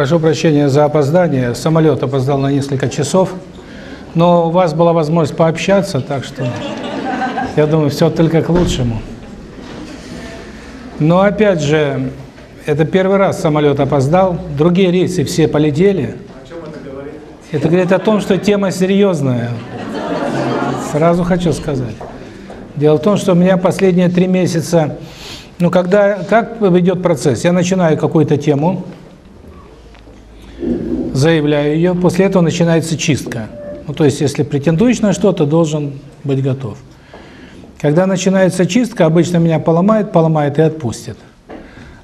Прошу прощения за опоздание. Самолет опоздал на несколько часов. Но у вас была возможность пообщаться, так что я думаю, все только к лучшему. Но опять же, это первый раз самолет опоздал, другие рейсы все полетели. О чем это говорит? Это говорит о том, что тема серьезная. Сразу хочу сказать. Дело в том, что у меня последние три месяца, ну когда, как идет процесс? Я начинаю какую-то тему, заявляю ее, после этого начинается чистка. Ну, то есть, если претендуешь на что-то, должен быть готов. Когда начинается чистка, обычно меня поломает, поломает и отпустит.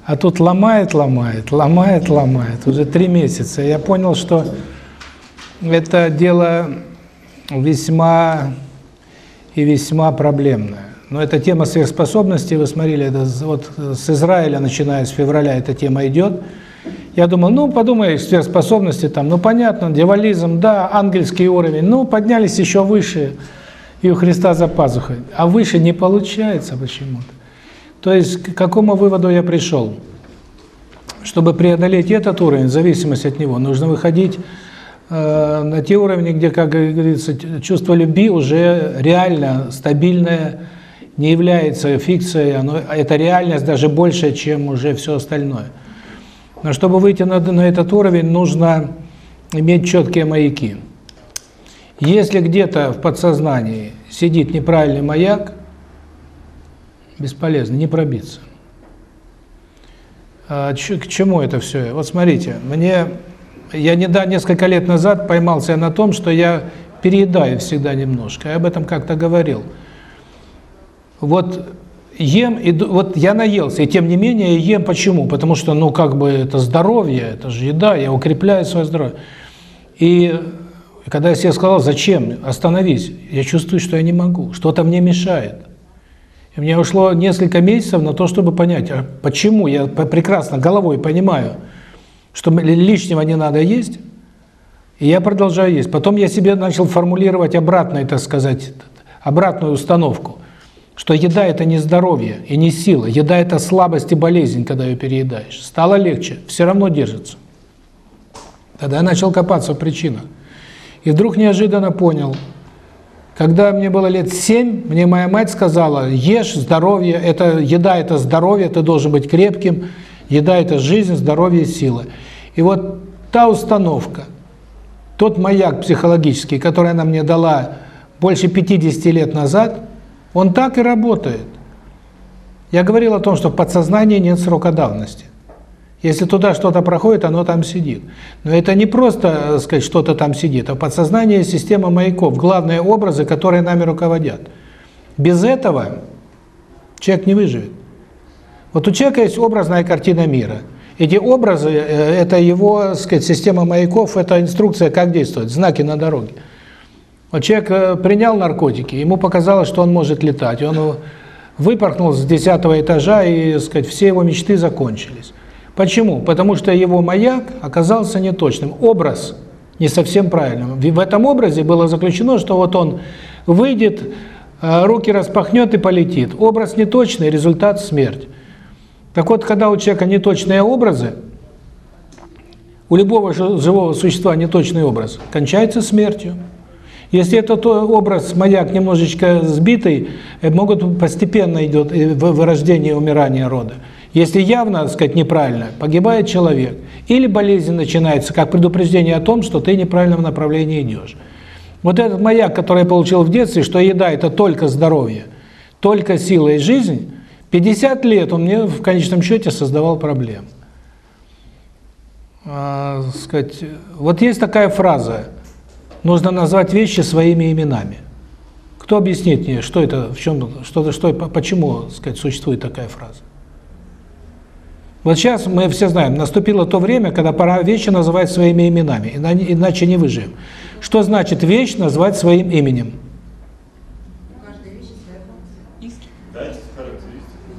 А тут ломает, ломает, ломает, ломает. Уже три месяца. Я понял, что это дело весьма и весьма проблемное. Но эта тема сверхспособностей, вы смотрели, это вот с Израиля, начиная с февраля, эта тема идет – я думал, ну, подумай, сверхспособности там, ну, понятно, дьяволизм, да, ангельский уровень, ну, поднялись еще выше, и у Христа за пазухой. А выше не получается почему-то. То есть, к какому выводу я пришел? Чтобы преодолеть этот уровень, зависимость от него, нужно выходить э, на те уровни, где, как говорится, чувство любви уже реально, стабильное, не является фикцией, оно, это реальность даже больше, чем уже все остальное. Но чтобы выйти на, на этот уровень, нужно иметь четкие маяки. Если где-то в подсознании сидит неправильный маяк, бесполезно, не пробиться. А, к чему это все? Вот смотрите, мне я не да несколько лет назад поймался на том, что я переедаю всегда немножко. Я об этом как-то говорил. Вот ем, и вот я наелся, и тем не менее ем. Почему? Потому что, ну, как бы это здоровье, это же еда, я укрепляю свое здоровье. И когда я себе сказал, зачем, остановись, я чувствую, что я не могу, что-то мне мешает. И мне ушло несколько месяцев на то, чтобы понять, а почему, я прекрасно головой понимаю, что лишнего не надо есть, и я продолжаю есть. Потом я себе начал формулировать обратную, так сказать, обратную установку – что еда – это не здоровье и не сила. Еда – это слабость и болезнь, когда ее переедаешь. Стало легче, все равно держится. Тогда я начал копаться в причинах. И вдруг неожиданно понял, когда мне было лет семь, мне моя мать сказала, ешь здоровье, это еда – это здоровье, ты должен быть крепким, еда – это жизнь, здоровье и сила. И вот та установка, тот маяк психологический, который она мне дала больше 50 лет назад – он так и работает. Я говорил о том, что в подсознании нет срока давности. Если туда что-то проходит, оно там сидит. Но это не просто, э, сказать, что-то там сидит, а в подсознании система маяков, главные образы, которые нами руководят. Без этого человек не выживет. Вот у человека есть образная картина мира. Эти образы э, это его, сказать, система маяков, это инструкция, как действовать, знаки на дороге. Вот человек э, принял наркотики, ему показалось, что он может летать, он выпорхнул с десятого этажа, и, сказать, все его мечты закончились. Почему? Потому что его маяк оказался неточным, образ не совсем правильным. В этом образе было заключено, что вот он выйдет, э, руки распахнет и полетит. Образ неточный, результат – смерть. Так вот, когда у человека неточные образы, у любого живого существа неточный образ, кончается смертью. Если этот образ, маяк немножечко сбитый, э, могут постепенно идет вырождение и умирание рода. Если явно, так сказать, неправильно, погибает человек. Или болезнь начинается, как предупреждение о том, что ты в неправильном направлении идешь. Вот этот маяк, который я получил в детстве, что еда – это только здоровье, только сила и жизнь, 50 лет он мне в конечном счете создавал проблемы. А, сказать, вот есть такая фраза – нужно назвать вещи своими именами. Кто объяснит мне, что это, в чем, что, что, почему, сказать, существует такая фраза? Вот сейчас мы все знаем, наступило то время, когда пора вещи называть своими именами, иначе не выживем. Что значит вещь назвать своим именем?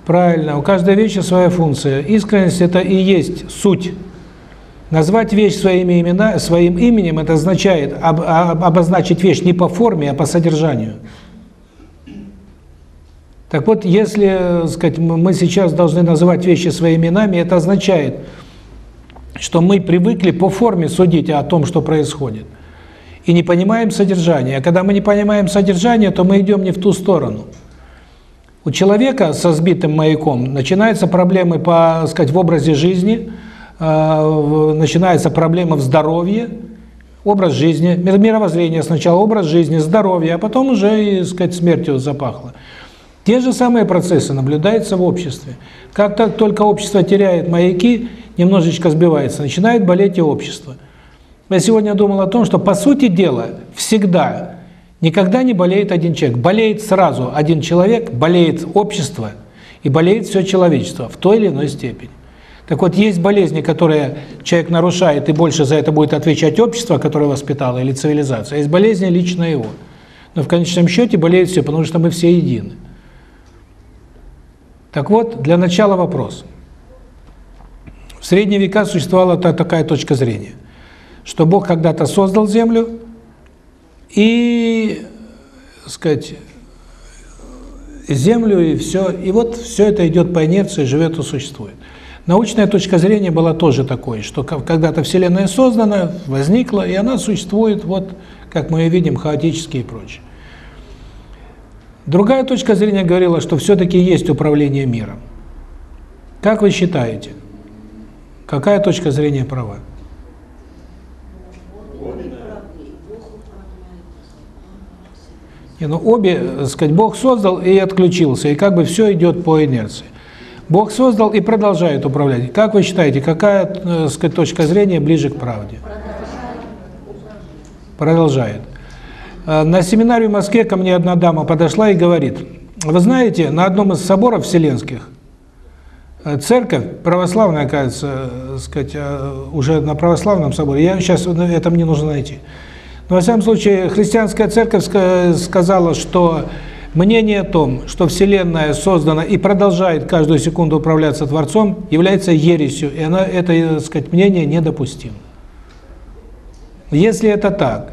Правильно, у каждой вещи своя функция. Искренность – это и есть суть. Назвать вещь своими имена, своим именем – это означает об, об, обозначить вещь не по форме, а по содержанию. Так вот, если сказать, мы сейчас должны называть вещи своими именами, это означает, что мы привыкли по форме судить о том, что происходит, и не понимаем содержание. А когда мы не понимаем содержание, то мы идем не в ту сторону. У человека со сбитым маяком начинаются проблемы по, сказать, в образе жизни, э, начинаются проблемы в здоровье, образ жизни, мировоззрение сначала, образ жизни, здоровье, а потом уже, и, сказать, смертью запахло. Те же самые процессы наблюдаются в обществе. Как только общество теряет маяки, немножечко сбивается, начинает болеть и общество. Я сегодня думал о том, что по сути дела всегда Никогда не болеет один человек. Болеет сразу один человек, болеет общество и болеет все человечество в той или иной степени. Так вот, есть болезни, которые человек нарушает, и больше за это будет отвечать общество, которое воспитало, или цивилизация. Есть болезни лично его. Но в конечном счете болеет все, потому что мы все едины. Так вот, для начала вопрос. В средние века существовала такая точка зрения, что Бог когда-то создал Землю, и, сказать, землю и все. И вот все это идет по инерции, живет и существует. Научная точка зрения была тоже такой, что когда-то Вселенная создана, возникла, и она существует, вот, как мы ее видим, хаотически и прочее. Другая точка зрения говорила, что все-таки есть управление миром. Как вы считаете, какая точка зрения права? Не, ну обе, так сказать, Бог создал и отключился, и как бы все идет по инерции. Бог создал и продолжает управлять. Как вы считаете, какая, так сказать, точка зрения ближе к правде? Продолжает. Э, на семинаре в Москве ко мне одна дама подошла и говорит, вы знаете, на одном из соборов вселенских э, церковь православная, кажется, э, сказать, уже на православном соборе, я сейчас это мне нужно найти, но, во всяком случае, христианская церковь сказала, что мнение о том, что Вселенная создана и продолжает каждую секунду управляться Творцом, является ересью, и она, это, так сказать, мнение недопустимо. Если это так,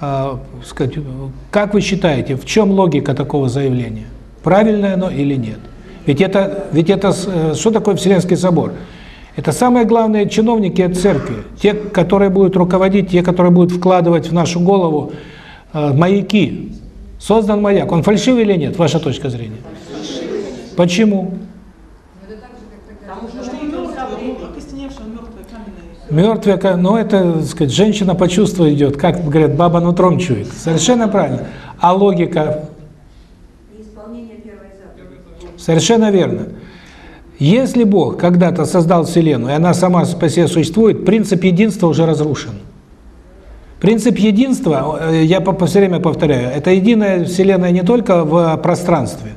э, сказать, как вы считаете, в чем логика такого заявления? Правильное оно или нет? Ведь это, ведь это э, что такое Вселенский собор? Это самые главные чиновники от церкви, те, которые будут руководить, те, которые будут вкладывать в нашу голову э, маяки. Создан маяк, он фальшивый или нет, ваша точка зрения? Почему? Мертвая, ну это, так сказать, женщина по чувству идет, как говорят, баба нутром чует. Совершенно правильно. А логика? Совершенно верно. Если Бог когда-то создал Вселенную, и она сама по себе существует, принцип единства уже разрушен. Принцип единства, э, я все время повторяю, это единая Вселенная не только в пространстве.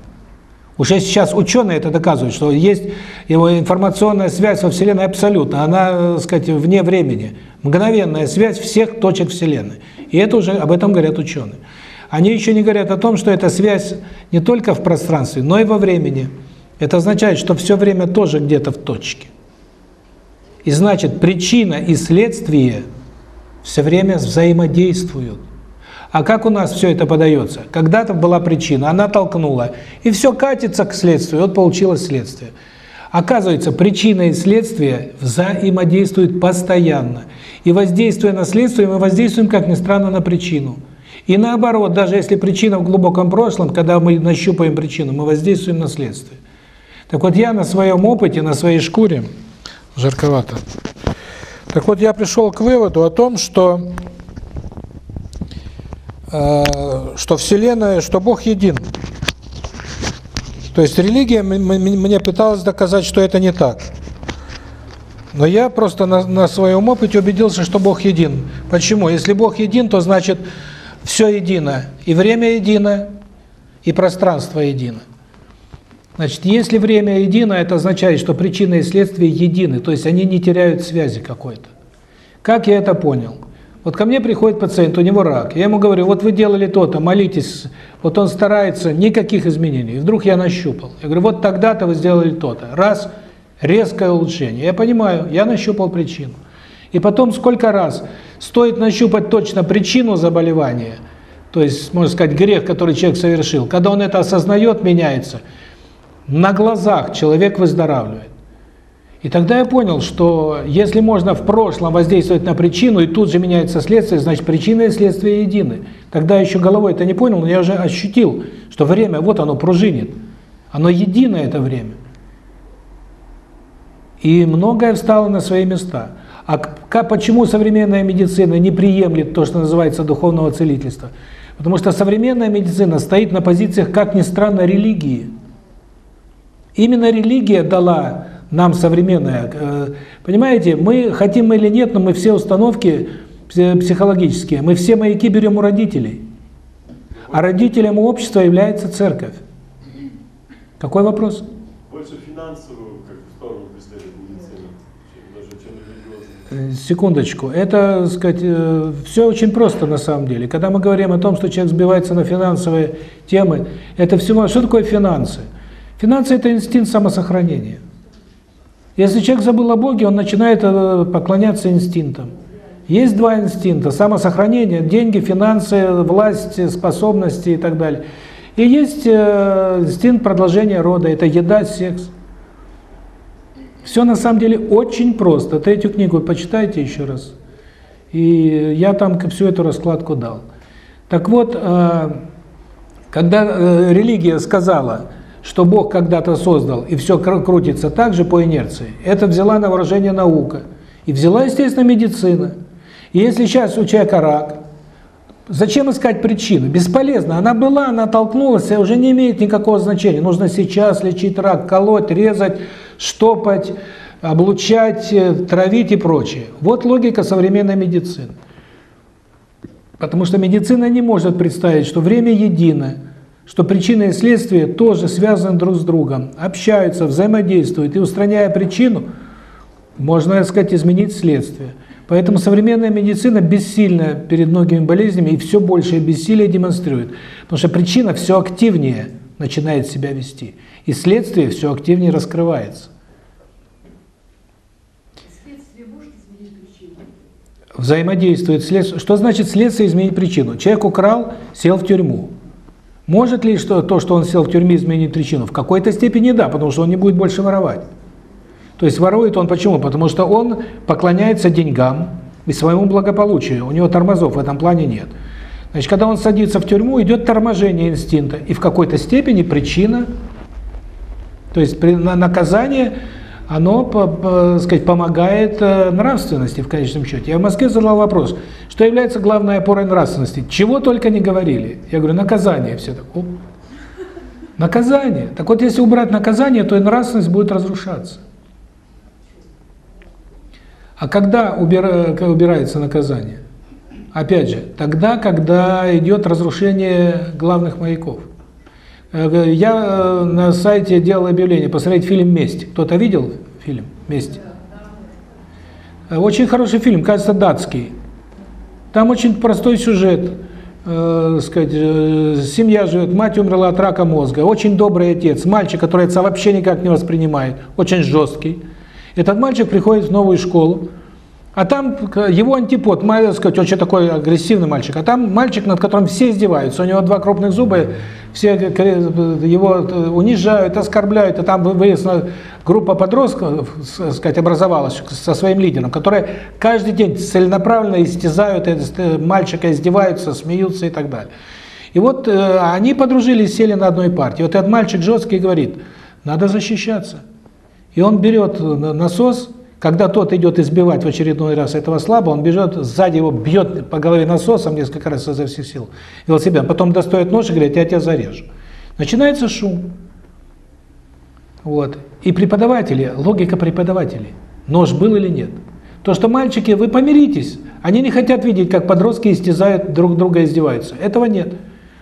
Уже сейчас ученые это доказывают, что есть его информационная связь во Вселенной абсолютно, она, так э, сказать, вне времени. Мгновенная связь всех точек Вселенной. И это уже об этом говорят ученые. Они еще не говорят о том, что эта связь не только в пространстве, но и во времени. Это означает, что все время тоже где-то в точке. И значит, причина и следствие все время взаимодействуют. А как у нас все это подается? Когда-то была причина, она толкнула, и все катится к следствию, вот получилось следствие. Оказывается, причина и следствие взаимодействуют постоянно. И воздействуя на следствие, мы воздействуем, как ни странно, на причину. И наоборот, даже если причина в глубоком прошлом, когда мы нащупаем причину, мы воздействуем на следствие. Так вот, я на своем опыте, на своей шкуре, жарковато, так вот, я пришел к выводу о том, что э, что Вселенная, что Бог един. То есть религия мне пыталась доказать, что это не так. Но я просто на, на своем опыте убедился, что Бог един. Почему? Если Бог един, то значит все едино. И время едино, и пространство едино. Значит, если время едино, это означает, что причина и следствие едины, то есть они не теряют связи какой-то. Как я это понял? Вот ко мне приходит пациент, у него рак. Я ему говорю, вот вы делали то-то, молитесь. Вот он старается, никаких изменений. И вдруг я нащупал. Я говорю, вот тогда-то вы сделали то-то. Раз, резкое улучшение. Я понимаю, я нащупал причину. И потом сколько раз стоит нащупать точно причину заболевания, то есть, можно сказать, грех, который человек совершил. Когда он это осознает, меняется. На глазах человек выздоравливает. И тогда я понял, что если можно в прошлом воздействовать на причину, и тут же меняется следствие, значит причина и следствие едины. Тогда еще головой это не понял, но я уже ощутил, что время, вот оно пружинит. Оно единое это время. И многое встало на свои места. А почему современная медицина не приемлет то, что называется духовного целительства? Потому что современная медицина стоит на позициях, как ни странно, религии. Именно религия дала нам современная. Э, понимаете, мы хотим или нет, но мы все установки психологические, мы все маяки берем у родителей. А родителем общества является церковь. Какой вопрос? Больше финансовую как сторону представляет медицина, даже чем религиозную. Э, секундочку. Это, сказать, э, все очень просто на самом деле. Когда мы говорим о том, что человек сбивается на финансовые темы, это всего... Что такое финансы? Финансы – это инстинкт самосохранения. Если человек забыл о Боге, он начинает э, поклоняться инстинктам. Есть два инстинкта – самосохранение, деньги, финансы, власть, способности и так далее. И есть э, инстинкт продолжения рода – это еда, секс. Все на самом деле очень просто. Третью книгу почитайте еще раз. И я там всю эту раскладку дал. Так вот, э, когда религия сказала – что Бог когда-то создал, и все крутится так же по инерции, это взяла на вооружение наука. И взяла, естественно, медицина. И если сейчас у человека рак, зачем искать причину? Бесполезно. Она была, она толкнулась, и уже не имеет никакого значения. Нужно сейчас лечить рак, колоть, резать, штопать, облучать, э, травить и прочее. Вот логика современной медицины. Потому что медицина не может представить, что время единое что причина и следствие тоже связаны друг с другом, общаются, взаимодействуют, и устраняя причину, можно, так сказать, изменить следствие. Поэтому современная медицина бессильна перед многими болезнями и все большее бессилие демонстрирует. Потому что причина все активнее начинает себя вести, и следствие все активнее раскрывается. Взаимодействует следствие. Что значит следствие изменить причину? Человек украл, сел в тюрьму. Может ли что, то, что он сел в тюрьме, изменить причину? В какой-то степени да, потому что он не будет больше воровать. То есть ворует он почему? Потому что он поклоняется деньгам и своему благополучию. У него тормозов в этом плане нет. Значит, когда он садится в тюрьму, идет торможение инстинкта. И в какой-то степени причина, то есть наказание оно, по, по, сказать, помогает э, нравственности в конечном счете. Я в Москве задал вопрос, что является главной опорой нравственности? Чего только не говорили. Я говорю, наказание. Все так, оп. Наказание. Так вот, если убрать наказание, то и нравственность будет разрушаться. А когда убирается наказание? Опять же, тогда, когда идет разрушение главных маяков. Э, я э, на сайте делал объявление, посмотреть фильм «Месть». Кто-то видел фильм «Месть»? Э, очень хороший фильм, кажется, датский. Там очень простой сюжет. Э, сказать, семья живет, мать умерла от рака мозга, очень добрый отец, мальчик, который отца вообще никак не воспринимает, очень жесткий. Этот мальчик приходит в новую школу, а там его антипод, можно сказать, очень такой агрессивный мальчик, а там мальчик, над которым все издеваются, у него два крупных зуба, все его унижают, оскорбляют, и там выяснилось, группа подростков, сказать, образовалась со своим лидером, которые каждый день целенаправленно истязают мальчика, издеваются, смеются и так далее. И вот э, они подружились, сели на одной партии. Вот этот мальчик жесткий говорит, надо защищаться. И он берет насос, когда тот идет избивать в очередной раз этого слабого, он бежит, сзади его бьет по голове насосом несколько раз изо всех сил, велосипед, потом достает нож и говорит, я тебя зарежу. Начинается шум. Вот. И преподаватели, логика преподавателей, нож был или нет. То, что мальчики, вы помиритесь, они не хотят видеть, как подростки истязают друг друга, издеваются. Этого нет.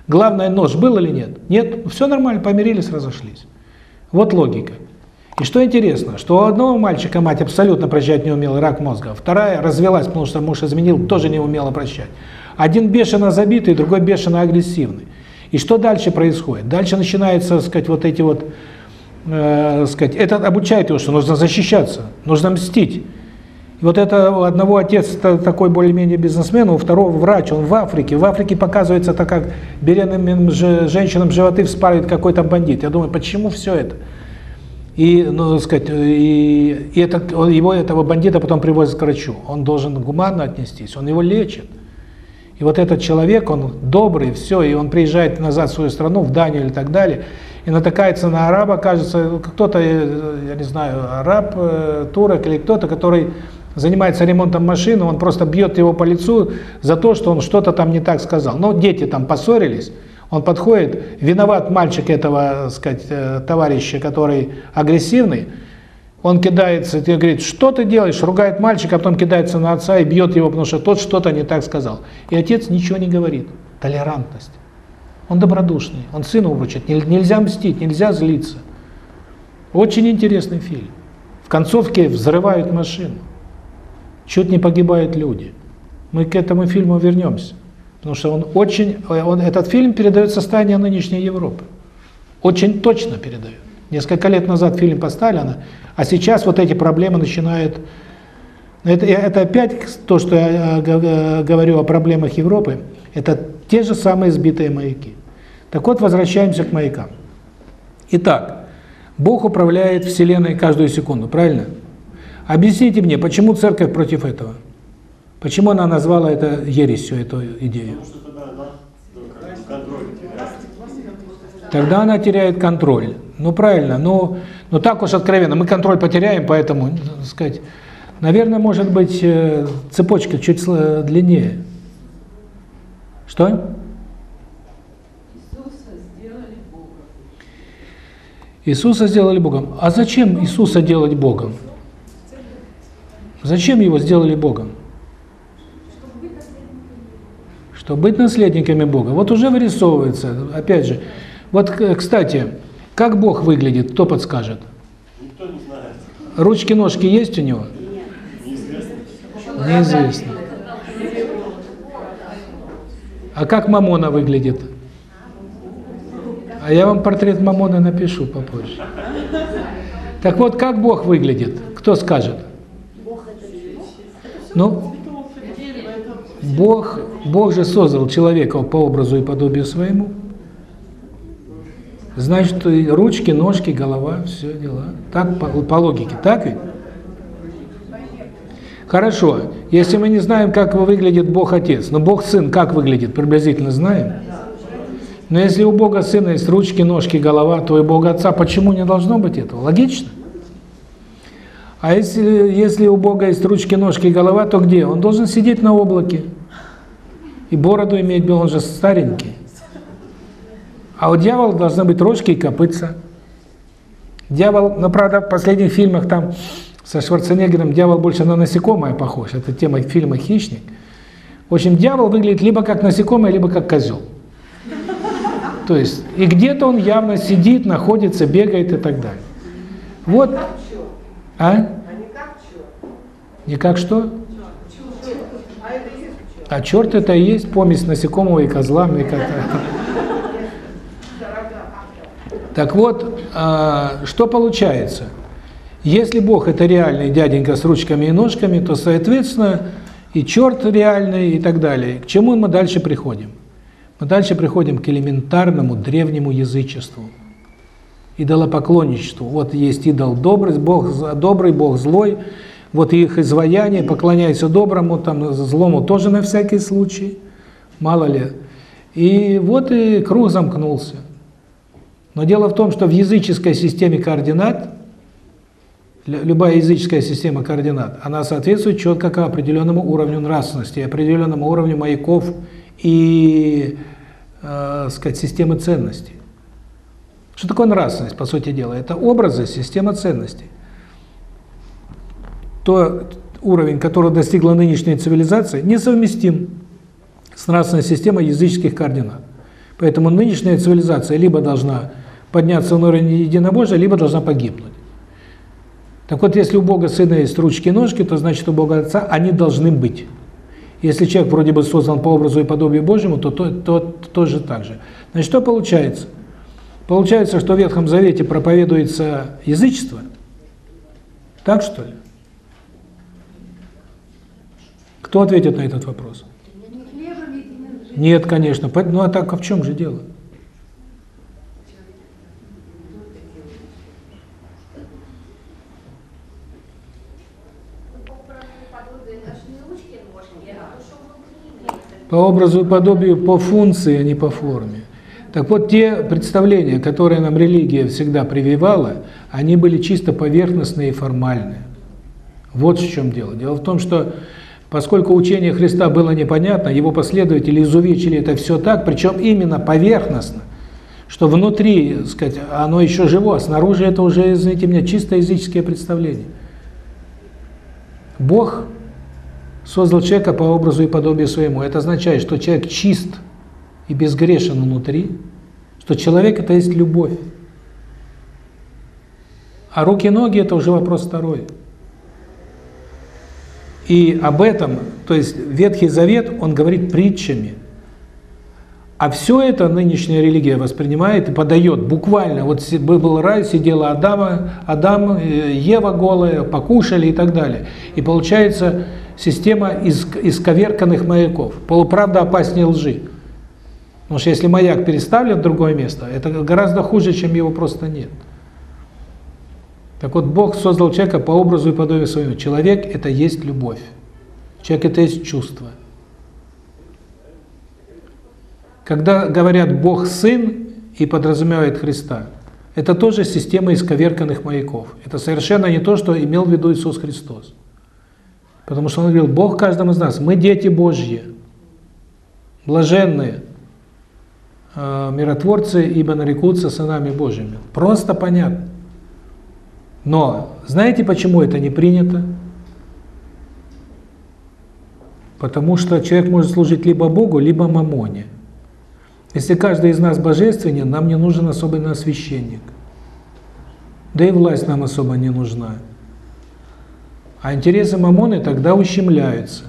Главное, нож был или нет? Нет, все нормально, помирились, разошлись. Вот логика. И что интересно, что у одного мальчика мать абсолютно прощать не умела, рак мозга, вторая развелась, потому что муж изменил, тоже не умела прощать. Один бешено забитый, другой бешено агрессивный. И что дальше происходит? Дальше начинается, сказать, вот эти вот, э, сказать, это обучает его, что нужно защищаться, нужно мстить. И вот это у одного отец такой более-менее бизнесмен, у второго врач, он в Африке. В Африке показывается так, как беременным женщинам животы вспарывает какой-то бандит. Я думаю, почему все это? И, ну, сказать, и, и это, его, этого бандита потом привозят к врачу. Он должен гуманно отнестись, он его лечит. И вот этот человек, он добрый, все, и он приезжает назад в свою страну, в Данию или так далее, и натыкается на араба, кажется, кто-то, э, я не знаю, араб, э, турок или кто-то, который занимается ремонтом машины, он просто бьет его по лицу за то, что он что-то там не так сказал. Но дети там поссорились, он подходит, виноват мальчик этого, сказать, э, товарища, который агрессивный, он кидается, и говорит, что ты делаешь, ругает мальчика, а потом кидается на отца и бьет его, потому что тот что-то не так сказал. И отец ничего не говорит. Толерантность. Он добродушный, он сыну учит, нельзя мстить, нельзя злиться. Очень интересный фильм. В концовке взрывают машину. Чуть не погибают люди. Мы к этому фильму вернемся. Потому что он очень, он, этот фильм передает состояние нынешней Европы. Очень точно передает. Несколько лет назад фильм поставлено, а сейчас вот эти проблемы начинают... Это, это опять то, что я э, говорю о проблемах Европы, это те же самые сбитые маяки. Так вот, возвращаемся к маякам. Итак, Бог управляет Вселенной каждую секунду, правильно? Объясните мне, почему церковь против этого? Почему она назвала это ересью, эту идею? Потому что тогда она контроль теряет. Тогда она теряет контроль. Ну правильно, но, но так уж откровенно, мы контроль потеряем, поэтому, так сказать, наверное, может быть, э, цепочка чуть длиннее. Что? Иисуса сделали Богом. Иисуса сделали Богом. А зачем Иисуса делать Богом? Зачем его сделали Богом? Чтобы быть наследниками Бога. Вот уже вырисовывается, опять же. Вот, кстати, как Бог выглядит, кто подскажет? Никто не знает. Ручки-ножки есть у него? Неизвестно. Неизвестно. А как Мамона выглядит? А я вам портрет Мамона напишу попозже. Так вот, как Бог выглядит? Кто скажет? Ну, Бог, Бог же создал человека по образу и подобию своему. Значит, ручки, ножки, голова, все дела. Так, по, по логике, так ведь? Хорошо, если мы не знаем, как выглядит Бог Отец, но Бог Сын как выглядит, приблизительно знаем? Но если у Бога Сына есть ручки, ножки, голова, то и Бога Отца, почему не должно быть этого? Логично? А если, если у Бога есть ручки, ножки голова, то где? Он должен сидеть на облаке. И бороду иметь, он же старенький. А у дьявола должны быть рожки и копытца. Дьявол, ну, правда, в последних фильмах там со Шварценеггером дьявол больше на насекомое похож. Это тема фильма «Хищник». В общем, дьявол выглядит либо как насекомое, либо как козел. То есть, и где-то он явно сидит, находится, бегает и так далее. Вот. А? Не как что? А черт это и есть помесь насекомого и козла, мне как-то. Так вот, что получается? Если Бог это реальный дяденька с ручками и ножками, то, соответственно, и черт реальный и так далее. К чему мы дальше приходим? Мы дальше приходим к элементарному древнему язычеству, идолопоклонничеству. Вот есть идол добрый, Бог добрый, Бог злой, вот их изваяние, поклоняйся доброму, там злому тоже на всякий случай, мало ли. И вот и круг замкнулся. Но дело в том, что в языческой системе координат, любая языческая система координат, она соответствует четко к определенному уровню нравственности, определенному уровню маяков и, э, сказать, системы ценностей. Что такое нравственность, по сути дела? Это образы, система ценностей. То уровень, который достигла нынешняя цивилизация, несовместим с нравственной системой языческих координат. Поэтому нынешняя цивилизация либо должна подняться на уровень единобожия, либо должна погибнуть. Так вот, если у Бога Сына есть ручки и ножки, то значит у Бога Отца они должны быть. Если человек вроде бы создан по образу и подобию Божьему, то, то, то, то так же. Значит, что получается? Получается, что в Ветхом Завете проповедуется язычество. Так что ли? Кто ответит на этот вопрос? Нет, конечно. Ну а так а в чем же дело? По образу и подобию, по функции, а не по форме. Так вот, те представления, которые нам религия всегда прививала, они были чисто поверхностные и формальные. Вот в чем дело. Дело в том, что поскольку учение Христа было непонятно, его последователи изувечили это все так, причем именно поверхностно, что внутри, сказать, оно еще живо, а снаружи это уже, извините меня, чисто языческие представления. Бог создал человека по образу и подобию своему. Это означает, что человек чист и безгрешен внутри, что человек – это есть любовь. А руки и ноги – это уже вопрос второй. И об этом, то есть Ветхий Завет, он говорит притчами. А все это нынешняя религия воспринимает и подает буквально. Вот был рай, сидела Адама, Адам, э, Ева голая, покушали и так далее. И получается система из исковерканных маяков. Полуправда опаснее лжи. Потому что если маяк переставлен в другое место, это гораздо хуже, чем его просто нет. Так вот, Бог создал человека по образу и подобию своему. Человек – это есть любовь. Человек – это есть чувство. Когда говорят «Бог Сын» и подразумевает Христа, это тоже система исковерканных маяков. Это совершенно не то, что имел в виду Иисус Христос. Потому что Он говорил, Бог каждому из нас, мы дети Божьи, блаженные, э, миротворцы, ибо нарекутся сынами Божьими. Просто понятно. Но знаете, почему это не принято? Потому что человек может служить либо Богу, либо Мамоне. Если каждый из нас божественен, нам не нужен особый священник. Да и власть нам особо не нужна. А интересы Мамоны тогда ущемляются.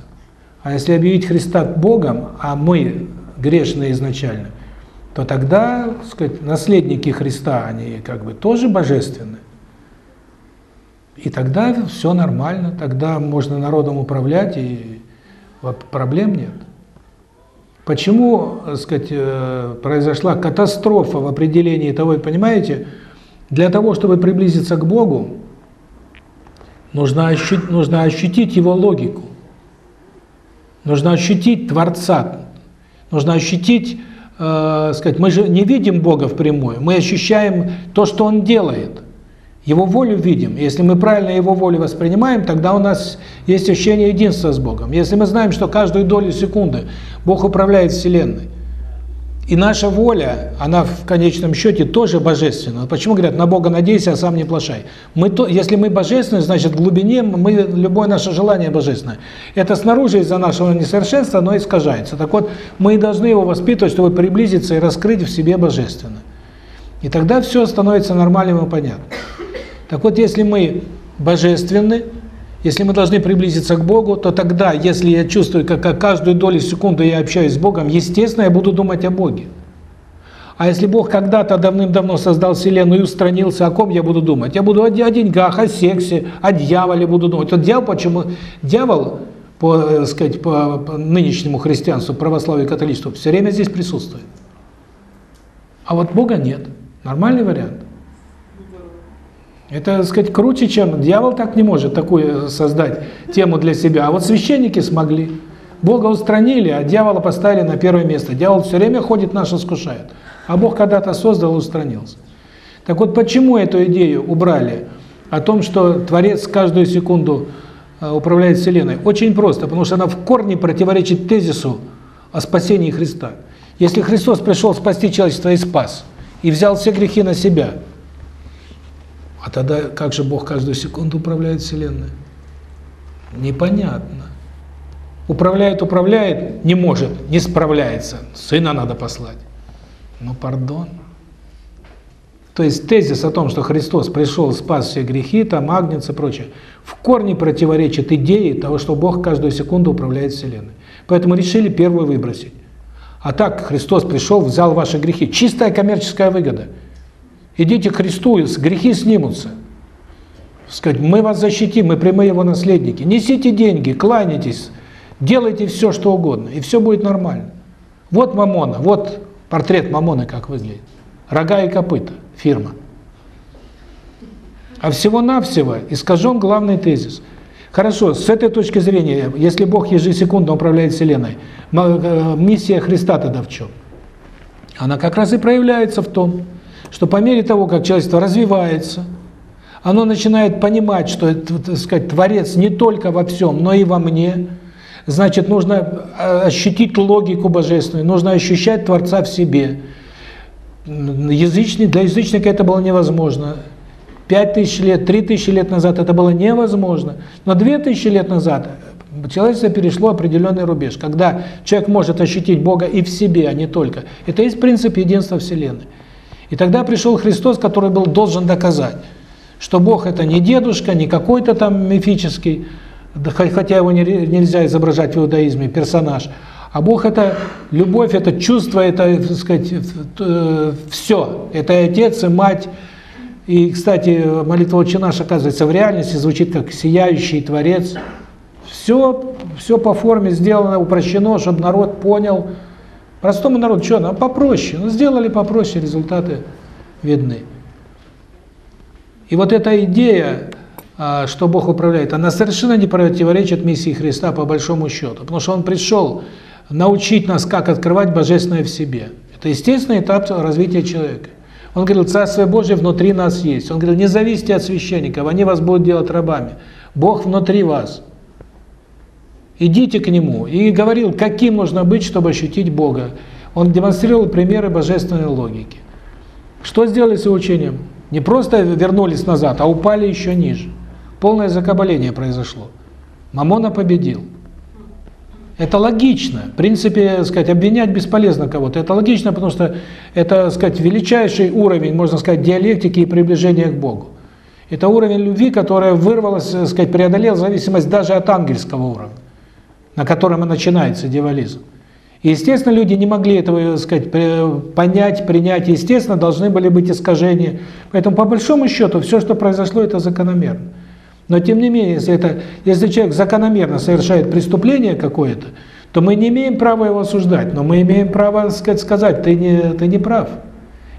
А если объявить Христа Богом, а мы грешные изначально, то тогда, так сказать, наследники Христа, они как бы тоже божественны. И тогда все нормально, тогда можно народом управлять, и вот проблем нет. Почему, так сказать, э, произошла катастрофа в определении того, понимаете, для того, чтобы приблизиться к Богу, нужно ощутить, нужно ощутить Его логику, нужно ощутить Творца, нужно ощутить, э, сказать, мы же не видим Бога впрямую, мы ощущаем то, что Он делает. Его волю видим. Если мы правильно Его волю воспринимаем, тогда у нас есть ощущение единства с Богом. Если мы знаем, что каждую долю секунды Бог управляет Вселенной, и наша воля, она в конечном счете тоже божественна. Почему говорят, на Бога надейся, а сам не плашай? Мы то, если мы божественны, значит в глубине мы любое наше желание божественное. Это снаружи из-за нашего несовершенства, но искажается. Так вот, мы должны его воспитывать, чтобы приблизиться и раскрыть в себе божественное. И тогда все становится нормальным и понятным. Так вот, если мы божественны, если мы должны приблизиться к Богу, то тогда, если я чувствую, как каждую долю секунды я общаюсь с Богом, естественно, я буду думать о Боге. А если Бог когда-то давным-давно создал Вселенную и устранился, о ком я буду думать? Я буду о, деньгах, о сексе, о дьяволе буду думать. Вот дьявол, почему? Дьявол, по, э, сказать, по, нынешнему христианству, православию и католичеству, все время здесь присутствует. А вот Бога нет. Нормальный вариант. Это, так сказать, круче, чем дьявол так не может такую создать тему для себя. А вот священники смогли. Бога устранили, а дьявола поставили на первое место. Дьявол все время ходит, нас искушает. А Бог когда-то создал и устранился. Так вот, почему эту идею убрали? О том, что Творец каждую секунду э, управляет Вселенной. Очень просто, потому что она в корне противоречит тезису о спасении Христа. Если Христос пришел спасти человечество и спас, и взял все грехи на себя – а тогда как же Бог каждую секунду управляет Вселенной? Непонятно. Управляет, управляет, не может, не справляется. Сына надо послать. Ну, пардон. То есть тезис о том, что Христос пришел, спас все грехи, там Агнец и прочее, в корне противоречит идее того, что Бог каждую секунду управляет Вселенной. Поэтому решили первую выбросить. А так Христос пришел, взял ваши грехи. Чистая коммерческая выгода. Идите к Христу, грехи снимутся. Сказать, мы вас защитим, мы прямые его наследники. Несите деньги, кланяйтесь, делайте все, что угодно, и все будет нормально. Вот Мамона, вот портрет Мамоны как выглядит. Рога и копыта, фирма. А всего-навсего искажен главный тезис. Хорошо, с этой точки зрения, если Бог ежесекундно управляет Вселенной, э, миссия Христа тогда в чем? Она как раз и проявляется в том, что по мере того, как человечество развивается, оно начинает понимать, что, так сказать, Творец не только во всем, но и во мне. Значит, нужно э, ощутить логику божественную, нужно ощущать Творца в себе. Язычник, для язычника это было невозможно. Пять тысяч лет, три тысячи лет назад это было невозможно. Но две тысячи лет назад человечество перешло определенный рубеж, когда человек может ощутить Бога и в себе, а не только. Это есть принцип единства Вселенной. И тогда пришел Христос, который был должен доказать, что Бог это не дедушка, не какой-то там мифический, хотя его нельзя изображать в иудаизме, персонаж, а Бог это любовь, это чувство, это, так сказать, все. Это и отец, и мать. И, кстати, молитва «Отче наш», оказывается, в реальности звучит как «сияющий Творец». Все, все по форме сделано, упрощено, чтобы народ понял. Простому народу что, ну попроще. Ну, сделали попроще, результаты видны. И вот эта идея, а, что Бог управляет, она совершенно не противоречит миссии Христа по большому счету. Потому что Он пришел научить нас, как открывать Божественное в себе. Это естественный этап развития человека. Он говорил, Царствие Божие внутри нас есть. Он говорил, не зависите от священников, они вас будут делать рабами. Бог внутри вас. Идите к Нему. И говорил, каким нужно быть, чтобы ощутить Бога. Он демонстрировал примеры божественной логики. Что сделали с учением? Не просто вернулись назад, а упали еще ниже. Полное закабаление произошло. Мамона победил. Это логично. В принципе, сказать, обвинять бесполезно кого-то. Это логично, потому что это, сказать, величайший уровень, можно сказать, диалектики и приближения к Богу. Это уровень любви, которая вырвалась, сказать, преодолел зависимость даже от ангельского уровня, на котором и начинается дьяволизм. И, естественно, люди не могли этого, сказать, понять, принять. Естественно, должны были быть искажения. Поэтому, по большому счету, все, что произошло, это закономерно. Но тем не менее, если это, если человек закономерно совершает преступление какое-то, то мы не имеем права его осуждать, но мы имеем право, сказать, сказать, ты не, ты не прав.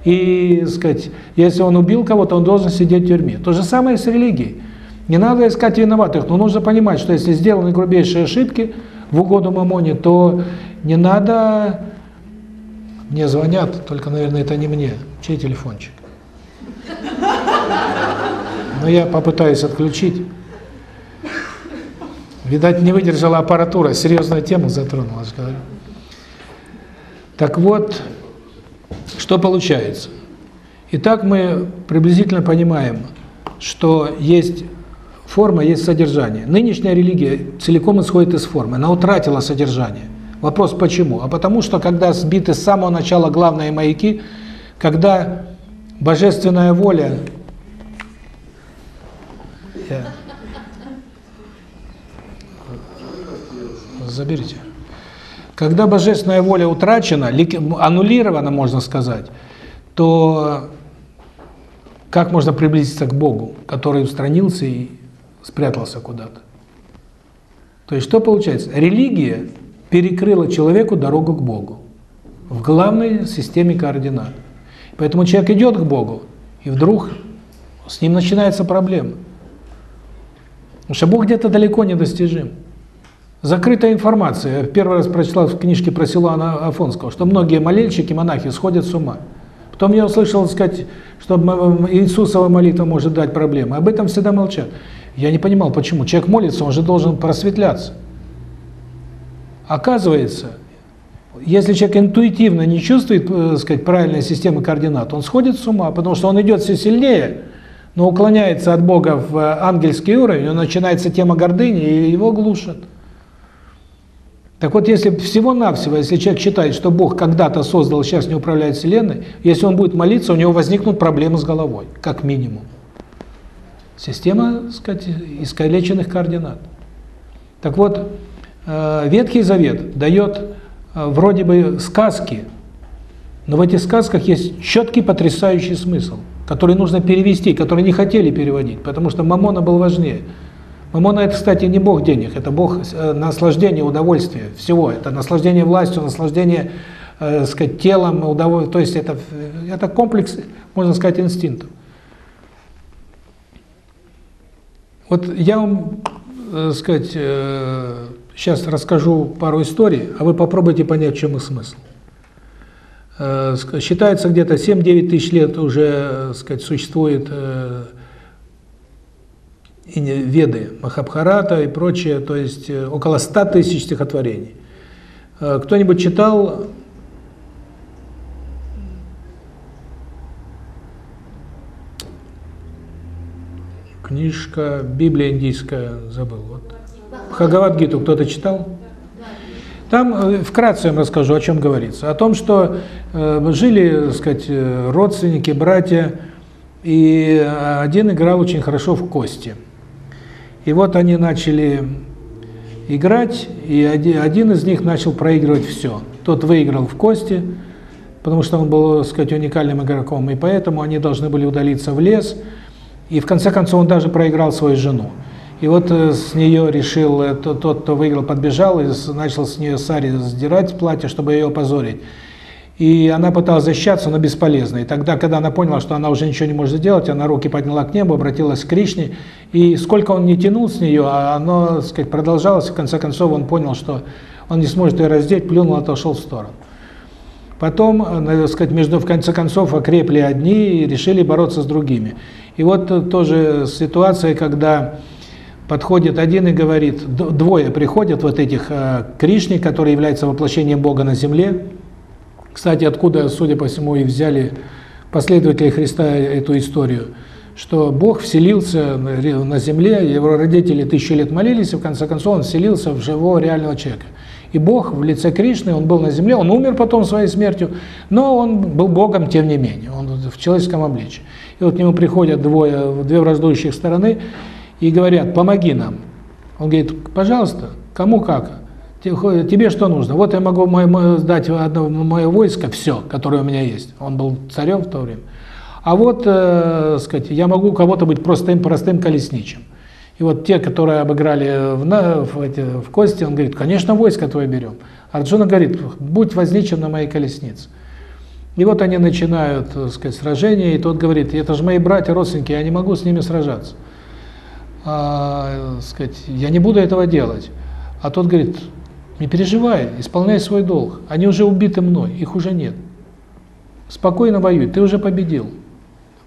И, сказать, если он убил кого-то, он должен сидеть в тюрьме. То же самое с религией. Не надо искать виноватых, но нужно понимать, что если сделаны грубейшие ошибки в угоду мамоне, то не надо... Мне звонят, только, наверное, это не мне. Чей телефончик? Но я попытаюсь отключить. Видать, не выдержала аппаратура, серьезную тему затронула, говорю. Так вот, что получается? Итак, мы приблизительно понимаем, что есть форма, есть содержание. Нынешняя религия целиком исходит из формы, она утратила содержание. Вопрос почему? А потому что, когда сбиты с самого начала главные маяки, когда божественная воля я... Заберите. Когда божественная воля утрачена, аннулирована, можно сказать, то как можно приблизиться к Богу, который устранился и спрятался куда-то? То есть что получается? Религия перекрыла человеку дорогу к Богу в главной системе координат. Поэтому человек идет к Богу, и вдруг с ним начинается проблема. Потому что Бог где-то далеко недостижим. Закрытая информация. Я первый раз прочитал в книжке про Силуана Афонского, что многие молельщики, монахи сходят с ума. Потом я услышал, сказать, что Иисусова молитва может дать проблемы. Об этом всегда молчат. Я не понимал, почему. Человек молится, он же должен просветляться. Оказывается, если человек интуитивно не чувствует, э, сказать, правильной системы координат, он сходит с ума, потому что он идет все сильнее, но уклоняется от Бога в ангельский уровень, начинается тема гордыни, и его глушат. Так вот, если всего-навсего, если человек считает, что Бог когда-то создал, сейчас не управляет Вселенной, если он будет молиться, у него возникнут проблемы с головой, как минимум. Система, так сказать, искалеченных координат. Так вот, э, Ветхий Завет дает э, вроде бы сказки, но в этих сказках есть четкий потрясающий смысл, который нужно перевести, который не хотели переводить, потому что Мамона был важнее. Мамона это, кстати, не бог денег, это бог э, наслаждения, удовольствия, всего. Это наслаждение властью, наслаждение, э, сказать, телом, удовольствием. То есть это, это комплекс, можно сказать, инстинктов. Вот я вам, э, сказать, э, сейчас расскажу пару историй, а вы попробуйте понять, в чем их смысл. Э, считается, где-то 7-9 тысяч лет уже, э, сказать, существует э, Веды, Махабхарата и прочее, то есть э, около 100 тысяч стихотворений. Э, кто-нибудь читал книжка, Библия индийская, забыл, вот. Бхагавадгиту кто-то читал? Там э, вкратце я вам расскажу, о чем говорится. О том, что э, жили, так сказать, родственники, братья, и один играл очень хорошо в кости. И вот они начали играть, и один из них начал проигрывать все. Тот выиграл в кости, потому что он был, так сказать, уникальным игроком, и поэтому они должны были удалиться в лес, и в конце концов он даже проиграл свою жену. И вот э, с нее решил, э, тот, кто выиграл, подбежал и начал с нее сари сдирать платье, чтобы ее опозорить. И она пыталась защищаться, но бесполезно. И тогда, когда она поняла, что она уже ничего не может сделать, она руки подняла к небу, обратилась к Кришне, и сколько он не тянул с нее, а оно, сказать, продолжалось, в конце концов он понял, что он не сможет ее раздеть, плюнул, отошел в сторону. Потом, э, так сказать, между, в конце концов, окрепли одни и решили бороться с другими. И вот тоже ситуация, когда подходит один и говорит, двое приходят вот этих э, Кришне, которые являются воплощением Бога на земле, кстати, откуда, судя по всему, и взяли последователи Христа эту историю, что Бог вселился на земле, его родители тысячу лет молились, и в конце концов он вселился в живого реального человека. И Бог в лице Кришны, он был на земле, он умер потом своей смертью, но он был Богом тем не менее, он в человеческом обличии. И вот к нему приходят двое, две враждующих стороны и говорят, помоги нам. Он говорит, пожалуйста, кому как тебе что нужно? Вот я могу сдать одно мое войско, все, которое у меня есть. Он был царем в то время. А вот, э, сказать, я могу кого-то быть простым, простым колесничим. И вот те, которые обыграли в, на, в, эти, в кости, он говорит, конечно, войско твое берем. Арджуна говорит, будь возничен на моей колеснице. И вот они начинают, так сказать, сражение, и тот говорит, это же мои братья, родственники, я не могу с ними сражаться. А, сказать, я не буду этого делать. А тот говорит, не переживай, исполняй свой долг. Они уже убиты мной, их уже нет. Спокойно воюй, ты уже победил.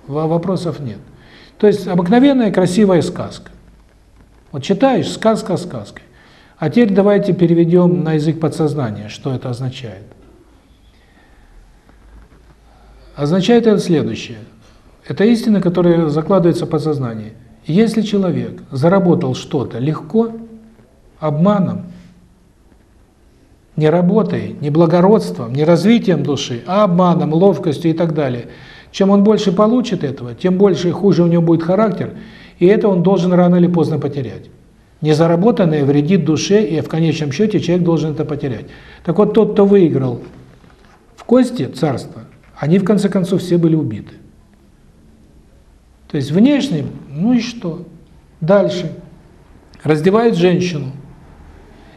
Вопросов нет. То есть обыкновенная красивая сказка. Вот читаешь, сказка сказкой. А теперь давайте переведем на язык подсознания, что это означает. Означает это следующее. Это истина, которая закладывается в подсознание. Если человек заработал что-то легко, обманом, не работой, не благородством, не развитием души, а обманом, ловкостью и так далее. Чем он больше получит этого, тем больше и хуже у него будет характер, и это он должен рано или поздно потерять. Незаработанное вредит душе, и в конечном счете человек должен это потерять. Так вот, тот, кто выиграл в кости царства, они в конце концов все были убиты. То есть внешним, ну и что? Дальше. Раздевают женщину,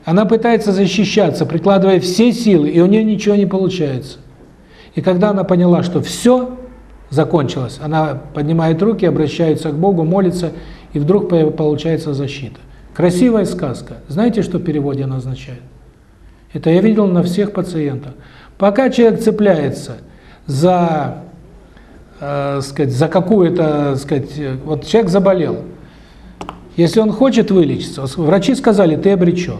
она пытается защищаться, прикладывая все силы, и у нее ничего не получается. И когда она поняла, что все закончилось, она поднимает руки, обращается к Богу, молится, и вдруг получается защита. Красивая сказка. Знаете, что в переводе она означает? Это я видел на всех пациентах. Пока человек цепляется за, э, сказать, за какую-то, сказать, вот человек заболел. Если он хочет вылечиться, врачи сказали, ты обречен.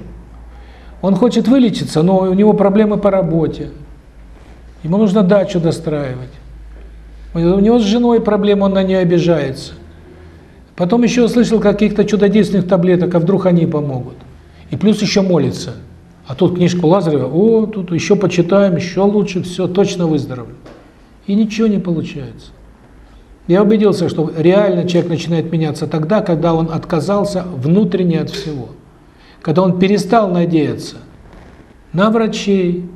Он хочет вылечиться, но у него проблемы по работе. Ему нужно дачу достраивать. У него с женой проблемы, он на нее обижается. Потом еще услышал каких-то чудодейственных таблеток, а вдруг они помогут. И плюс еще молится. А тут книжку Лазарева, о, тут еще почитаем, еще лучше, все, точно выздоровлю. И ничего не получается. Я убедился, что реально человек начинает меняться тогда, когда он отказался внутренне от всего. Когда он перестал надеяться на врачей,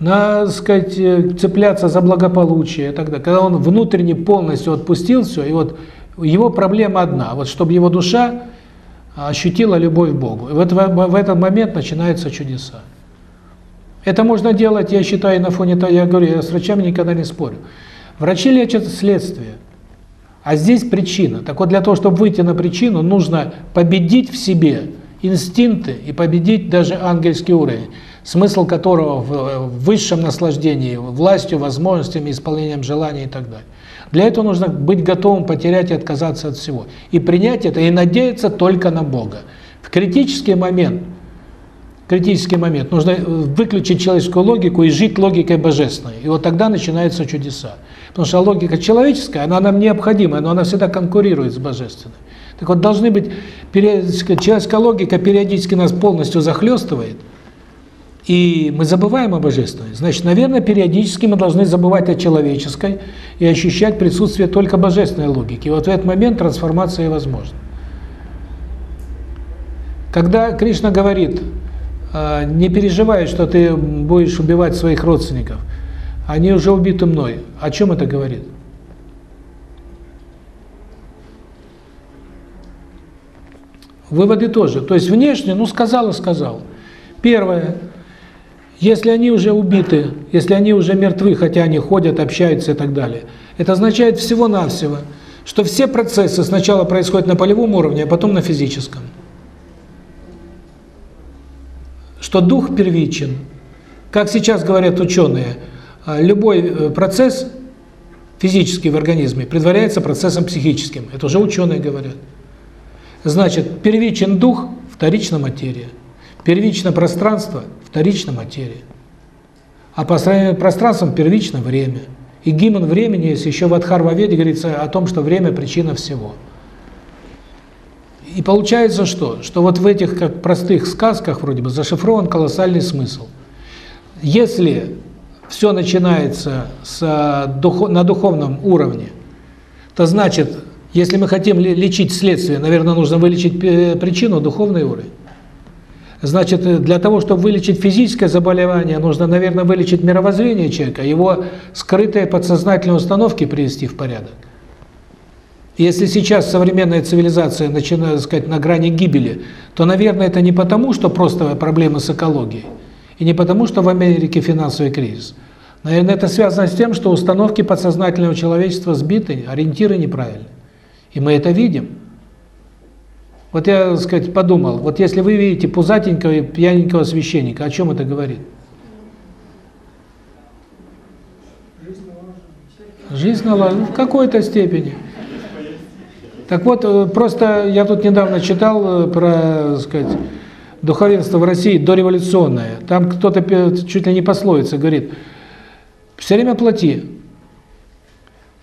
на, сказать, э, цепляться за благополучие далее. Когда он внутренне полностью отпустил все, и вот его проблема одна, вот чтобы его душа ощутила любовь к Богу. И вот в, в этот момент начинаются чудеса. Это можно делать, я считаю, на фоне того, я говорю, я с врачами никогда не спорю. Врачи лечат следствие, а здесь причина. Так вот, для того, чтобы выйти на причину, нужно победить в себе инстинкты и победить даже ангельский уровень, смысл которого в высшем наслаждении, властью, возможностями, исполнением желаний и так далее. Для этого нужно быть готовым потерять и отказаться от всего. И принять это, и надеяться только на Бога. В критический момент, критический момент, нужно выключить человеческую логику и жить логикой божественной. И вот тогда начинаются чудеса. Потому что логика человеческая, она нам необходима, но она всегда конкурирует с божественной. Так вот, должны быть, человеческая логика периодически нас полностью захлестывает – и мы забываем о божественной. Значит, наверное, периодически мы должны забывать о человеческой и ощущать присутствие только божественной логики. И вот в этот момент трансформация возможна. Когда Кришна говорит, «А, не переживай, что ты будешь убивать своих родственников, они уже убиты мной. О чем это говорит? Выводы тоже. То есть внешне, ну сказал и сказал. Первое – если они уже убиты, если они уже мертвы, хотя они ходят, общаются и так далее, это означает всего-навсего, что все процессы сначала происходят на полевом уровне, а потом на физическом. Что дух первичен. Как сейчас говорят ученые, а, любой э, процесс физический в организме предваряется процессом психическим. Это уже ученые говорят. Значит, первичен дух, вторична материя. Первично пространство, вторична материя. А по сравнению с пространством первично время. И гимн времени есть еще в Адхарваведе говорится о том, что время причина всего. И получается что? Что вот в этих как простых сказках вроде бы зашифрован колоссальный смысл. Если все начинается с на духовном уровне, то значит, если мы хотим лечить следствие, наверное, нужно вылечить причину, духовный уровень. Значит, э, для того, чтобы вылечить физическое заболевание, нужно, наверное, вылечить мировоззрение человека, его скрытые подсознательные установки привести в порядок. Если сейчас современная цивилизация начинает, сказать, на грани гибели, то, наверное, это не потому, что просто проблемы с экологией, и не потому, что в Америке финансовый кризис. Наверное, это связано с тем, что установки подсознательного человечества сбиты, ориентиры неправильные. И мы это видим. Вот я, так сказать, подумал, вот если вы видите пузатенького и пьяненького священника, о чем это говорит? Жизнь налажена. В какой-то степени. Так вот, э, просто я тут недавно читал э, про, так сказать, духовенство в России дореволюционное. Там кто-то чуть ли не пословица говорит, все время плати.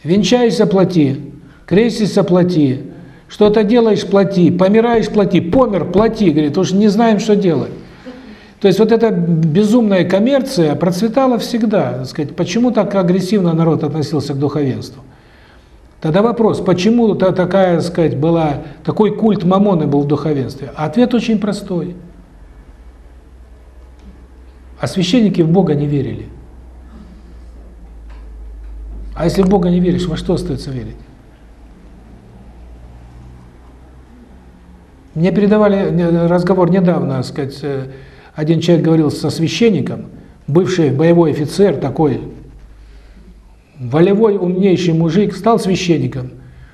Венчайся, плати. Крестися, плати. Что-то делаешь – плати, помираешь – плати, помер – плати. Говорит, уж не знаем, что делать. То есть вот эта безумная коммерция процветала всегда. Так сказать, почему так агрессивно народ относился к духовенству? Тогда вопрос, почему -то такая, так сказать, была, такой культ мамоны был в духовенстве? Ответ очень простой. А священники в Бога не верили. А если в Бога не веришь, во что остается верить? Мне передавали разговор недавно, сказать, э, один человек говорил со священником, бывший боевой офицер, такой волевой, умнейший мужик, стал священником.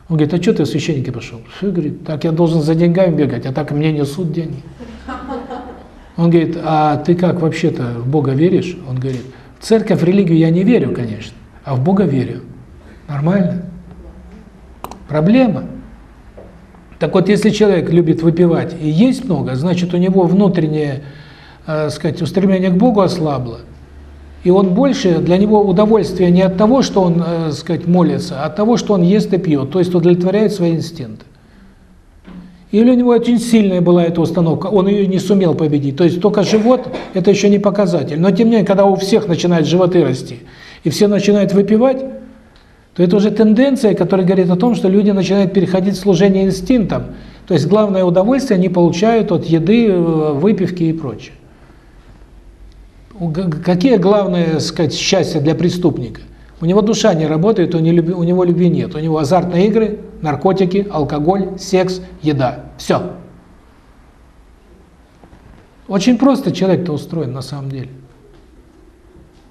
Он говорит, а что ты священники пошел? Что, говорит, так я должен за деньгами бегать, а так мне несут деньги. Он говорит, а ты как вообще-то в Бога веришь? Он говорит, в церковь, в религию я не верю, конечно, а в Бога верю. Нормально? Проблема. Так вот, если человек любит выпивать и есть много, значит, у него внутреннее, э, сказать, устремление к Богу ослабло. И он больше, для него удовольствие не от того, что он, э, сказать, молится, а от того, что он ест и пьет, то есть удовлетворяет свои инстинкты. Или у него очень сильная была эта установка, он ее не сумел победить. То есть только живот – это еще не показатель. Но тем не менее, когда у всех начинают животы расти, и все начинают выпивать, то это уже тенденция, которая говорит о том, что люди начинают переходить в служение инстинктам. То есть главное удовольствие они получают от еды, э, выпивки и прочее. Какие главные, сказать, счастья для преступника? У него душа не работает, у него любви нет. У него азартные игры, наркотики, алкоголь, секс, еда. Все. Очень просто человек-то устроен на самом деле.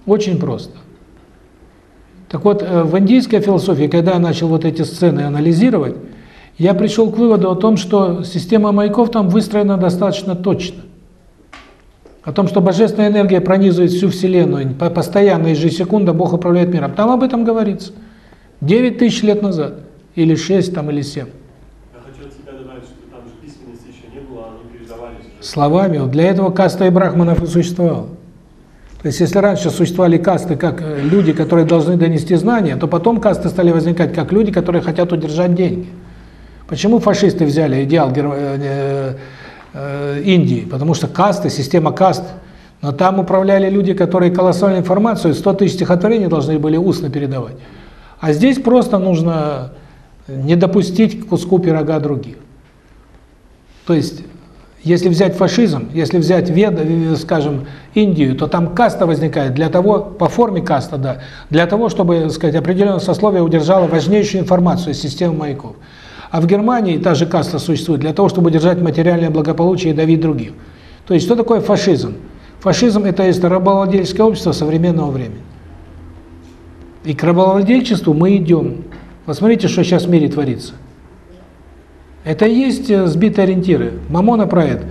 Очень просто. Так вот, э, в индийской философии, когда я начал вот эти сцены анализировать, я пришел к выводу о том, что система маяков там выстроена достаточно точно. О том, что божественная энергия пронизывает всю Вселенную, постоянно, ежесекунда Бог управляет миром. Там об этом говорится. 9 тысяч лет назад. Или 6, там, или 7. Я хочу от себя добавить, что там же письменности еще не было, они передавались уже. Словами. Вот для этого каста и брахманов и существовала. То есть, если раньше существовали касты как э, люди, которые должны донести знания, то потом касты стали возникать как люди, которые хотят удержать деньги. Почему фашисты взяли идеал э, Индии? Потому что касты, система каст. Но там управляли люди, которые колоссальную информацию, 100 тысяч стихотворений должны были устно передавать. А здесь просто нужно не допустить к куску пирога других. То есть если взять фашизм, если взять, вед, скажем, Индию, то там каста возникает для того, по форме каста, да, для того, чтобы, сказать, определенное сословие удержало важнейшую информацию из системы маяков. А в Германии та же каста существует для того, чтобы удержать материальное благополучие и давить других. То есть, что такое фашизм? Фашизм – это есть рабовладельческое общество современного времени. И к рабовладельчеству мы идем. Посмотрите, что сейчас в мире творится. Это и есть э, сбитые ориентиры. Мамона это.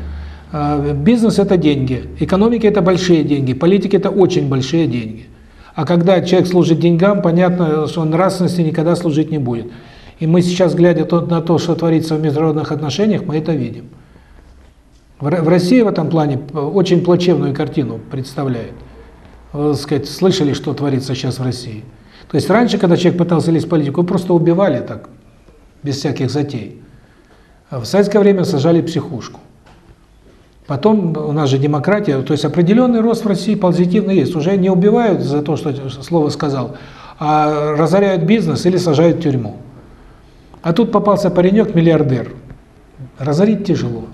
А, бизнес – это деньги, экономика – это большие деньги, политика – это очень большие деньги. А когда человек служит деньгам, понятно, что он нравственности никогда служить не будет. И мы сейчас, глядя на то, что творится в международных отношениях, мы это видим. В России в этом плане очень плачевную картину представляет. Вы, сказать, слышали, что творится сейчас в России? То есть раньше, когда человек пытался лезть в политику, его просто убивали так, без всяких затей. А в советское время сажали психушку. Потом у нас же демократия, то есть определенный рост в России позитивный есть. Уже не убивают за то, что слово сказал, а разоряют бизнес или сажают в тюрьму. А тут попался паренек-миллиардер. Разорить тяжело.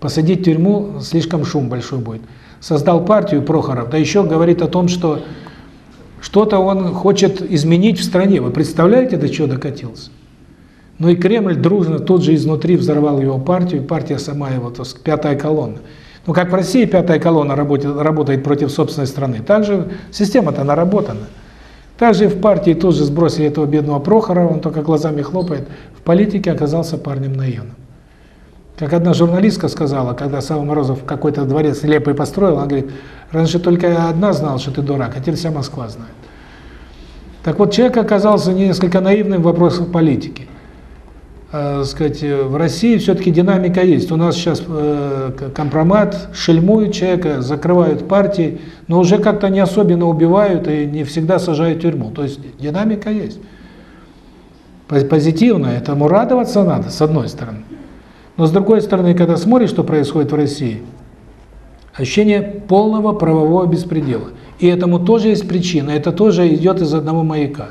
Посадить в тюрьму слишком шум большой будет. Создал партию Прохоров, да еще говорит о том, что что-то он хочет изменить в стране. Вы представляете, до чего докатился? Ну и Кремль дружно тут же изнутри взорвал его партию, партия сама его, так сказать, пятая колонна. Ну как в России пятая колонна работает, работает против собственной страны, так же система-то наработана. Также в партии тут же сбросили этого бедного Прохорова, он только глазами хлопает, в политике оказался парнем наивным. Как одна журналистка сказала, когда Сава Морозов какой-то дворец нелепый построил, она говорит, раньше только одна знала, что ты дурак, а теперь вся Москва знает. Так вот, человек оказался несколько наивным в вопросах политики э, сказать, в России все-таки динамика есть. У нас сейчас э, компромат, шельмуют человека, закрывают партии, но уже как-то не особенно убивают и не всегда сажают в тюрьму. То есть динамика есть. Позитивно, этому радоваться надо, с одной стороны. Но с другой стороны, когда смотришь, что происходит в России, ощущение полного правового беспредела. И этому тоже есть причина, это тоже идет из одного маяка.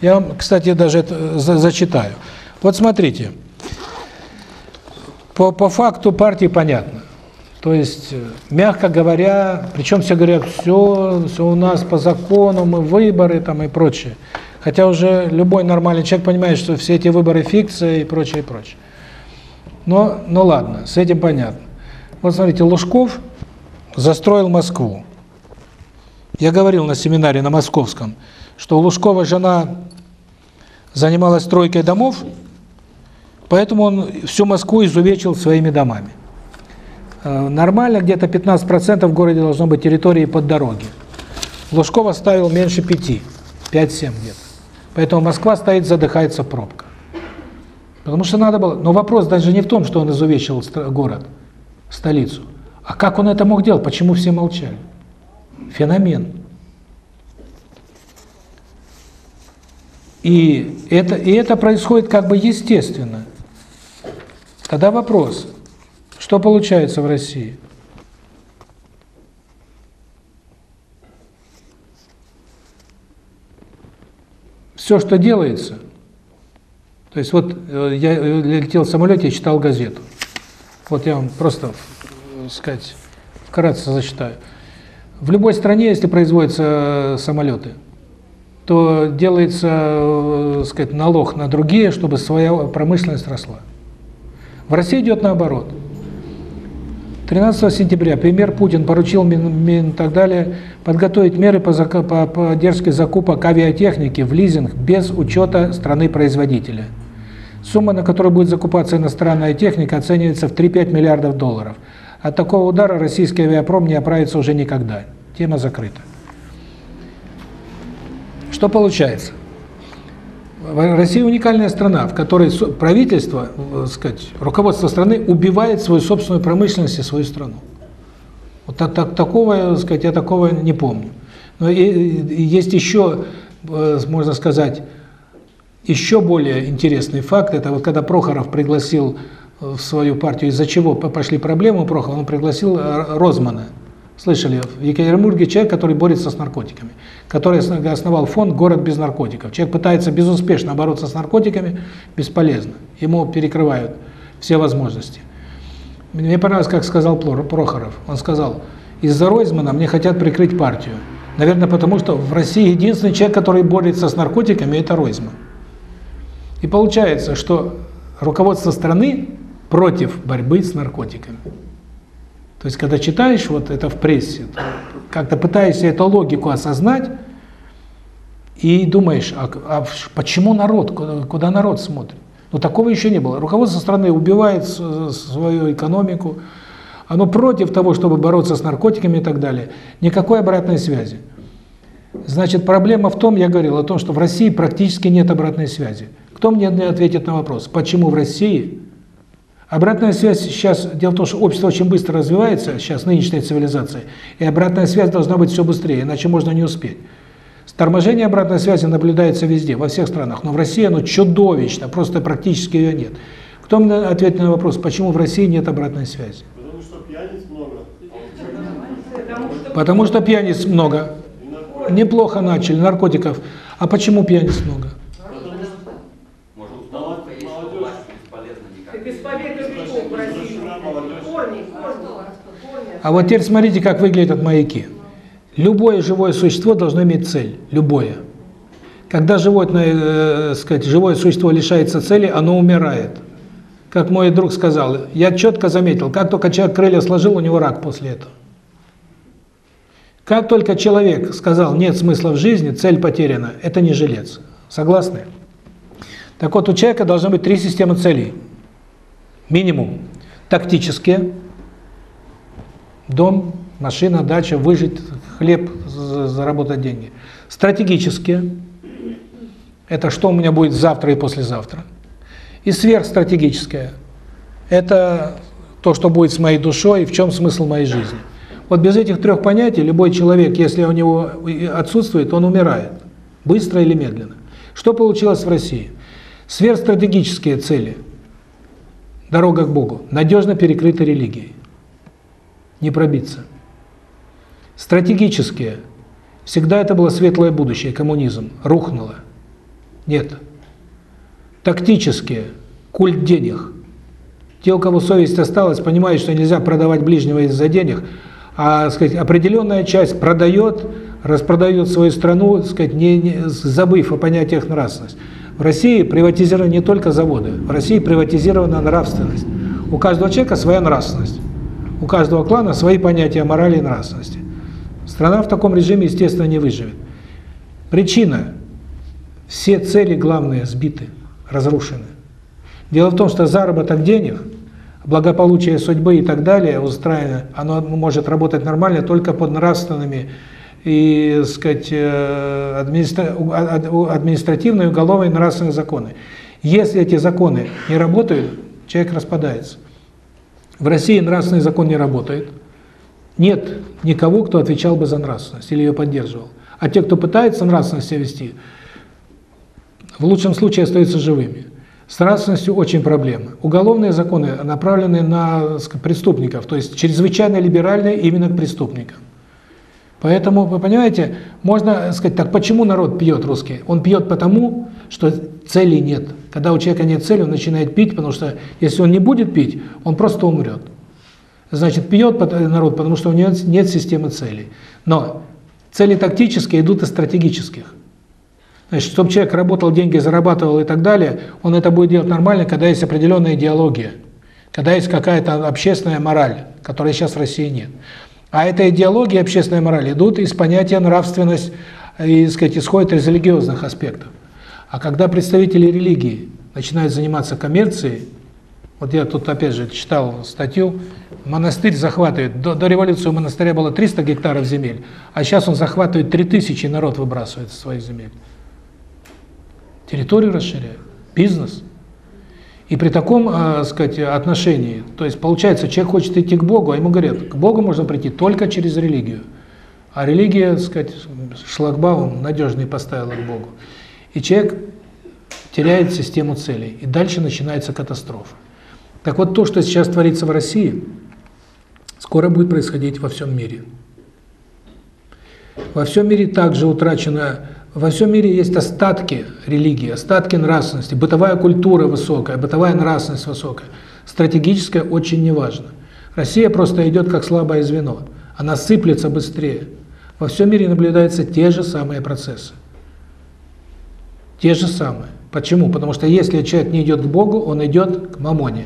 Я вам, кстати, даже это э, зачитаю. Вот смотрите, по, по факту партии понятно. То есть, э, мягко говоря, причем все говорят, все, все у нас по закону, мы выборы там и прочее. Хотя уже любой нормальный человек понимает, что все эти выборы фикция и прочее, и прочее. Но, ну ладно, с этим понятно. Вот смотрите, Лужков застроил Москву. Я говорил на семинаре на Московском, что у Лужкова жена занималась стройкой домов, Поэтому он всю Москву изувечил своими домами. Э, нормально, где-то 15% в городе должно быть территории под дороги. Лужков оставил меньше 5, 5-7 где-то. Поэтому Москва стоит, задыхается пробка. Потому что надо было... Но вопрос даже не в том, что он изувечил город, столицу. А как он это мог делать? Почему все молчали? Феномен. И это, и это происходит как бы естественно. Тогда вопрос, что получается в России? Все, что делается, то есть вот э, я э, летел в самолете и читал газету. Вот я вам просто, так сказать, вкратце зачитаю. В любой стране, если производятся самолеты, то делается, сказать, налог на другие, чтобы своя промышленность росла. В России идет наоборот. 13 сентября премьер Путин поручил Мин, Мин так далее подготовить меры по, по поддержке закупок авиатехники в лизинг без учета страны-производителя. Сумма, на которую будет закупаться иностранная техника, оценивается в 3-5 миллиардов долларов. От такого удара российский авиапром не оправится уже никогда. Тема закрыта. Что получается? Россия уникальная страна, в которой правительство, э, сказать, руководство страны убивает свою собственную промышленность и свою страну. Вот так, так, такого, сказать, я такого не помню. Но и, и есть еще, э, можно сказать, еще более интересный факт, это вот когда Прохоров пригласил в свою партию, из-за чего пошли проблемы у Прохорова, он пригласил э, Розмана. Слышали, в Екатеринбурге человек, который борется с наркотиками, который основал фонд «Город без наркотиков». Человек пытается безуспешно бороться с наркотиками, бесполезно. Ему перекрывают все возможности. Мне понравилось, как сказал Прохоров. Он сказал, из-за Ройзмана мне хотят прикрыть партию. Наверное, потому что в России единственный человек, который борется с наркотиками, это Ройзман. И получается, что руководство страны против борьбы с наркотиками. То есть, когда читаешь вот это в прессе, как-то пытаешься эту логику осознать и думаешь, а, а почему народ, куда, народ смотрит? Но такого еще не было. Руководство страны убивает свою экономику, оно против того, чтобы бороться с наркотиками и так далее. Никакой обратной связи. Значит, проблема в том, я говорил о том, что в России практически нет обратной связи. Кто мне ответит на вопрос, почему в России Обратная связь сейчас, дело в том, что общество очень быстро развивается, сейчас нынешняя цивилизация, и обратная связь должна быть все быстрее, иначе можно не успеть. Торможение обратной связи наблюдается везде, во всех странах, но в России оно чудовищно, просто практически ее нет. Кто мне ответит на вопрос, почему в России нет обратной связи? Потому что пьяниц много. Потому что пьяниц много. Неплохо начали, наркотиков. А почему пьяниц много? А вот теперь смотрите, как выглядят маяки. Любое живое существо должно иметь цель, любое. Когда животное, э, сказать, живое существо лишается цели, оно умирает. Как мой друг сказал, я четко заметил, как только человек крылья сложил, у него рак после этого. Как только человек сказал, нет смысла в жизни, цель потеряна, это не жилец. Согласны? Так вот, у человека должно быть три системы целей. Минимум. Тактические, Дом, машина, дача, выжить, хлеб, заработать деньги. Стратегические. Это что у меня будет завтра и послезавтра. И сверхстратегическое. Это то, что будет с моей душой и в чем смысл моей жизни. Вот без этих трех понятий любой человек, если у него отсутствует, он умирает. Быстро или медленно. Что получилось в России? Сверхстратегические цели. Дорога к Богу. Надежно перекрыта религией не пробиться. Стратегические. Всегда это было светлое будущее, коммунизм. Рухнуло. Нет. Тактические. Культ денег. Те, у кого совесть осталась, понимают, что нельзя продавать ближнего из-за денег, а сказать, определенная часть продает, распродает свою страну, сказать, не, не, забыв о понятиях нравственность. В России приватизированы не только заводы, в России приватизирована нравственность. У каждого человека своя нравственность. У каждого клана свои понятия морали и нравственности. Страна в таком режиме, естественно, не выживет. Причина. Все цели главные сбиты, разрушены. Дело в том, что заработок денег, благополучие судьбы и так далее устроено, оно может работать нормально только под нравственными и, сказать, э, администра... административные, уголовные, нравственные законы. Если эти законы не работают, человек распадается. В России нравственный закон не работает. Нет никого, кто отвечал бы за нравственность или ее поддерживал. А те, кто пытается нравственность себя вести, в лучшем случае остаются живыми. С нравственностью очень проблема. Уголовные законы направлены на преступников, то есть чрезвычайно либеральные именно к преступникам. Поэтому, вы понимаете, можно сказать, так почему народ пьет русский? Он пьет потому, что цели нет. Когда у человека нет цели, он начинает пить, потому что если он не будет пить, он просто умрет. Значит, пьет народ, потому что у него нет системы целей. Но цели тактические идут из стратегических. Значит, чтобы человек работал, деньги зарабатывал и так далее, он это будет делать нормально, когда есть определенная идеология, когда есть какая-то общественная мораль, которой сейчас в России нет. А эта идеология, общественная мораль идут из понятия нравственность, и, сказать, исходят из религиозных аспектов. А когда представители религии начинают заниматься коммерцией, вот я тут опять же читал статью, монастырь захватывает, до, до революции у монастыря было 300 гектаров земель, а сейчас он захватывает 3000, народ выбрасывает со своих земель. Территорию расширяет, бизнес. И при таком, э, сказать, отношении, то есть получается, человек хочет идти к Богу, а ему говорят, к Богу можно прийти только через религию. А религия, сказать, шлагбаум надежный поставила к Богу. И человек теряет систему целей, и дальше начинается катастрофа. Так вот, то, что сейчас творится в России, скоро будет происходить во всем мире. Во всем мире также утрачено, во всем мире есть остатки религии, остатки нравственности, бытовая культура высокая, бытовая нравственность высокая. Стратегическая очень неважно. Россия просто идет как слабое звено, она сыплется быстрее. Во всем мире наблюдаются те же самые процессы. Те же самые. Почему? Потому что если человек не идет к Богу, он идет к мамоне.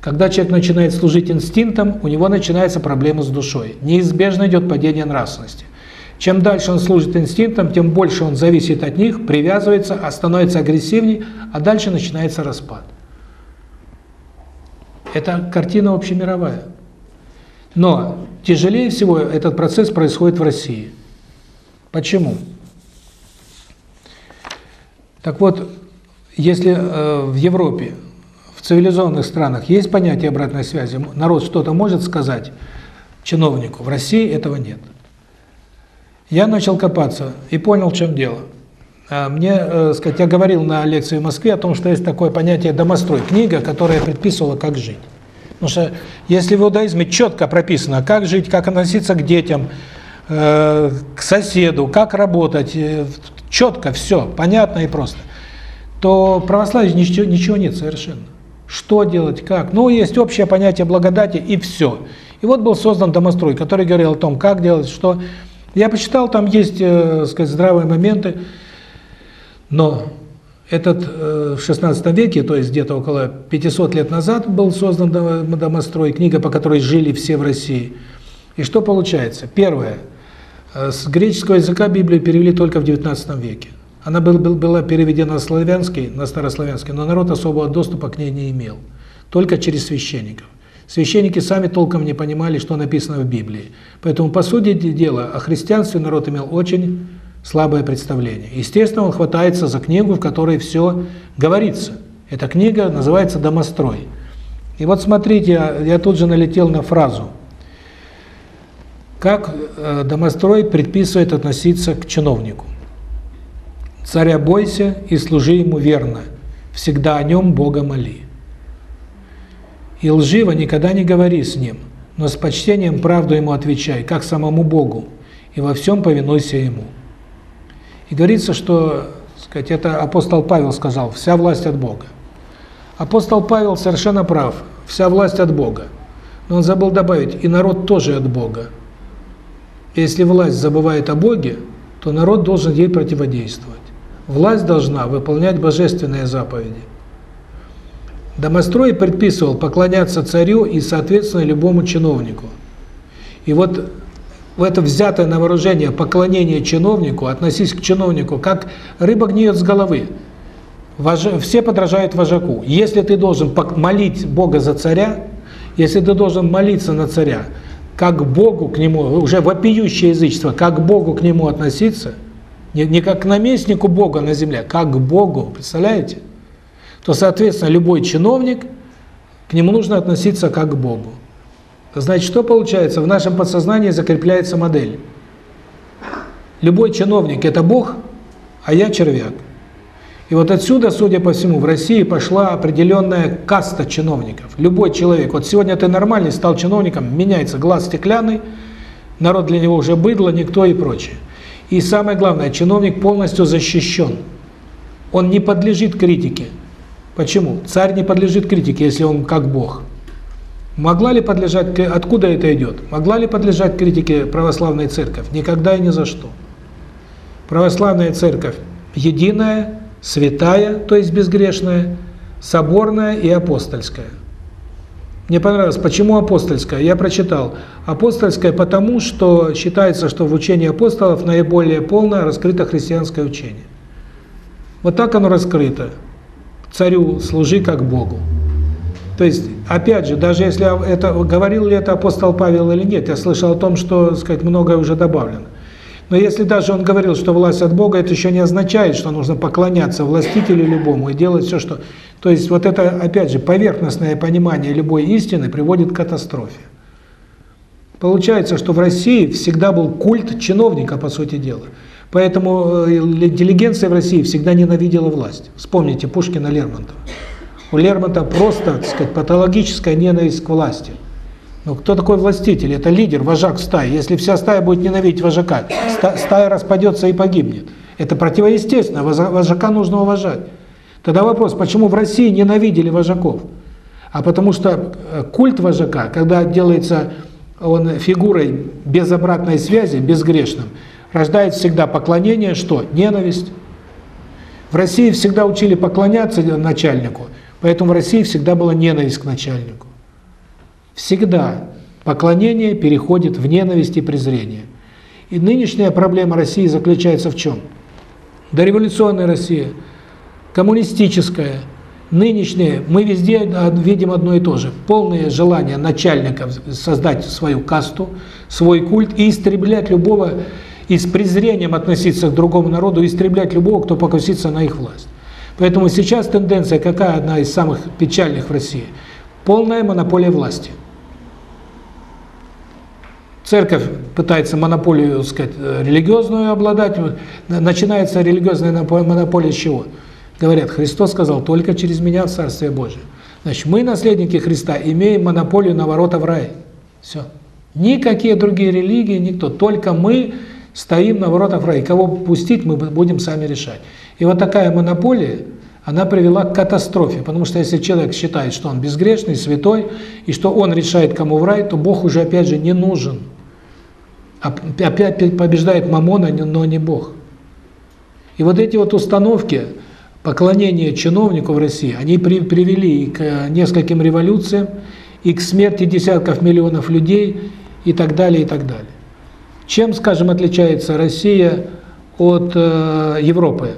Когда человек начинает служить инстинктам, у него начинается проблема с душой. Неизбежно идет падение нравственности. Чем дальше он служит инстинктам, тем больше он зависит от них, привязывается, а становится агрессивнее, а дальше начинается распад. Это картина общемировая. Но тяжелее всего этот процесс происходит в России. Почему? Так вот, если э, в Европе, в цивилизованных странах есть понятие обратной связи, народ что-то может сказать чиновнику, в России этого нет. Я начал копаться и понял, в чем дело. А, мне, э, сказать, я говорил на лекции в Москве о том, что есть такое понятие «домострой», книга, которая предписывала, как жить. Потому что если в иудаизме четко прописано, как жить, как относиться к детям, э, к соседу, как работать, э, четко все, понятно и просто, то православия ничего, ничего нет совершенно. Что делать, как? Ну, есть общее понятие благодати и все. И вот был создан домострой, который говорил о том, как делать, что. Я почитал, там есть, э, сказать, здравые моменты, но этот э, в 16 веке, то есть где-то около 500 лет назад был создан домострой, книга, по которой жили все в России. И что получается? Первое – Э, с греческого языка Библию перевели только в XIX веке. Она был, был, была переведена на славянский, на старославянский, но народ особого доступа к ней не имел. Только через священников. Священники сами толком не понимали, что написано в Библии. Поэтому, по сути дела, о христианстве народ имел очень слабое представление. Естественно, он хватается за книгу, в которой все говорится. Эта книга называется «Домострой». И вот смотрите, я, я тут же налетел на фразу – как э, домострой предписывает относиться к чиновнику? Царя бойся и служи ему верно, всегда о нем Бога моли. И лживо никогда не говори с ним, но с почтением правду ему отвечай, как самому Богу, и во всем повинуйся ему. И говорится, что, сказать, это апостол Павел сказал, вся власть от Бога. Апостол Павел совершенно прав, вся власть от Бога. Но он забыл добавить, и народ тоже от Бога. Если власть забывает о Боге, то народ должен ей противодействовать. Власть должна выполнять божественные заповеди. Домострой предписывал поклоняться царю и, соответственно, любому чиновнику. И вот в это взятое на вооружение поклонение чиновнику, относись к чиновнику, как рыба гниет с головы. Все подражают вожаку. Если ты должен молить Бога за царя, если ты должен молиться на царя, как Богу к нему, уже вопиющее язычество, как Богу к нему относиться, не, не как к наместнику Бога на земле, как к Богу, представляете? То, соответственно, любой чиновник, к нему нужно относиться как к Богу. Значит, что получается? В нашем подсознании закрепляется модель. Любой чиновник – это Бог, а я червяк. И вот отсюда, судя по всему, в России пошла определенная каста чиновников. Любой человек, вот сегодня ты нормальный, стал чиновником, меняется глаз стеклянный, народ для него уже быдло, никто и прочее. И самое главное, чиновник полностью защищен. Он не подлежит критике. Почему? Царь не подлежит критике, если он как Бог. Могла ли подлежать, откуда это идет? Могла ли подлежать критике православная церковь? Никогда и ни за что. Православная церковь единая, святая, то есть безгрешная, соборная и апостольская. Мне понравилось, почему апостольская? Я прочитал. Апостольская потому, что считается, что в учении апостолов наиболее полно раскрыто христианское учение. Вот так оно раскрыто. Царю служи как Богу. То есть, опять же, даже если это говорил ли это апостол Павел или нет, я слышал о том, что, сказать, многое уже добавлено. Но если даже он говорил, что власть от Бога, это еще не означает, что нужно поклоняться властителю любому и делать все, что... То есть вот это, опять же, поверхностное понимание любой истины приводит к катастрофе. Получается, что в России всегда был культ чиновника, по сути дела. Поэтому э, интеллигенция в России всегда ненавидела власть. Вспомните Пушкина, Лермонтова. У Лермонтова просто, так сказать, патологическая ненависть к власти. Но кто такой властитель? Это лидер, вожак стаи. Если вся стая будет ненавидеть вожака, стая распадется и погибнет. Это противоестественно, вожака нужно уважать. Тогда вопрос, почему в России ненавидели вожаков? А потому что э, культ вожака, когда делается он фигурой без обратной связи, безгрешным, рождает всегда поклонение, что? Ненависть. В России всегда учили поклоняться начальнику, поэтому в России всегда была ненависть к начальнику. Всегда поклонение переходит в ненависть и презрение. И нынешняя проблема России заключается в чем? Дореволюционная Россия, коммунистическая, нынешняя, мы везде видим одно и то же. Полное желание начальников создать свою касту, свой культ и истреблять любого, и с презрением относиться к другому народу, истреблять любого, кто покусится на их власть. Поэтому сейчас тенденция какая одна из самых печальных в России? Полная монополия власти. Церковь пытается монополию, сказать, религиозную обладать. Начинается религиозная монополия с чего? Говорят, Христос сказал, только через меня в Царствие Божие. Значит, мы, наследники Христа, имеем монополию на ворота в рай. Все. Никакие другие религии, никто. Только мы стоим на воротах в рай. Кого пустить, мы будем сами решать. И вот такая монополия, она привела к катастрофе. Потому что если человек считает, что он безгрешный, святой, и что он решает, кому в рай, то Бог уже, опять же, не нужен. Опять побеждает Мамона, но не Бог. И вот эти вот установки поклонения чиновнику в России, они при, привели к нескольким революциям, и к смерти десятков миллионов людей, и так далее, и так далее. Чем, скажем, отличается Россия от э, Европы?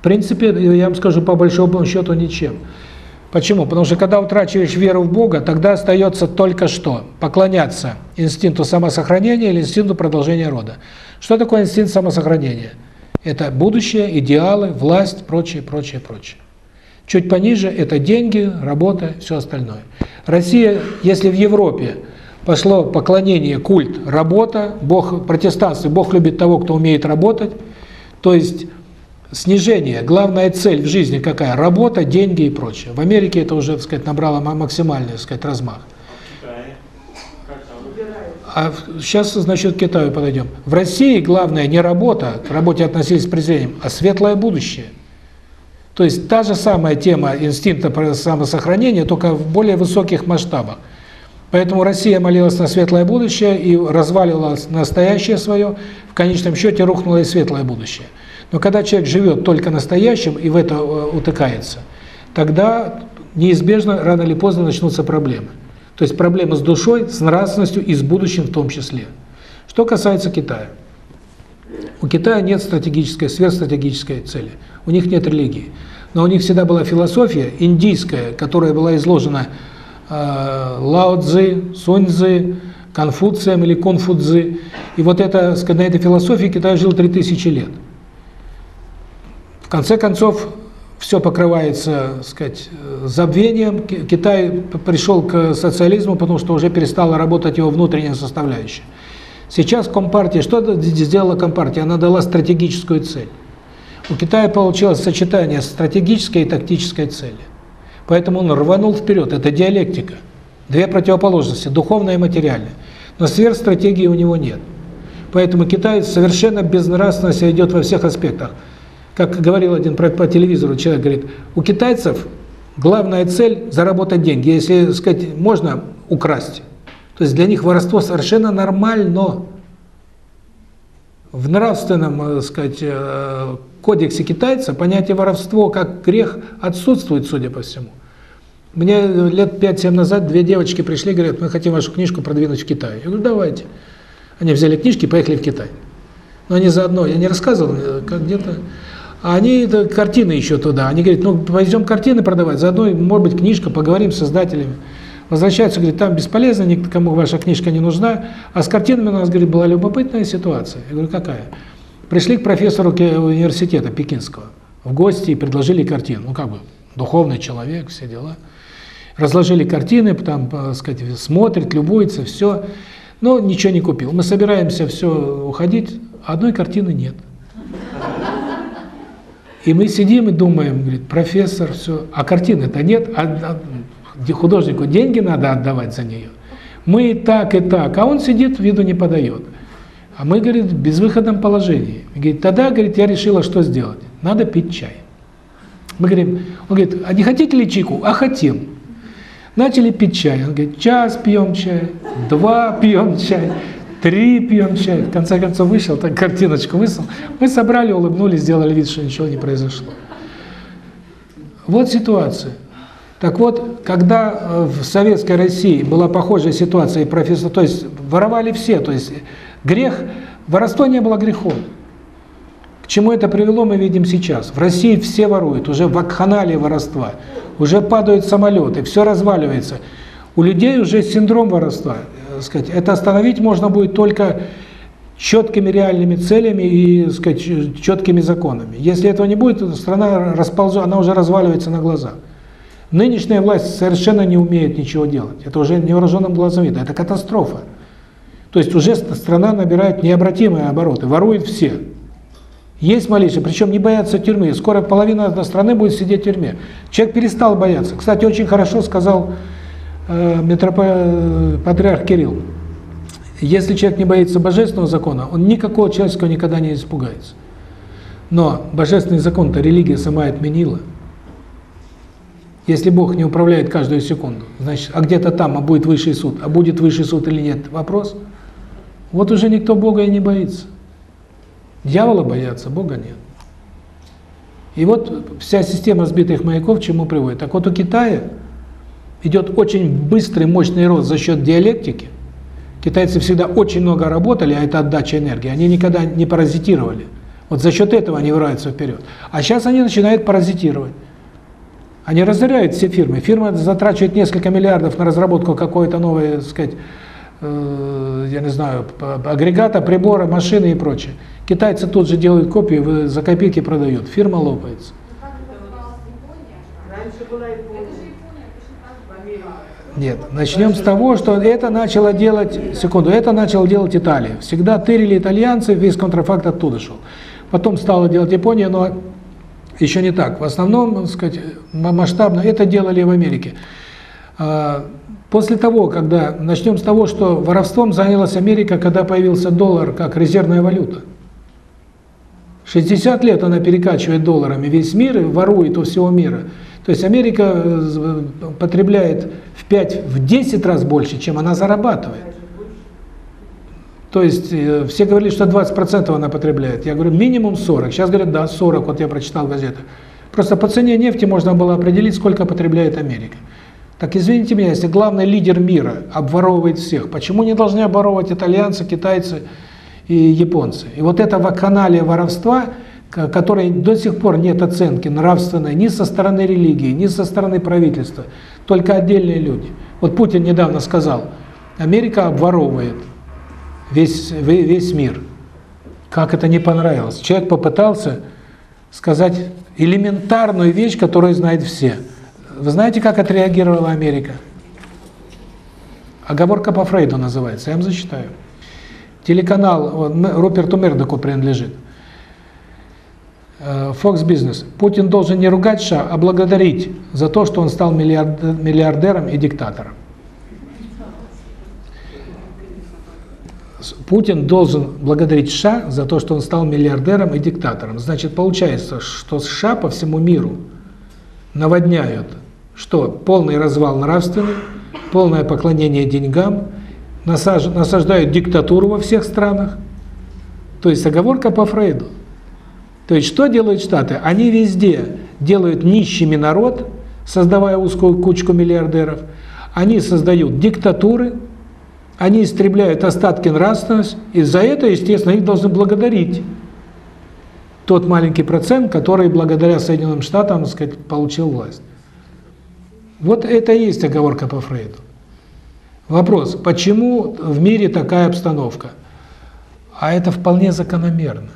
В принципе, я вам скажу, по большому счету, ничем. Почему? Потому что когда утрачиваешь веру в Бога, тогда остается только что? Поклоняться инстинкту самосохранения или инстинкту продолжения рода. Что такое инстинкт самосохранения? Это будущее, идеалы, власть, прочее, прочее, прочее. Чуть пониже – это деньги, работа, все остальное. Россия, если в Европе пошло поклонение, культ, работа, Бог, протестанство, Бог любит того, кто умеет работать, то есть снижение, главная цель в жизни какая? Работа, деньги и прочее. В Америке это уже, так сказать, набрало максимальный, так сказать, размах. А сейчас, значит, к Китаю подойдем. В России главное не работа, к работе относились с презрением, а светлое будущее. То есть та же самая тема инстинкта самосохранения, только в более высоких масштабах. Поэтому Россия молилась на светлое будущее и развалила настоящее свое, в конечном счете рухнуло и светлое будущее. Но когда человек живет только настоящим и в это э, утыкается, тогда неизбежно рано или поздно начнутся проблемы. То есть проблемы с душой, с нравственностью и с будущим в том числе. Что касается Китая. У Китая нет стратегической, сверхстратегической цели. У них нет религии. Но у них всегда была философия индийская, которая была изложена Лао Цзи, Сунь Цзи, Конфуцием или Конфудзи. И вот это, на этой философии Китай жил 3000 лет конце концов, все покрывается, сказать, забвением. Китай пришел к социализму, потому что уже перестала работать его внутренняя составляющая. Сейчас Компартия, что сделала Компартия? Она дала стратегическую цель. У Китая получилось сочетание стратегической и тактической цели. Поэтому он рванул вперед. Это диалектика. Две противоположности, духовная и материальная. Но сверхстратегии у него нет. Поэтому Китай совершенно безнравственно себя идет во всех аспектах. Как говорил один по, телевизору человек, говорит, у китайцев главная цель – заработать деньги. Если, сказать, можно украсть. То есть для них воровство совершенно нормально. В нравственном, э, сказать, э, кодексе китайца понятие воровство как грех отсутствует, судя по всему. Мне лет 5-7 назад две девочки пришли, говорят, мы хотим вашу книжку продвинуть в Китай. Я говорю, давайте. Они взяли книжки и поехали в Китай. Но они заодно, я не рассказывал, э, как где-то... А они это, картины еще туда. Они говорят, ну, пойдем картины продавать, заодно, может быть, книжка, поговорим с создателями. Возвращаются, говорит, там бесполезно, никому ваша книжка не нужна. А с картинами у нас, говорит, была любопытная ситуация. Я говорю, какая? Пришли к профессору университета пекинского в гости и предложили картину. Ну, как бы, духовный человек, все дела. Разложили картины, там, так сказать, смотрит, любуется, все. Но ничего не купил. Мы собираемся все уходить, одной картины нет. И мы сидим и думаем, говорит, профессор, все, а картины-то нет, а, а художнику деньги надо отдавать за нее. Мы и так, и так, а он сидит, виду не подает. А мы, говорит, в безвыходном положении. Говорит, тогда, говорит, я решила, что сделать. Надо пить чай. Мы говорим, он говорит, а не хотите ли чайку? А хотим. Начали пить чай. Он говорит, час пьем чай, два пьем чай, три пьем чай. В конце концов вышел, так картиночку высыл. Мы собрали, улыбнулись, сделали вид, что ничего не произошло. Вот ситуация. Так вот, когда э, в Советской России была похожая ситуация, и профессор, то есть воровали все, то есть грех, воровство не было грехом. Чему это привело, мы видим сейчас. В России все воруют, уже в вакханалии воровства уже падают самолеты, все разваливается. У людей уже синдром воровства. Э, сказать, это остановить можно будет только четкими реальными целями и сказать, четкими законами. Если этого не будет, страна расползет, она уже разваливается на глазах. Нынешняя власть совершенно не умеет ничего делать. Это уже невооруженным глазом видно. Это катастрофа. То есть уже страна набирает необратимые обороты, ворует все. Есть малейшие, причем не боятся тюрьмы. Скоро половина страны будет сидеть в тюрьме. Человек перестал бояться. Кстати, очень хорошо сказал э, митрополит, патриарх Кирилл. Если человек не боится божественного закона, он никакого человеческого никогда не испугается. Но божественный закон-то религия сама отменила. Если Бог не управляет каждую секунду, значит, а где-то там, а будет высший суд, а будет высший суд или нет, вопрос. Вот уже никто Бога и не боится. Дьявола боятся, Бога нет. И вот вся система сбитых маяков чему приводит. Так вот у Китая идет очень быстрый, мощный рост за счет диалектики. Китайцы всегда очень много работали, а это отдача энергии. Они никогда не паразитировали. Вот за счет этого они вырываются вперед. А сейчас они начинают паразитировать. Они разоряют все фирмы. Фирма затрачивает несколько миллиардов на разработку какой-то новой, так сказать, я не знаю, агрегата, прибора, машины и прочее. Китайцы тут же делают копии, за копейки продают, фирма лопается. Нет, начнем с того, что это начало делать, секунду, это начало делать Италия. Всегда тырили итальянцы, весь контрафакт оттуда шел. Потом стала делать Япония, но еще не так. В основном, так сказать, масштабно это делали в Америке. После того, когда, начнем с того, что воровством занялась Америка, когда появился доллар как резервная валюта. 60 лет она перекачивает долларами весь мир и ворует у всего мира. То есть Америка э, потребляет в 5, в 10 раз больше, чем она зарабатывает. То есть э, все говорили, что 20% она потребляет. Я говорю, минимум 40. Сейчас говорят, да, 40, вот я прочитал газету. Просто по цене нефти можно было определить, сколько потребляет Америка. Так извините меня, если главный лидер мира обворовывает всех, почему не должны обворовывать итальянцы, китайцы, и японцы. И вот это вакханалия воровства, которой до сих пор нет оценки нравственной ни со стороны религии, ни со стороны правительства, только отдельные люди. Вот Путин недавно сказал, Америка обворовывает весь, весь мир. Как это не понравилось? Человек попытался сказать элементарную вещь, которую знают все. Вы знаете, как отреагировала Америка? Оговорка по Фрейду называется, я вам зачитаю телеканал Роберту Мердоку принадлежит. Э, Fox Business. Путин должен не ругать США, а благодарить за то, что он стал миллиардером и диктатором. Путин должен благодарить США за то, что он стал миллиардером и диктатором. Значит, получается, что США по всему миру наводняют, что полный развал нравственный, полное поклонение деньгам, насаждают диктатуру во всех странах. То есть оговорка по Фрейду. То есть что делают Штаты? Они везде делают нищими народ, создавая узкую кучку миллиардеров. Они создают диктатуры, они истребляют остатки нравственности, и за это, естественно, их должны благодарить. Тот маленький процент, который благодаря Соединенным Штатам, так сказать, получил власть. Вот это и есть оговорка по Фрейду. Вопрос, почему в мире такая обстановка? А это вполне закономерно.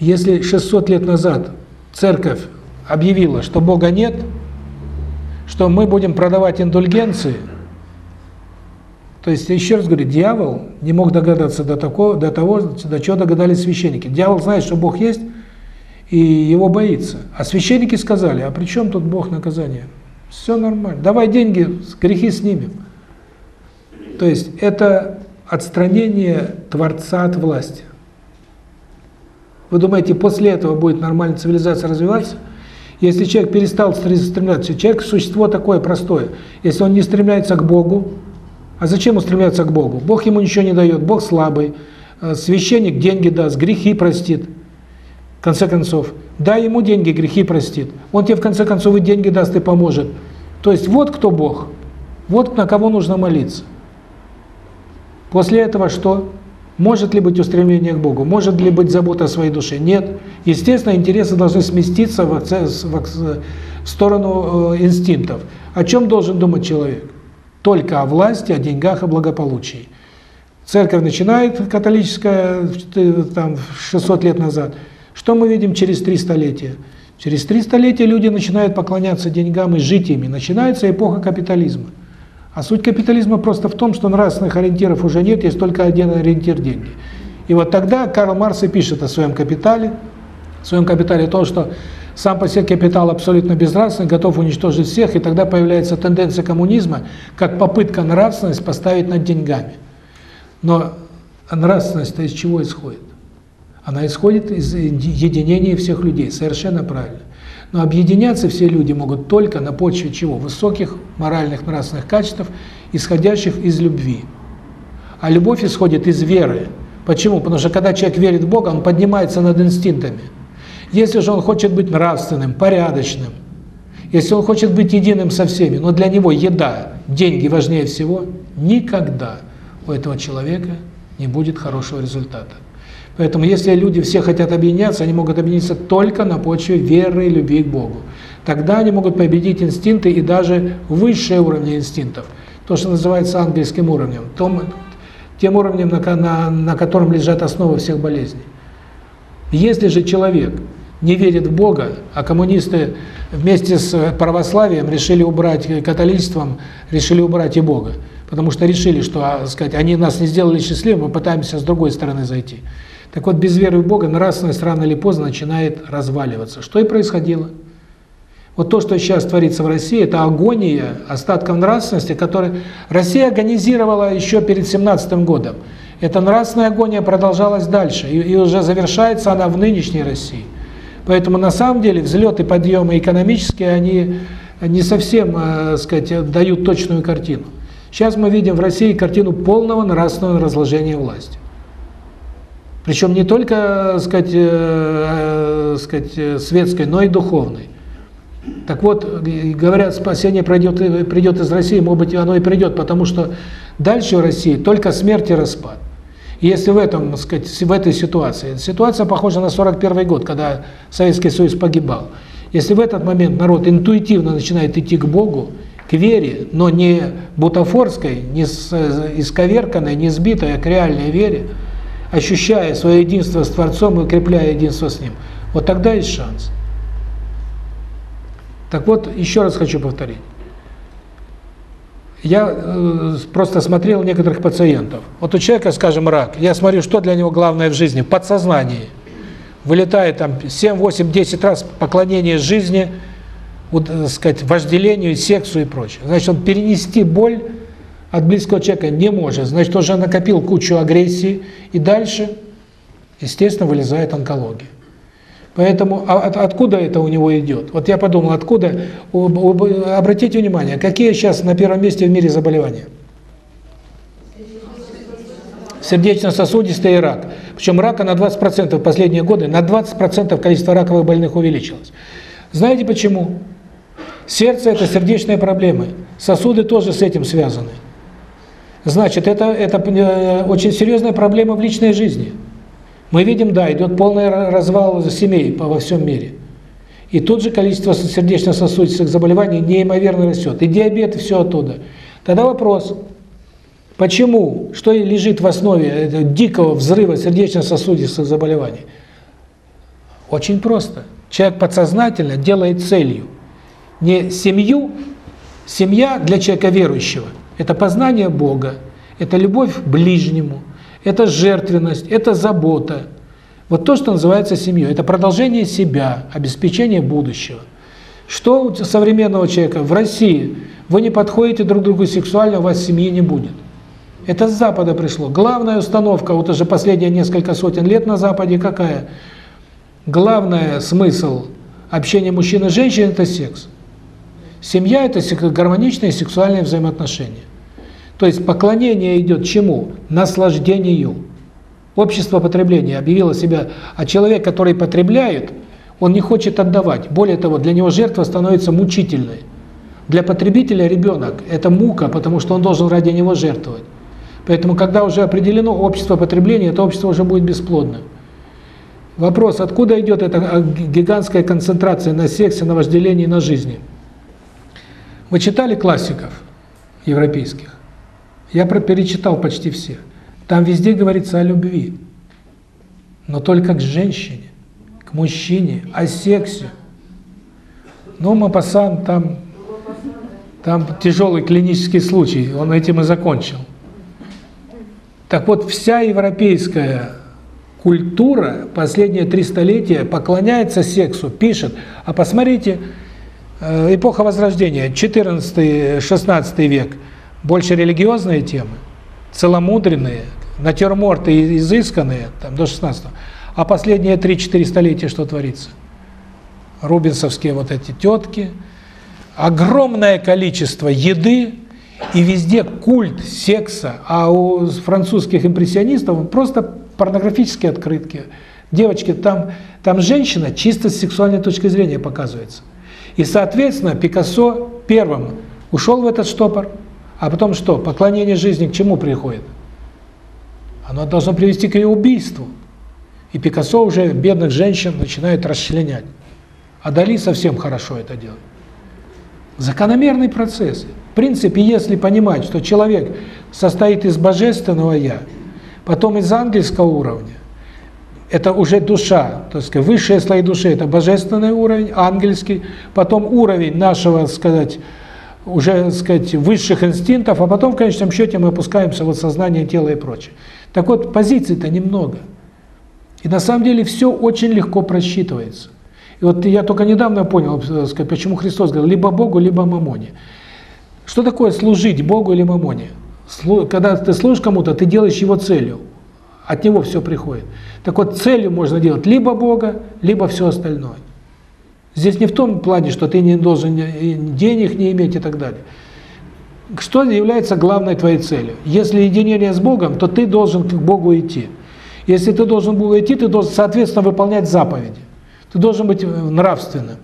Если 600 лет назад церковь объявила, что Бога нет, что мы будем продавать индульгенции – то есть, еще раз говорю, дьявол не мог догадаться до такого, до того, до чего догадались священники. Дьявол знает, что Бог есть, и его боится. А священники сказали, а при чем тут Бог наказания? Все нормально, давай деньги, грехи снимем. То есть, это отстранение Творца от власти. Вы думаете, после этого будет нормальная цивилизация развиваться? Если человек перестал стремляться, человек – существо такое простое. Если он не стремляется к Богу, а зачем устремляться к Богу? Бог ему ничего не дает, Бог слабый. Э, священник деньги даст, грехи простит. В конце концов, дай ему деньги, грехи простит. Он тебе в конце концов и деньги даст и поможет. То есть вот кто Бог. Вот на кого нужно молиться. После этого что? Может ли быть устремление к Богу? Может ли быть забота о своей душе? Нет. Естественно, интересы должны сместиться в, в сторону э, инстинктов. О чем должен думать человек? только о власти, о деньгах и благополучии. Церковь начинает, католическая, там, 600 лет назад. Что мы видим через три столетия? Через три столетия люди начинают поклоняться деньгам и жить ими. Начинается эпоха капитализма. А суть капитализма просто в том, что нравственных ориентиров уже нет, есть только один ориентир – деньги. И вот тогда Карл Маркс и пишет о своем капитале, в своем капитале то, что сам по себе капитал абсолютно безнравственный, готов уничтожить всех, и тогда появляется тенденция коммунизма, как попытка нравственность поставить над деньгами. Но нравственность-то из чего исходит? Она исходит из единения всех людей, совершенно правильно. Но объединяться все люди могут только на почве чего? Высоких моральных, нравственных качеств, исходящих из любви. А любовь исходит из веры. Почему? Потому что когда человек верит в Бога, он поднимается над инстинктами. Если же он хочет быть нравственным, порядочным, если он хочет быть единым со всеми, но для него еда, деньги важнее всего, никогда у этого человека не будет хорошего результата. Поэтому если люди все хотят объединяться, они могут объединиться только на почве веры и любви к Богу. Тогда они могут победить инстинкты и даже высшие уровни инстинктов. То, что называется ангельским уровнем. Том, тем уровнем, на, на, на котором лежат основы всех болезней. Если же человек не верит в Бога, а коммунисты вместе с православием решили убрать католичеством, решили убрать и Бога. Потому что решили, что, а, сказать, они нас не сделали счастливыми, мы пытаемся с другой стороны зайти. Так вот, без веры в Бога нравственность рано или поздно начинает разваливаться. Что и происходило. Вот то, что сейчас творится в России, это агония остатков нравственности, которые Россия агонизировала еще перед 17 годом. Эта нравственная агония продолжалась дальше, и, и уже завершается она в нынешней России. Поэтому на самом деле взлеты, подъемы экономические, они не совсем, э, сказать, дают точную картину. Сейчас мы видим в России картину полного нравственного разложения власти. Причем не только, э, сказать, э, э, сказать, светской, но и духовной. Так вот, говорят, спасение придет, придет из России, может быть, оно и придет, потому что дальше в России только смерть и распад. Если в этом, сказать, в этой ситуации, ситуация похожа на 41 год, когда Советский Союз погибал. Если в этот момент народ интуитивно начинает идти к Богу, к вере, но не бутафорской, не исковерканной, не сбитой, а к реальной вере, ощущая свое единство с Творцом и укрепляя единство с Ним, вот тогда есть шанс. Так вот, еще раз хочу повторить. Я э, просто смотрел некоторых пациентов. Вот у человека, скажем, рак. Я смотрю, что для него главное в жизни. Подсознание. вылетает там 7, 8, 10 раз поклонение жизни, вот, так сказать, вожделению, сексу и прочее. Значит, он перенести боль от близкого человека не может. Значит, он уже накопил кучу агрессии, и дальше, естественно, вылезает онкология. Поэтому а от, откуда это у него идет? Вот я подумал, откуда? Обратите внимание, какие сейчас на первом месте в мире заболевания? Сердечно-сосудистый и рак. Причем рака на 20% в последние годы, на 20% количество раковых больных увеличилось. Знаете почему? Сердце – это сердечные проблемы. Сосуды тоже с этим связаны. Значит, это, это э, очень серьезная проблема в личной жизни. Мы видим, да, идет полный развал семей во всем мире. И тут же количество сердечно-сосудистых заболеваний неимоверно растет. И диабет, и все оттуда. Тогда вопрос, почему, что лежит в основе дикого взрыва сердечно-сосудистых заболеваний? Очень просто. Человек подсознательно делает целью не семью, семья для человека верующего – это познание Бога, это любовь к ближнему, это жертвенность, это забота. Вот то, что называется семьей, это продолжение себя, обеспечение будущего. Что у современного человека в России? Вы не подходите друг другу сексуально, у вас семьи не будет. Это с Запада пришло. Главная установка, вот уже последние несколько сотен лет на Западе какая? Главный смысл общения мужчины и женщины – это секс. Семья – это гармоничные сексуальные взаимоотношения. То есть поклонение идет чему? Наслаждению. Общество потребления объявило себя, а человек, который потребляет, он не хочет отдавать. Более того, для него жертва становится мучительной. Для потребителя ребенок – это мука, потому что он должен ради него жертвовать. Поэтому, когда уже определено общество потребления, это общество уже будет бесплодным. Вопрос, откуда идет эта гигантская концентрация на сексе, на вожделении, на жизни? Вы читали классиков европейских? Я перечитал почти все. Там везде говорится о любви. Но только к женщине, к мужчине, о сексе. Ну, Мапасан там, там тяжелый клинический случай, он этим и закончил. Так вот, вся европейская культура последние три столетия поклоняется сексу, пишет. А посмотрите, э, эпоха Возрождения, 14-16 век – больше религиозные темы, целомудренные, натюрморты изысканные, там, до 16 -го. А последние 3-4 столетия что творится? Рубинсовские вот эти тетки, огромное количество еды, и везде культ секса, а у французских импрессионистов просто порнографические открытки. Девочки, там, там женщина чисто с сексуальной точки зрения показывается. И, соответственно, Пикассо первым ушел в этот штопор, а потом что? Поклонение жизни к чему приходит? Оно должно привести к ее убийству. И Пикассо уже бедных женщин начинает расчленять. А Дали совсем хорошо это делает. Закономерный процесс. В принципе, если понимать, что человек состоит из божественного «я», потом из ангельского уровня, это уже душа, то есть высшие слои души – это божественный уровень, ангельский, потом уровень нашего, сказать, уже, так сказать, высших инстинктов, а потом в конечном счете мы опускаемся в сознание тела и прочее. Так вот, позиций-то немного. И на самом деле все очень легко просчитывается. И вот я только недавно понял, сказать, почему Христос говорил либо Богу, либо Мамоне. Что такое служить Богу или Мамоне? Когда ты служишь кому-то, ты делаешь его целью. От него все приходит. Так вот, целью можно делать либо Бога, либо все остальное. Здесь не в том плане, что ты не должен денег не иметь и так далее. Что является главной твоей целью? Если единение с Богом, то ты должен к Богу идти. Если ты должен к Богу идти, ты должен, соответственно, выполнять заповеди. Ты должен быть нравственным.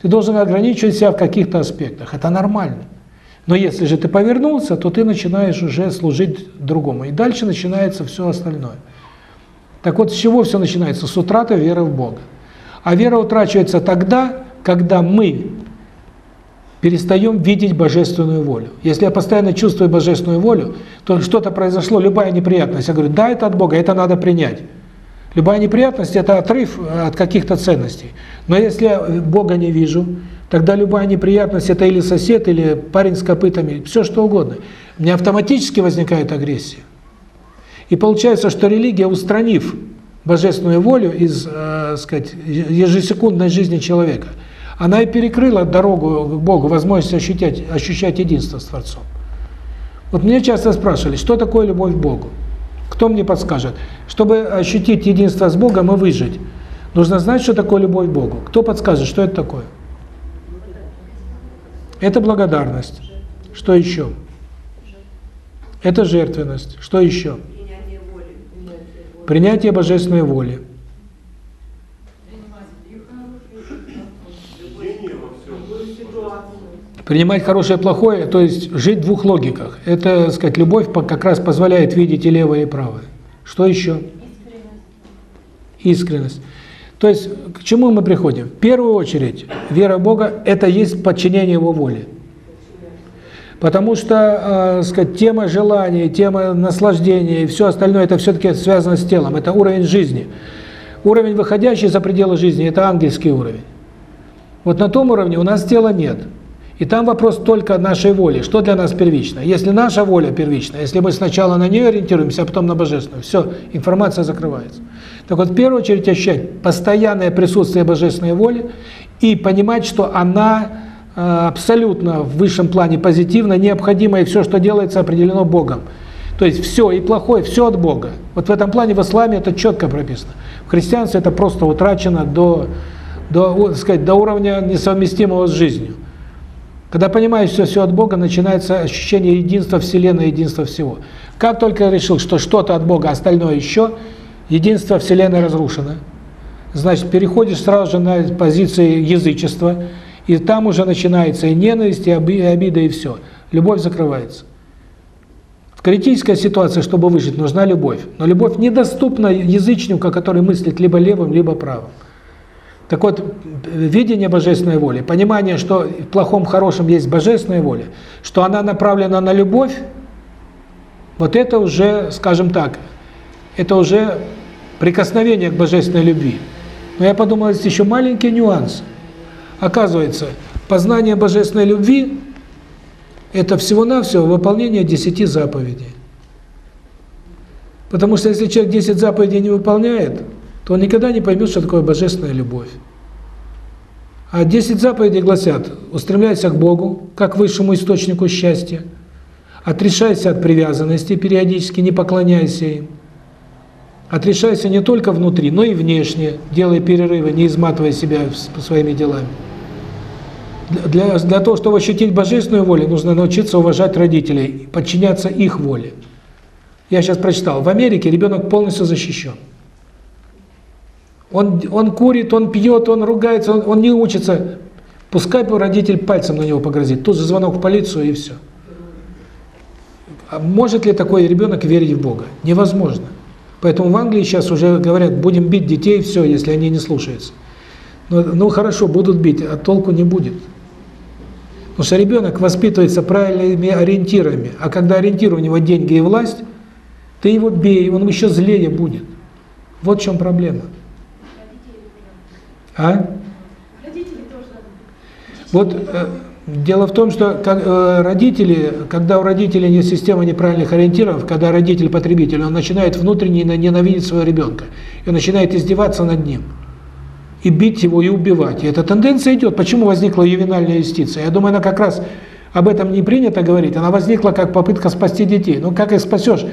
Ты должен ограничивать себя в каких-то аспектах. Это нормально. Но если же ты повернулся, то ты начинаешь уже служить другому. И дальше начинается все остальное. Так вот, с чего все начинается? С утраты веры в Бога. А вера утрачивается тогда, когда мы перестаем видеть божественную волю. Если я постоянно чувствую божественную волю, то что-то произошло, любая неприятность, я говорю, да, это от Бога, это надо принять. Любая неприятность – это отрыв от каких-то ценностей. Но если я Бога не вижу, тогда любая неприятность – это или сосед, или парень с копытами, все что угодно. У меня автоматически возникает агрессия. И получается, что религия, устранив божественную волю из, э, сказать, ежесекундной жизни человека, она и перекрыла дорогу к Богу, возможность ощущать, ощущать единство с Творцом. Вот меня часто спрашивали, что такое любовь к Богу? Кто мне подскажет? Чтобы ощутить единство с Богом и выжить, нужно знать, что такое любовь к Богу. Кто подскажет, что это такое? Это благодарность. Что еще? Это жертвенность. Что еще? Принятие божественной воли. Принимать хорошее и плохое, то есть жить в двух логиках. Это, так сказать, любовь как раз позволяет видеть и левое, и правое. Что еще? Искренность. То есть, к чему мы приходим? В первую очередь, вера в Бога – это есть подчинение Его воле. Потому что, э, сказать, тема желания, тема наслаждения и все остальное, это все-таки связано с телом, это уровень жизни. Уровень, выходящий за пределы жизни, это ангельский уровень. Вот на том уровне у нас тела нет. И там вопрос только нашей воли. Что для нас первично? Если наша воля первична, если мы сначала на нее ориентируемся, а потом на божественную, все, информация закрывается. Так вот, в первую очередь ощущать постоянное присутствие божественной воли и понимать, что она абсолютно в высшем плане позитивна, необходима, и все, что делается, определено Богом. То есть все, и плохое, все от Бога. Вот в этом плане в исламе это четко прописано. В христианстве это просто утрачено до, до, сказать, до уровня несовместимого с жизнью. Когда понимаешь, что все от Бога, начинается ощущение единства Вселенной, единства всего. Как только я решил, что что-то от Бога, остальное еще, единство Вселенной разрушено. Значит, переходишь сразу же на позиции язычества, и там уже начинается и ненависть, и оби- и обида, и все. Любовь закрывается. В критической ситуации, чтобы выжить, нужна любовь. Но любовь недоступна язычнику, который мыслит либо левым, либо правым. Так вот, видение божественной воли, понимание, что в плохом, хорошем есть божественная воля, что она направлена на любовь, вот это уже, скажем так, это уже прикосновение к божественной любви. Но я подумал, есть еще маленький нюанс. Оказывается, познание божественной любви – это всего-навсего выполнение десяти заповедей. Потому что если человек 10 заповедей не выполняет, то он никогда не поймет, что такое божественная любовь. А 10 заповедей гласят, устремляйся к Богу, как к высшему источнику счастья, отрешайся от привязанности, периодически не поклоняйся им, отрешайся не только внутри, но и внешне, делай перерывы, не изматывая себя своими делами. Для, для, того, чтобы ощутить божественную волю, нужно научиться уважать родителей, подчиняться их воле. Я сейчас прочитал, в Америке ребенок полностью защищен. Он, он курит, он пьет, он ругается, он, он не учится. Пускай родитель пальцем на него погрозит. Тут же звонок в полицию и все. А может ли такой ребенок верить в Бога? Невозможно. Поэтому в Англии сейчас уже говорят, будем бить детей, все, если они не слушаются. Ну, ну хорошо, будут бить, а толку не будет. Потому что ребенок воспитывается правильными ориентирами, а когда ориентир у него деньги и власть, ты его бей, он еще злее будет. Вот в чем проблема. А? Вот э, дело в том, что как, э, родители, когда у родителей не система неправильных ориентиров, когда родитель потребитель, он начинает внутренне ненавидеть своего ребенка, и он начинает издеваться над ним, и бить его, и убивать. И эта тенденция идет. Почему возникла ювенальная юстиция? Я думаю, она как раз об этом не принято говорить, она возникла как попытка спасти детей. Ну как их спасешь?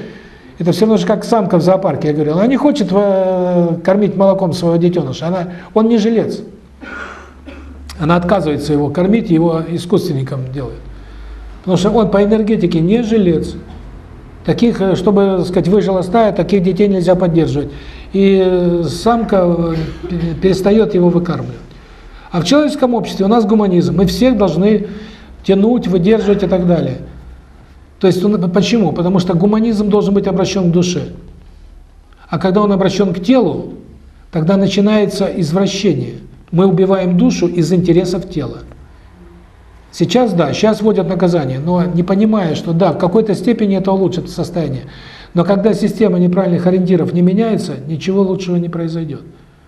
Это все равно же как самка в зоопарке, я говорил. Она не хочет э, кормить молоком своего детеныша, она, он не жилец. Она отказывается его кормить, его искусственником делает. Потому что он по энергетике не жилец. Таких, э, чтобы, сказать, выжила стая, таких детей нельзя поддерживать. И э, самка э, пе- перестает его выкармливать. А в человеческом обществе у нас гуманизм. Мы всех должны тянуть, выдерживать и так далее. То есть почему? Потому что гуманизм должен быть обращен к душе. А когда он обращен к телу, тогда начинается извращение. Мы убиваем душу из интересов тела. Сейчас да, сейчас вводят наказание, но не понимая, что да, в какой-то степени это улучшит состояние. Но когда система неправильных ориентиров не меняется, ничего лучшего не произойдет.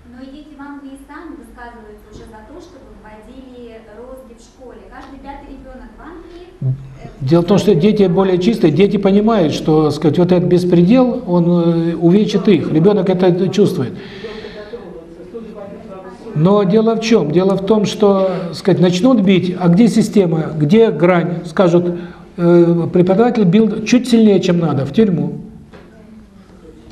Но есть в Англии сами высказываются уже за то, чтобы вводили розги в школе. Каждый пятый ребенок в Англии э, Дело в том, что дети более чистые, дети понимают, что, сказать, вот этот беспредел, он э, увечит их. Ребенок это чувствует. Но дело в чем? Дело в том, что, сказать, начнут бить, а где система, где грань? Скажут, э, преподаватель бил чуть сильнее, чем надо, в тюрьму.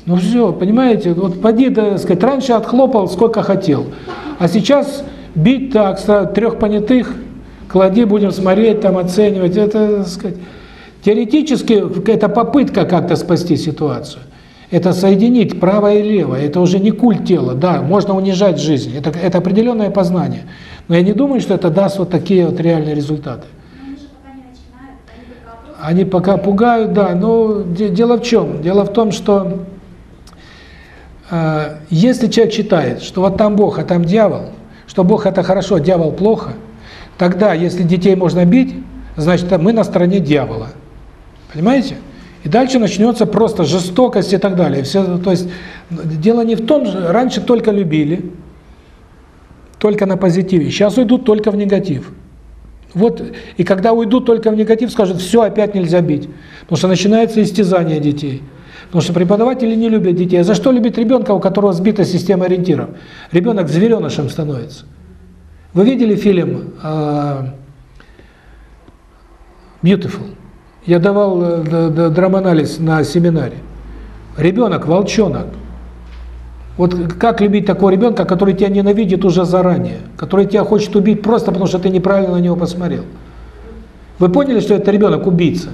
Ну все, понимаете, вот поди, да, сказать, раньше отхлопал сколько хотел, а сейчас бить так, трех понятых, клади, будем смотреть, там оценивать, это, сказать, теоретически это попытка как-то спасти ситуацию. Это соединить правое и левое, это уже не культ тела, да, можно унижать жизнь, это, это определенное познание. Но я не думаю, что это даст вот такие вот реальные результаты. Они пока пугают, да, но дело в чем? Дело в том, что э, если человек считает, что вот там Бог, а там дьявол, что Бог это хорошо, дьявол плохо, тогда, если детей можно бить, значит, мы на стороне дьявола. Понимаете? И дальше начнется просто жестокость и так далее. Все, то есть дело не в том, что раньше только любили, только на позитиве, сейчас уйдут только в негатив. Вот, и когда уйдут только в негатив, скажут, все, опять нельзя бить. Потому что начинается истязание детей. Потому что преподаватели не любят детей. А за что любить ребенка, у которого сбита система ориентиров? Ребенок зверенышем становится. Вы видели фильм uh, Beautiful? Я давал э, драманализ на семинаре. Ребенок, волчонок. Вот как любить такого ребенка, который тебя ненавидит уже заранее, который тебя хочет убить просто потому, что ты неправильно на него посмотрел? Вы поняли, что это ребенок убийца?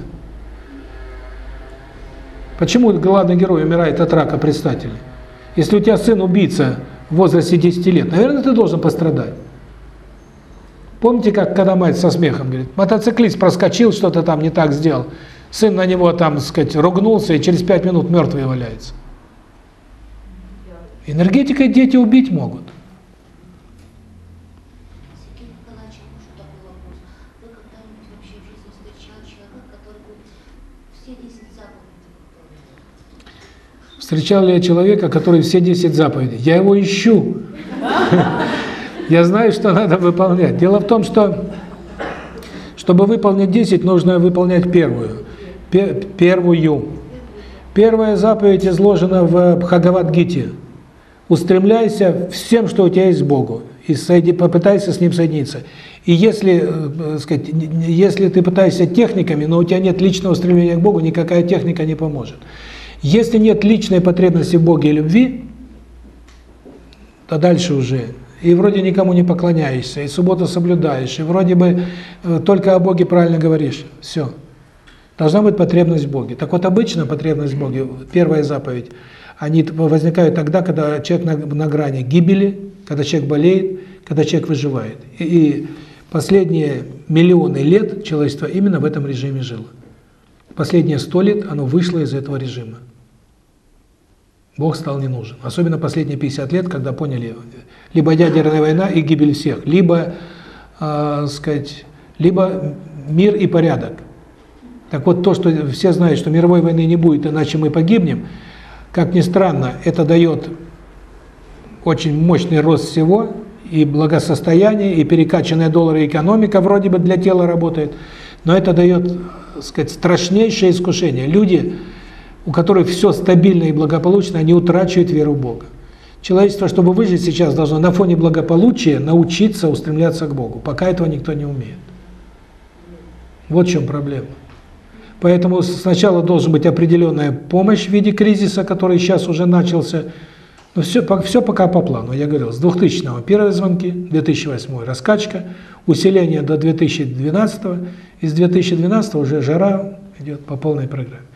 Почему главный герой умирает от рака предстателя? Если у тебя сын убийца в возрасте 10 лет, наверное, ты должен пострадать. Помните, как когда мать со смехом говорит, мотоциклист проскочил, что-то там не так сделал, сын на него там, сказать, ругнулся, и через 5 минут мертвый валяется. Энергетикой дети убить могут. Встречал ли я человека, который все 10 заповедей? Я его ищу. Я знаю, что надо выполнять. Дело в том, что чтобы выполнить 10, нужно выполнять первую. Первую. Первая заповедь изложена в Бхагавад-гите. Устремляйся всем, что у тебя есть Богу, и соеди, попытайся с Ним соединиться. И если, э, сказать, если ты пытаешься техниками, но у тебя нет личного стремления к Богу, никакая техника не поможет. Если нет личной потребности в Боге и любви, то дальше уже и вроде никому не поклоняешься, и субботу соблюдаешь, и вроде бы э, только о Боге правильно говоришь. Все. Должна быть потребность в Боге. Так вот, обычно потребность в Боге, первая заповедь, они возникают тогда, когда человек на, на грани гибели, когда человек болеет, когда человек выживает. И, и последние миллионы лет человечество именно в этом режиме жило. Последние сто лет оно вышло из этого режима. Бог стал не нужен. Особенно последние 50 лет, когда поняли, либо ядерная война и гибель всех, либо, э, сказать, либо мир и порядок. Так вот, то, что все знают, что мировой войны не будет, иначе мы погибнем, как ни странно, это дает очень мощный рост всего, и благосостояние, и перекачанная доллары экономика вроде бы для тела работает, но это дает, сказать, страшнейшее искушение. Люди у которых все стабильно и благополучно, они утрачивают веру в Бога. Человечество, чтобы выжить сейчас, должно на фоне благополучия научиться устремляться к Богу. Пока этого никто не умеет. Вот в чем проблема. Поэтому сначала должна быть определенная помощь в виде кризиса, который сейчас уже начался. Но все, все пока по плану. Я говорил, с 2000-го первые звонки, 2008 раскачка, усиление до 2012 -го, из 2012 уже жара идет по полной программе.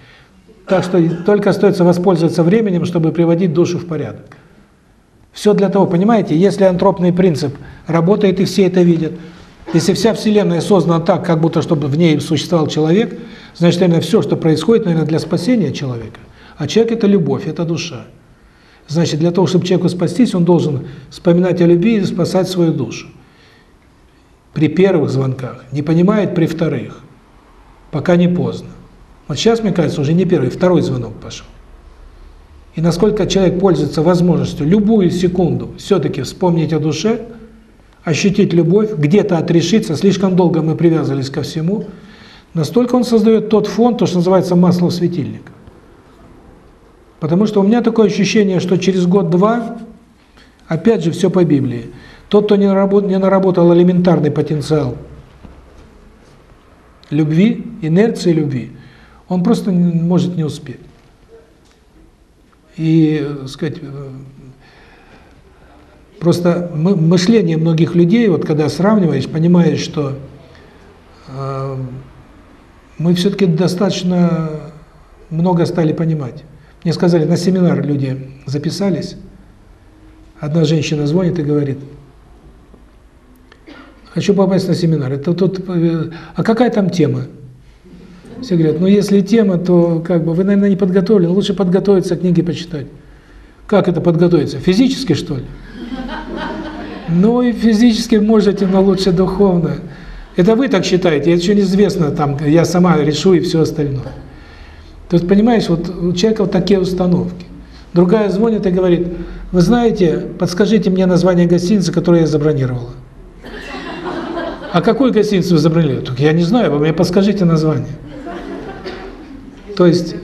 Так что только остается воспользоваться временем, чтобы приводить душу в порядок. Все для того, понимаете, если антропный принцип работает и все это видят, если вся Вселенная создана так, как будто чтобы в ней существовал человек, значит, наверное, все, что происходит, наверное, для спасения человека. А человек – это любовь, это душа. Значит, для того, чтобы человеку спастись, он должен вспоминать о любви и спасать свою душу. При первых звонках, не понимает при вторых, пока не поздно. Вот сейчас, мне кажется, уже не первый, второй звонок пошел. И насколько человек пользуется возможностью любую секунду все-таки вспомнить о душе, ощутить любовь, где-то отрешиться, слишком долго мы привязывались ко всему, настолько он создает тот фон, то, что называется масло светильника. Потому что у меня такое ощущение, что через год-два, опять же, все по Библии. Тот, кто не, работ, не наработал элементарный потенциал любви, инерции любви, он просто не, может не успеть. И, э, сказать, э, просто мышление многих людей, вот когда сравниваешь, понимаешь, что э, мы все-таки достаточно много стали понимать. Мне сказали, на семинар люди записались, одна женщина звонит и говорит, хочу попасть на семинар. Это тут, а какая там тема? Все говорят, ну если тема, то как бы вы, наверное, не подготовлены, лучше подготовиться, книги почитать. Как это подготовиться? Физически, что ли? Ну и физически можете, но лучше духовно. Это вы так считаете, это еще неизвестно, там, я сама решу и все остальное. То есть, понимаешь, вот у человека вот такие установки. Другая звонит и говорит, вы знаете, подскажите мне название гостиницы, которую я забронировала. А какую гостиницу вы забронировали? Так я не знаю, вы мне подскажите название. То есть,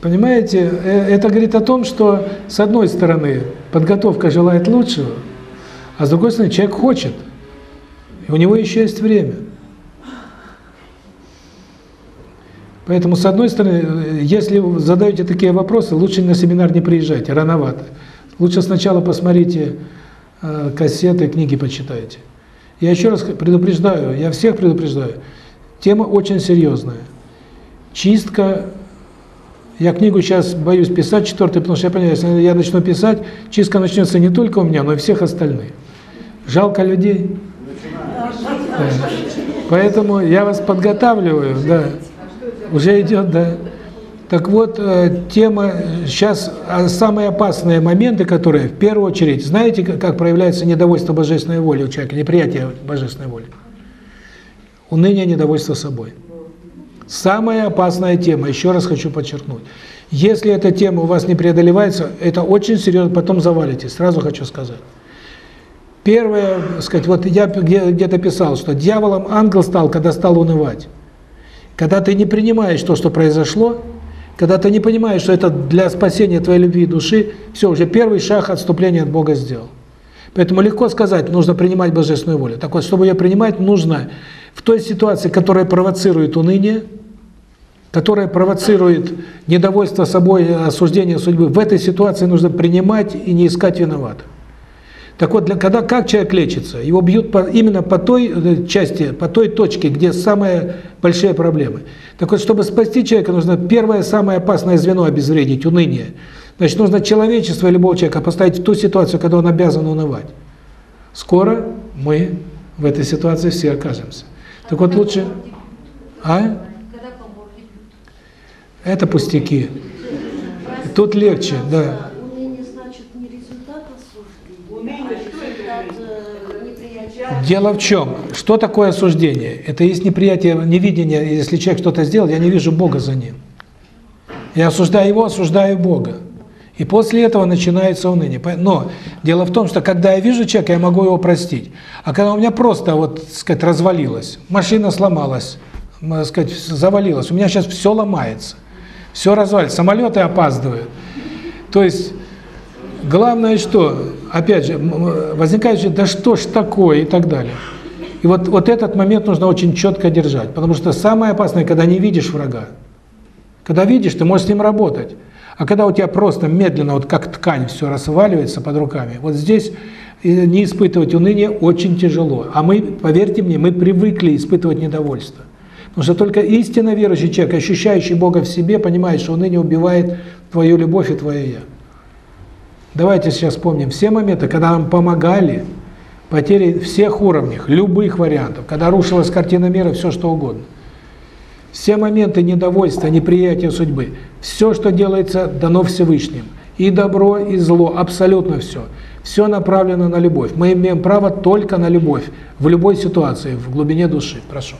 понимаете, э, это говорит о том, что с одной стороны подготовка желает лучшего, а с другой стороны человек хочет. И у него еще есть время. Поэтому, с одной стороны, э, если вы задаете такие вопросы, лучше на семинар не приезжайте, рановато. Лучше сначала посмотрите э, кассеты, книги почитайте. Я еще раз предупреждаю, я всех предупреждаю, тема очень серьезная. Чистка, я книгу сейчас боюсь писать, четвертый, потому что я понимаю, если я начну писать, чистка начнется не только у меня, но и всех остальных. Жалко людей. Да. Поэтому я вас подготавливаю, да. Уже идет, да. Так вот, э, тема, сейчас а, самые опасные моменты, которые, в первую очередь, знаете, как проявляется недовольство божественной воли у человека, неприятие божественной воли? Уныние, недовольство собой. Самая опасная тема, еще раз хочу подчеркнуть. Если эта тема у вас не преодолевается, это очень серьезно, потом завалитесь, сразу хочу сказать. Первое, сказать, вот я где-то писал, что дьяволом ангел стал, когда стал унывать. Когда ты не принимаешь то, что произошло, когда ты не понимаешь, что это для спасения твоей любви и души, все, уже первый шаг отступления от Бога сделал. Поэтому легко сказать, нужно принимать божественную волю. Так вот, чтобы ее принимать, нужно в той ситуации, которая провоцирует уныние, которая провоцирует недовольство собой, осуждение судьбы, в этой ситуации нужно принимать и не искать виноватых. Так вот, для, когда как человек лечится? Его бьют по, именно по той э, части, по той точке, где самые большие проблемы. Так вот, чтобы спасти человека, нужно первое, самое опасное звено обезвредить, уныние. Значит, нужно человечество любого человека поставить в ту ситуацию, когда он обязан унывать. Скоро мы в этой ситуации все окажемся. Так вот лучше... А? Это пустяки. Тут легче, да. Дело в чем? Что такое осуждение? Это есть неприятие, невидение. Если человек что-то сделал, я не вижу Бога за ним. Я осуждаю его, осуждаю Бога. И после этого начинается уныние. Но дело в том, что когда я вижу человека, я могу его простить. А когда у меня просто, вот, сказать, развалилось, машина сломалась, сказать, завалилась, у меня сейчас все ломается, все развалится, самолеты опаздывают. То есть Главное, что, опять же, возникает же, да что ж такое и так далее. И вот, вот этот момент нужно очень четко держать, потому что самое опасное, когда не видишь врага. Когда видишь, ты можешь с ним работать. А когда у тебя просто медленно, вот как ткань, все рассваливается под руками, вот здесь не испытывать уныние очень тяжело. А мы, поверьте мне, мы привыкли испытывать недовольство. Потому что только истинно верующий человек, ощущающий Бога в себе, понимает, что уныние убивает твою любовь и твое «я». Давайте сейчас вспомним все моменты, когда нам помогали, потери всех уровней, любых вариантов, когда рушилась картина мира, все что угодно. Все моменты недовольства, неприятия судьбы, все, что делается, дано Всевышним. И добро, и зло, абсолютно все. Все направлено на любовь. Мы имеем право только на любовь, в любой ситуации, в глубине души. Прошу.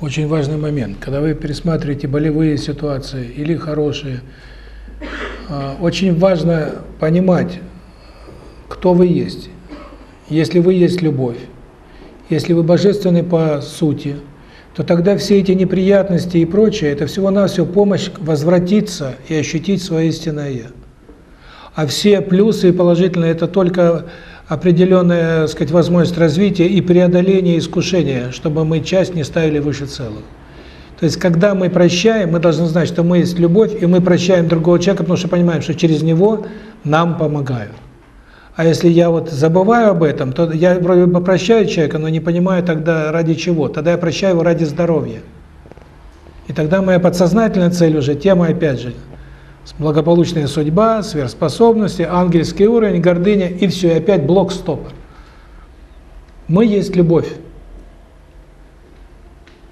Очень важный момент. Когда вы пересматриваете болевые ситуации или хорошие, а, очень важно понимать, кто вы есть. Если вы есть любовь, если вы божественны по сути, то тогда все эти неприятности и прочее, это всего-навсего помощь возвратиться и ощутить свое истинное «я». А все плюсы и положительные – это только определенная, так сказать, возможность развития и преодоления искушения, чтобы мы часть не ставили выше целого. То есть, когда мы прощаем, мы должны знать, что мы есть любовь, и мы прощаем другого человека, потому что понимаем, что через него нам помогают. А если я вот забываю об этом, то я вроде бы прощаю человека, но не понимаю тогда ради чего. Тогда я прощаю его ради здоровья. И тогда моя подсознательная цель уже, тема опять же, благополучная судьба, сверхспособности, ангельский уровень, гордыня, и все, и опять блок стопор. Мы есть любовь.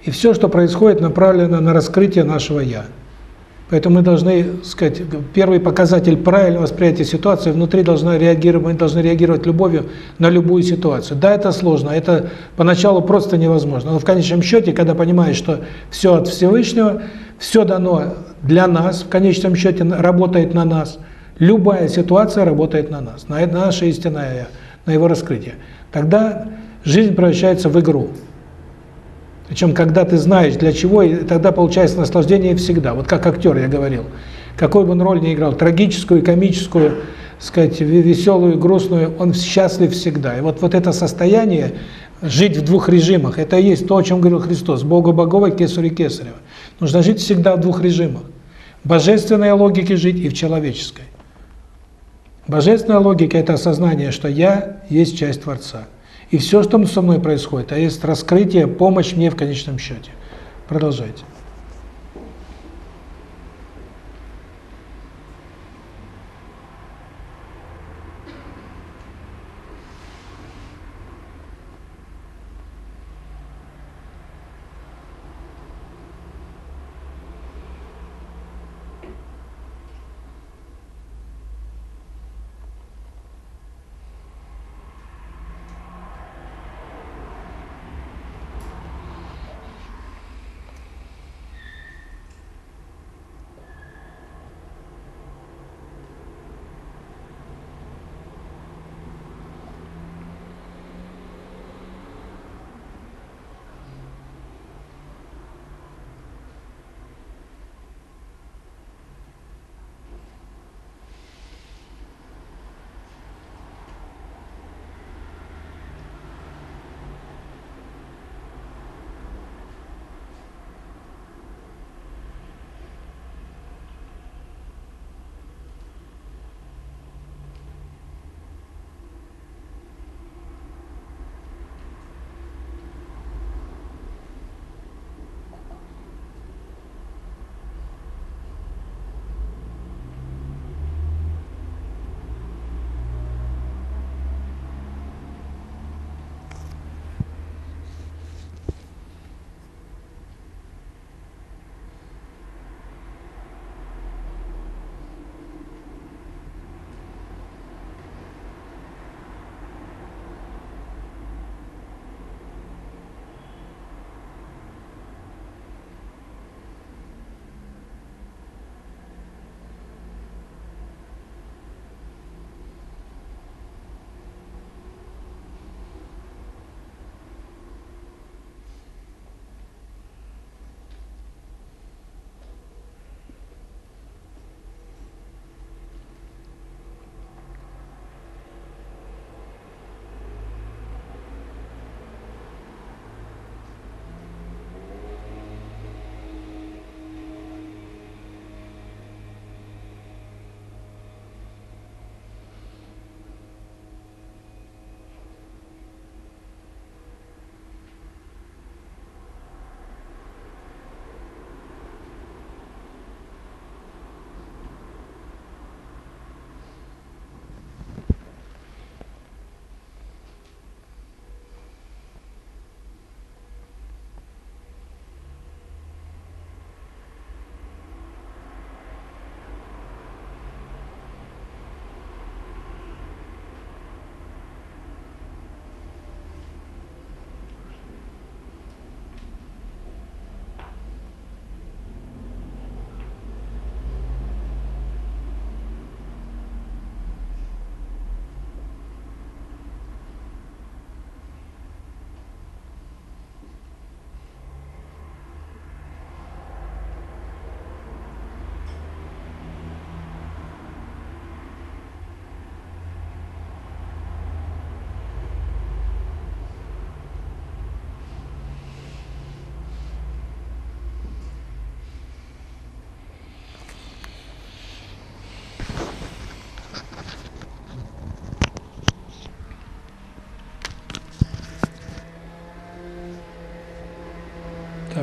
И все, что происходит, направлено на раскрытие нашего «я». Поэтому мы должны, сказать, первый показатель правильного восприятия ситуации, внутри должна реагировать, мы должны реагировать любовью на любую ситуацию. Да, это сложно, это поначалу просто невозможно. Но в конечном счете, когда понимаешь, что все от Всевышнего, все дано для нас, в конечном счете работает на нас, любая ситуация работает на нас, на наше истинное на его раскрытие. Тогда жизнь превращается в игру. Причем, когда ты знаешь, для чего, и тогда получается наслаждение всегда. Вот как актер я говорил. Какой бы он роль ни играл, трагическую, комическую, сказать, веселую, грустную, он счастлив всегда. И вот, вот это состояние, жить в двух режимах, это и есть то, о чем говорил Христос. Богу Богова, Кесарю Кесарева. Нужно жить всегда в двух режимах. В божественной логике жить и в человеческой. Божественная логика – это осознание, что я есть часть Творца. И все, что со мной происходит, а есть раскрытие, помощь мне в конечном счете. Продолжайте.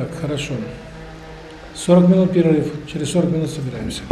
Так, хорошо. 40 минут перерыв. Через 40 минут собираемся.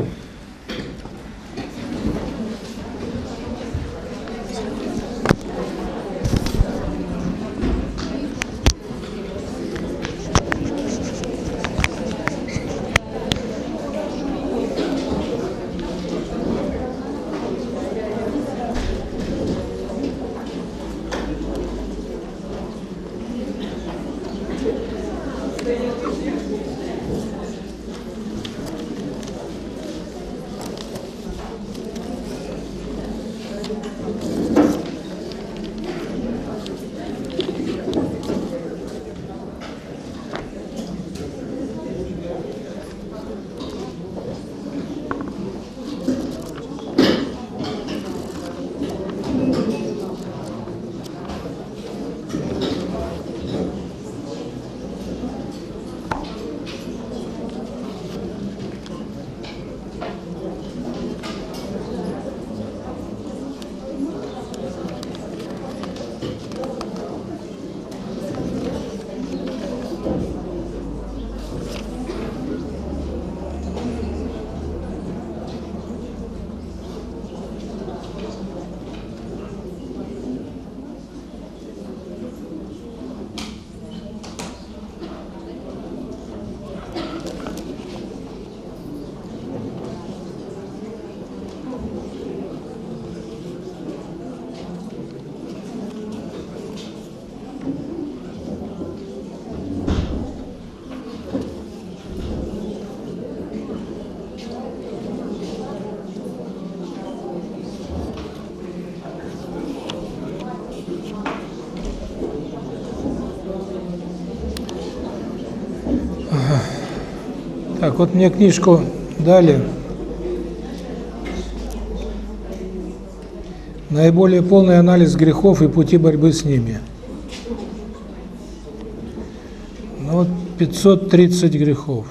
Вот мне книжку дали. Наиболее полный анализ грехов и пути борьбы с ними. Ну вот 530 грехов.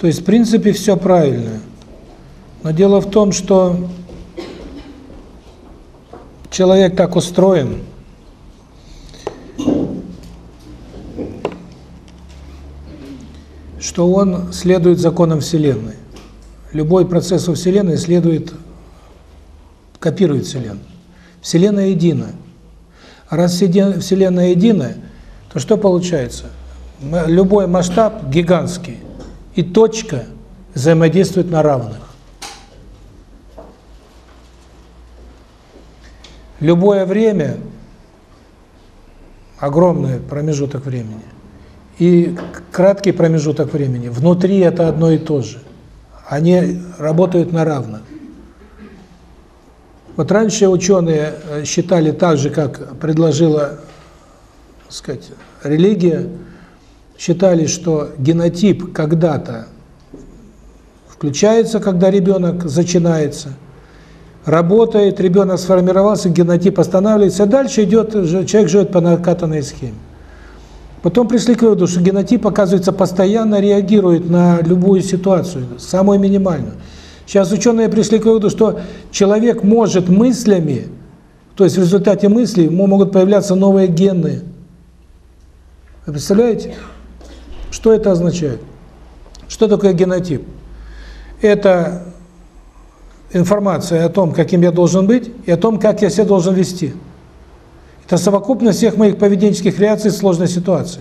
То есть, в принципе, все правильно. Но дело в том, что человек так устроен, что он следует законам Вселенной. Любой процесс во Вселенной следует, копирует Вселенную. Вселенная едина. Раз Вселенная единая, то что получается? Любой масштаб гигантский, и точка взаимодействует на равных. Любое время, огромный промежуток времени, и краткий промежуток времени, внутри это одно и то же. Они работают на равных. Вот раньше ученые э, считали так же, как предложила, так сказать, религия, считали, что генотип когда-то включается, когда ребенок зачинается, работает, ребенок сформировался, генотип останавливается, а дальше идет, человек живет по накатанной схеме. Потом пришли к выводу, что генотип, оказывается, постоянно реагирует на любую ситуацию, самую минимальную. Сейчас ученые пришли к выводу, что человек может мыслями, то есть в результате мыслей ему могут появляться новые гены. Вы представляете? Что это означает? Что такое генотип? Это информация о том, каким я должен быть, и о том, как я себя должен вести. Это совокупность всех моих поведенческих реакций в сложной ситуации.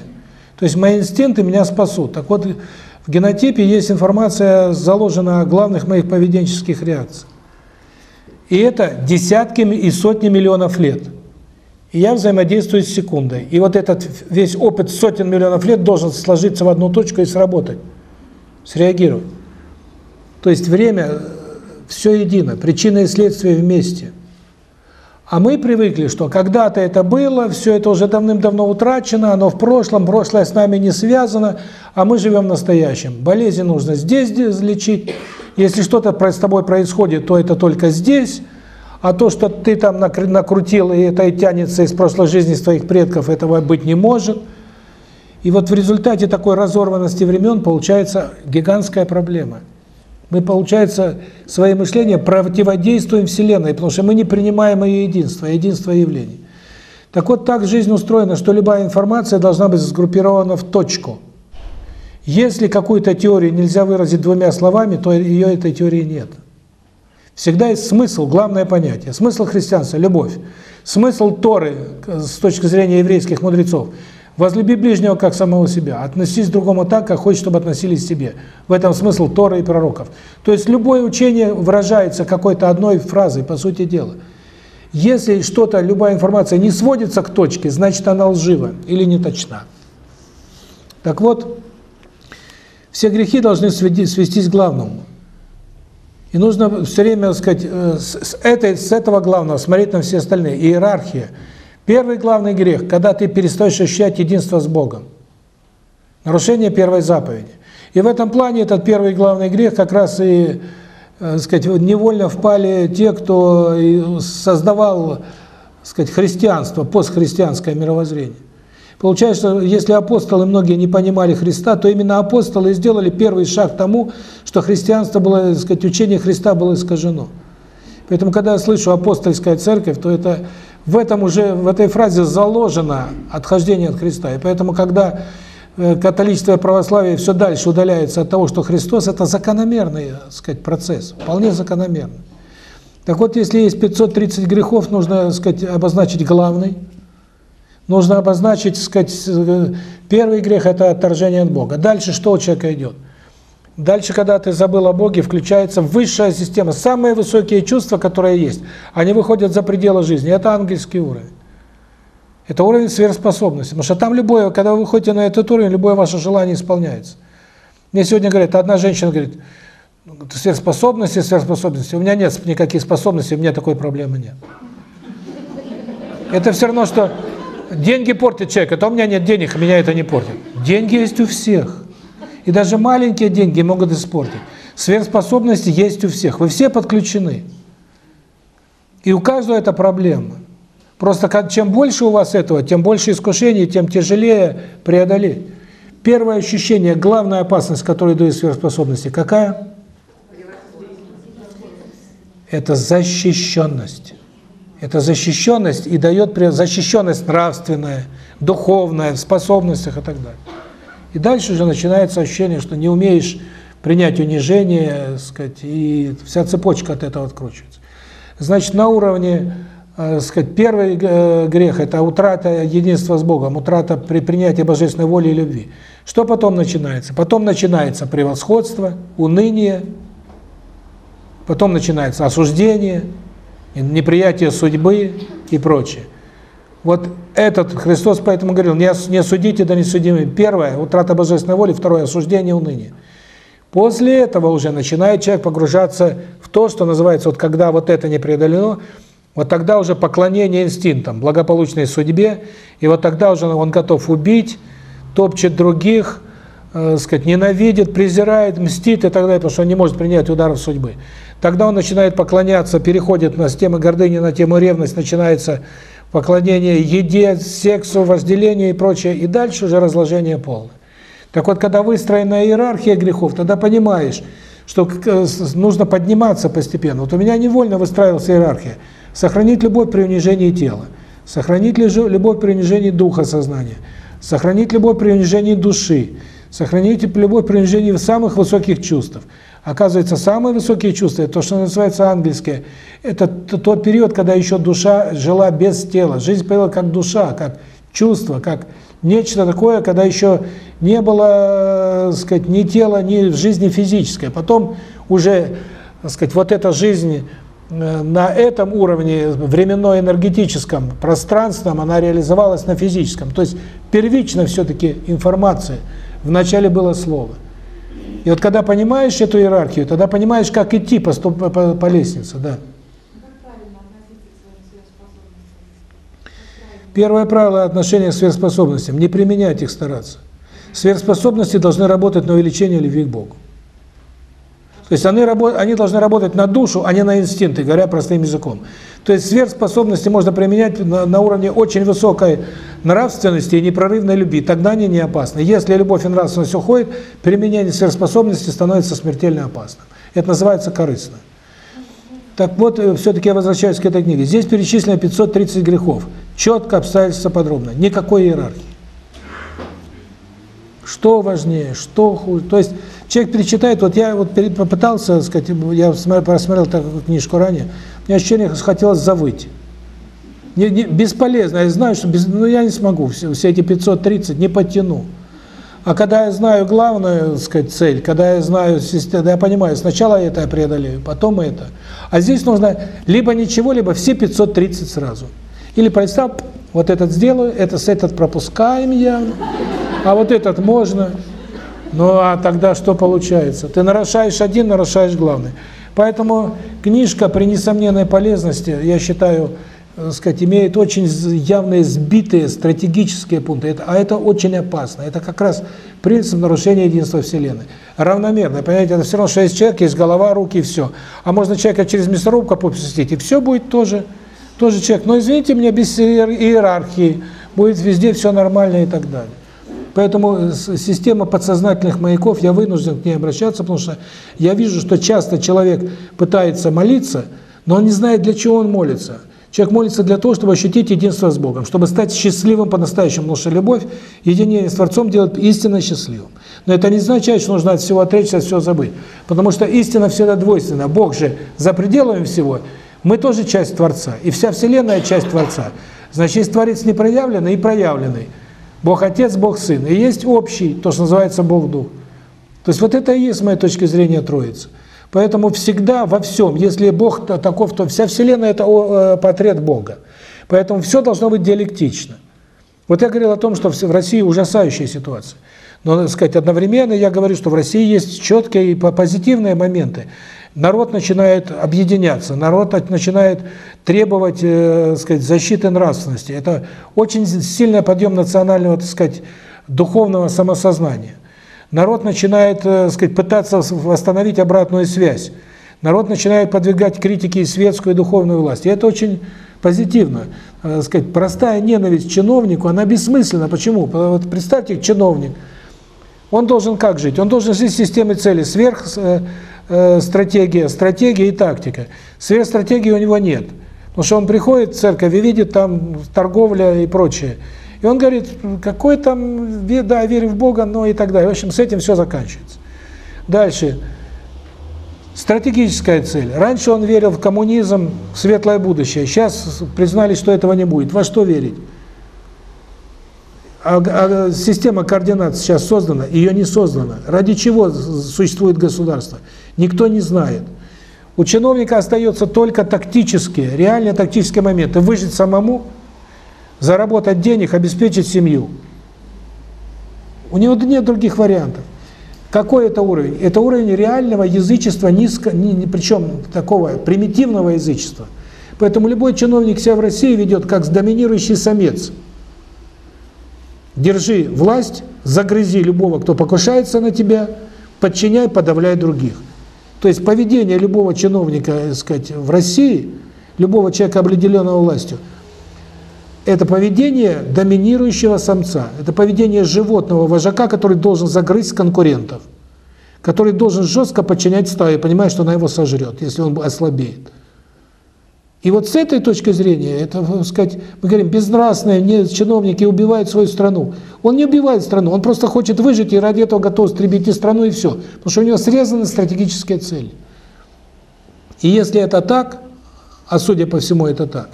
То есть мои инстинкты меня спасут. Так вот, в генотипе есть информация, заложена о главных моих поведенческих реакциях. И это десятками и сотни миллионов лет. И я взаимодействую с секундой. И вот этот весь опыт сотен миллионов лет должен сложиться в одну точку и сработать, среагировать. То есть время все едино, причина и следствие вместе – а мы привыкли, что когда-то это было, все это уже давным-давно утрачено, оно в прошлом, прошлое с нами не связано, а мы живем настоящим. Болезни нужно здесь лечить. Если что-то с тобой происходит, то это только здесь. А то, что ты там накрутил, и это и тянется из прошлой жизни, из твоих предков, этого быть не может. И вот в результате такой разорванности времен получается гигантская проблема. Мы, получается, своим мышлением противодействуем Вселенной, потому что мы не принимаем ее единство, единство явлений. Так вот, так жизнь устроена, что любая информация должна быть сгруппирована в точку. Если какую-то теорию нельзя выразить двумя словами, то ее этой теории нет. Всегда есть смысл, главное понятие. Смысл христианства – любовь. Смысл Торы, с точки зрения еврейских мудрецов – возлюби ближнего как самого себя, относись к другому так, как хочешь, чтобы относились к себе. В этом смысл Торы и пророков. То есть любое учение выражается какой-то одной фразой, по сути дела. Если что-то, любая информация не сводится к точке, значит она лжива или не точна. Так вот, все грехи должны свестись к главному. И нужно все время, так сказать, э, с, этой, с этого главного смотреть на все остальные. Иерархия. Первый главный грех, когда ты перестаешь ощущать единство с Богом. Нарушение первой заповеди. И в этом плане этот первый главный грех как раз и, так э, сказать, невольно впали те, кто создавал, так сказать, христианство, постхристианское мировоззрение. Получается, если апостолы многие не понимали Христа, то именно апостолы сделали первый шаг к тому, что христианство было, так сказать, учение Христа было искажено. Поэтому, когда я слышу апостольская церковь, то это в этом уже, в этой фразе заложено отхождение от Христа. И поэтому, когда э, католичество и православие все дальше удаляется от того, что Христос, это закономерный, так сказать, процесс, вполне закономерный. Так вот, если есть 530 грехов, нужно, так сказать, обозначить главный – Нужно обозначить, сказать, э, первый грех – это отторжение от Бога. Дальше что у человека идет? Дальше, когда ты забыл о Боге, включается высшая система. Самые высокие чувства, которые есть, они выходят за пределы жизни. Это ангельский уровень. Это уровень сверхспособности. Потому что там любое, когда вы выходите на этот уровень, любое ваше желание исполняется. Мне сегодня говорят, одна женщина говорит, сверхспособности, сверхспособности. У меня нет никаких способностей, у меня такой проблемы нет. Это все равно, что деньги портят человека, то у меня нет денег, меня это не портит. Деньги есть у всех. И даже маленькие деньги могут испортить. Сверхспособности есть у всех. Вы все подключены. И у каждого это проблема. Просто чем больше у вас этого, тем больше искушений, тем тяжелее преодолеть. Первое ощущение, главная опасность, которую дают сверхспособности, какая? Это защищенность. Это защищенность и дает защищенность нравственная, духовная, в способностях и так далее. И дальше уже начинается ощущение, что не умеешь принять унижение, сказать, и вся цепочка от этого откручивается. Значит, на уровне, э, сказать, первый э, грех – это утрата единства с Богом, утрата при принятии божественной воли и любви. Что потом начинается? Потом начинается превосходство, уныние, потом начинается осуждение – неприятие судьбы и прочее. Вот этот Христос поэтому говорил, не, не судите, да не судимы. Первое – утрата божественной воли, второе – осуждение, уныние. После этого уже начинает человек погружаться в то, что называется, вот когда вот это не преодолено, вот тогда уже поклонение инстинктам, благополучной судьбе, и вот тогда уже он готов убить, топчет других, э, сказать, ненавидит, презирает, мстит и так далее, потому что он не может принять ударов судьбы. Тогда он начинает поклоняться, переходит на с темы гордыни на тему ревность, начинается поклонение еде, сексу, возделению и прочее, и дальше уже разложение полное. Так вот, когда выстроена иерархия грехов, тогда понимаешь, что э, нужно подниматься постепенно. Вот у меня невольно выстраивалась иерархия. Сохранить любовь при унижении тела, сохранить любовь при унижении духа сознания, сохранить любовь при унижении души, сохранить любовь при унижении самых высоких чувств. Оказывается, самые высокие чувства, то, что называется ангельское, это тот период, когда еще душа жила без тела. Жизнь появилась как душа, как чувство, как нечто такое, когда еще не было, так сказать, ни тела, ни жизни физической. Потом уже, так сказать, вот эта жизнь э, на этом уровне временно-энергетическом, пространственном, она реализовалась на физическом. То есть первично все-таки информация. Вначале было слово. И вот когда понимаешь эту иерархию, тогда понимаешь, как идти по, по, по, по лестнице, да. Первое правило отношения к сверхспособностям – не применять их, стараться. Сверхспособности должны работать на увеличение любви к Богу. То есть они, они должны работать на душу, а не на инстинкты, говоря простым языком. То есть сверхспособности можно применять на, на уровне очень высокой нравственности и непрерывной любви. Тогда они не опасны. Если любовь и нравственность уходит, применение сверхспособности становится смертельно опасным. Это называется корыстно. Так вот, э, все-таки я возвращаюсь к этой книге. Здесь перечислено 530 грехов. Четко, обстоятельства подробно. Никакой иерархии. Что важнее, что хуже. То есть человек перечитает, вот я вот попытался, сказать, я просмотрел такую книжку ранее, мне ощущение хотелось завыть. Не, не, бесполезно, я знаю, что без, ну, я не смогу, все, все эти 530 не потяну. А когда я знаю главную, сказать, цель, когда я знаю систему, я понимаю, сначала это я преодолею, потом это. А здесь нужно либо ничего, либо все 530 сразу. Или представь, вот этот сделаю, это с этот пропускаем я, а вот этот можно. Ну а тогда что получается? Ты нарушаешь один, нарушаешь главный. Поэтому книжка при несомненной полезности, я считаю, сказать, имеет очень явные сбитые стратегические пункты. Это, а это очень опасно. Это как раз принцип нарушения единства Вселенной. Равномерно, понимаете, это все равно, что есть человек, есть голова, руки и все. А можно человека через мясорубку попустить, и все будет тоже, тоже человек. Но извините меня, без иерархии, будет везде все нормально и так далее. Поэтому система подсознательных маяков, я вынужден к ней обращаться, потому что я вижу, что часто человек пытается молиться, но он не знает, для чего он молится. Человек молится для того, чтобы ощутить единство с Богом, чтобы стать счастливым по-настоящему, потому что любовь, единение с Творцом делает истинно счастливым. Но это не означает, что нужно от всего отречься, от всего забыть. Потому что истина всегда двойственна. Бог же за пределами всего, мы тоже часть Творца, и вся Вселенная часть Творца. Значит, есть Творец непроявленный и проявленный. Бог Отец, Бог Сын. И есть общий, то, что называется Бог Дух. То есть вот это и есть, с моей точки зрения, Троица. Поэтому всегда во всем, если Бог таков, то вся Вселенная – это э, портрет Бога. Поэтому все должно быть диалектично. Вот я говорил о том, что в России ужасающая ситуация. Но, так сказать, одновременно я говорю, что в России есть четкие и позитивные моменты народ начинает объединяться, народ начинает требовать, э, сказать, защиты нравственности. Это очень сильный подъем национального, так сказать, духовного самосознания. Народ начинает, э, сказать, пытаться восстановить обратную связь. Народ начинает подвигать критики светскую и духовную власть. И это очень позитивно. Э, сказать, простая ненависть чиновнику, она бессмысленна. Почему? Вот представьте, чиновник, он должен как жить? Он должен жить системой цели, сверх э, э, стратегия, стратегия и тактика. Сверхстратегии у него нет. Потому что он приходит в церковь и видит там торговля и прочее. И он говорит, какой там, да, верю в Бога, но и так далее. В общем, с этим все заканчивается. Дальше. Стратегическая цель. Раньше он верил в коммунизм, в светлое будущее. Сейчас признали, что этого не будет. Во что верить? А, а система координат сейчас создана, ее не создана. Ради чего существует государство? Никто не знает. У чиновника остается только тактические, реальные тактические моменты. Выжить самому, заработать денег, обеспечить семью. У него нет других вариантов. Какой это уровень? Это уровень реального язычества, низко, не, причем такого примитивного язычества. Поэтому любой чиновник себя в России ведет как доминирующий самец. Держи власть, загрызи любого, кто покушается на тебя, подчиняй, подавляй других. То есть поведение любого чиновника, так сказать, в России, любого человека, определенного властью, это поведение доминирующего самца, это поведение животного вожака, который должен загрызть конкурентов, который должен жестко подчинять стае, понимая, что она его сожрет, если он ослабеет. И вот с этой точки зрения, это, сказать, мы говорим, безнравственные не, чиновники убивают свою страну. Он не убивает страну, он просто хочет выжить и ради этого готов стребить и страну, и все. Потому что у него срезаны стратегические цели. И если это так, а судя по всему это так,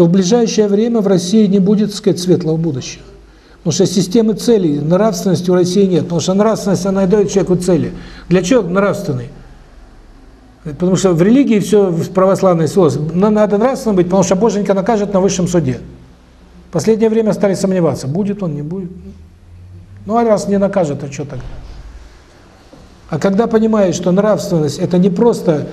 то в ближайшее время в России не будет, так сказать, светлого будущего. Потому что системы целей, нравственности у России нет. Потому что нравственность, она дает человеку цели. Для чего нравственный? Потому что в религии все в православной свелось. Надо нравственно быть, потому что Боженька накажет на высшем суде. В последнее время стали сомневаться, будет он, не будет. Ну, а раз не накажет, а что тогда? А когда понимаешь, что нравственность – это не просто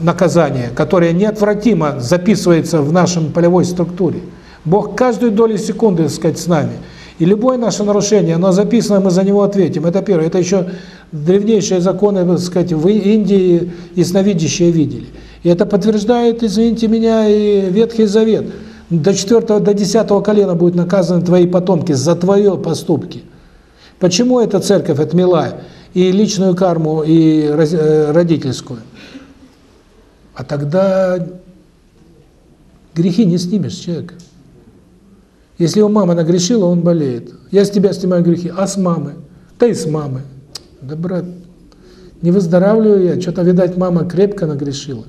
наказание, которое неотвратимо записывается в нашем полевой структуре. Бог каждую долю секунды, так сказать, с нами – и любое наше нарушение, оно записано, мы за него ответим. Это первое. Это еще древнейшие законы, так сказать, в Индии ясновидящие видели. И это подтверждает, извините меня, и Ветхий Завет. До четвертого, до десятого колена будут наказаны твои потомки за твои поступки. Почему эта церковь отмела и личную карму, и э, родительскую, а тогда грехи не снимешь человека. Если его мама нагрешила, он болеет. Я с тебя снимаю грехи, а с мамы? Да и с мамы. Да, брат, не выздоравливаю я, что-то, видать, мама крепко нагрешила.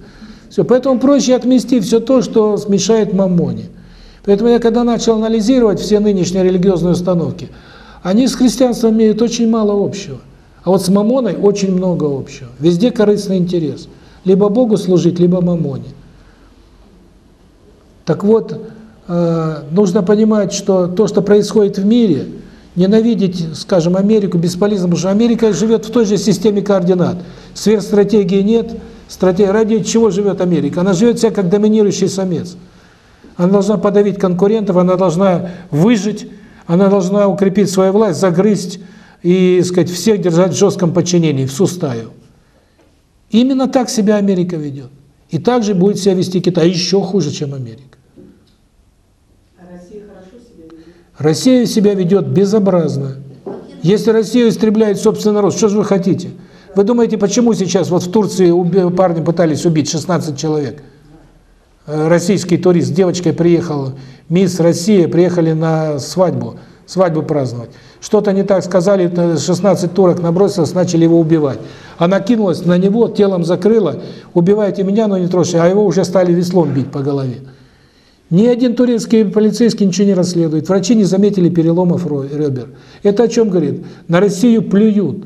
Все, поэтому проще отмести все то, что смешает мамоне. Поэтому я когда начал анализировать все нынешние религиозные установки, они с христианством имеют очень мало общего. А вот с мамоной очень много общего. Везде корыстный интерес. Либо Богу служить, либо мамоне. Так вот, э, нужно понимать, что то, что происходит в мире, ненавидеть, скажем, Америку бесполезно, потому что Америка живет в той же системе координат. Сверхстратегии нет, стратегии, ради чего живет Америка? Она живет себя как доминирующий самец. Она должна подавить конкурентов, она должна выжить, она должна укрепить свою власть, загрызть и, сказать, всех держать в жестком подчинении, в сустаю. Именно так себя Америка ведет. И так же будет себя вести Китай, еще хуже, чем Америка. А Россия хорошо себя ведет? Россия себя ведет безобразно. Если Россия истребляет собственный народ, что же вы хотите? Вы думаете, почему сейчас вот в Турции парни пытались убить 16 человек? Э, российский турист с девочкой приехал, мисс Россия, приехали на свадьбу, свадьбу праздновать. Что-то не так сказали, 16 турок набросилось, начали его убивать. Она кинулась на него, телом закрыла, убивайте меня, но не трожьте, а его уже стали веслом бить по голове. Ни один турецкий полицейский ничего не расследует, врачи не заметили переломов ребер. Это о чем говорит? На Россию плюют.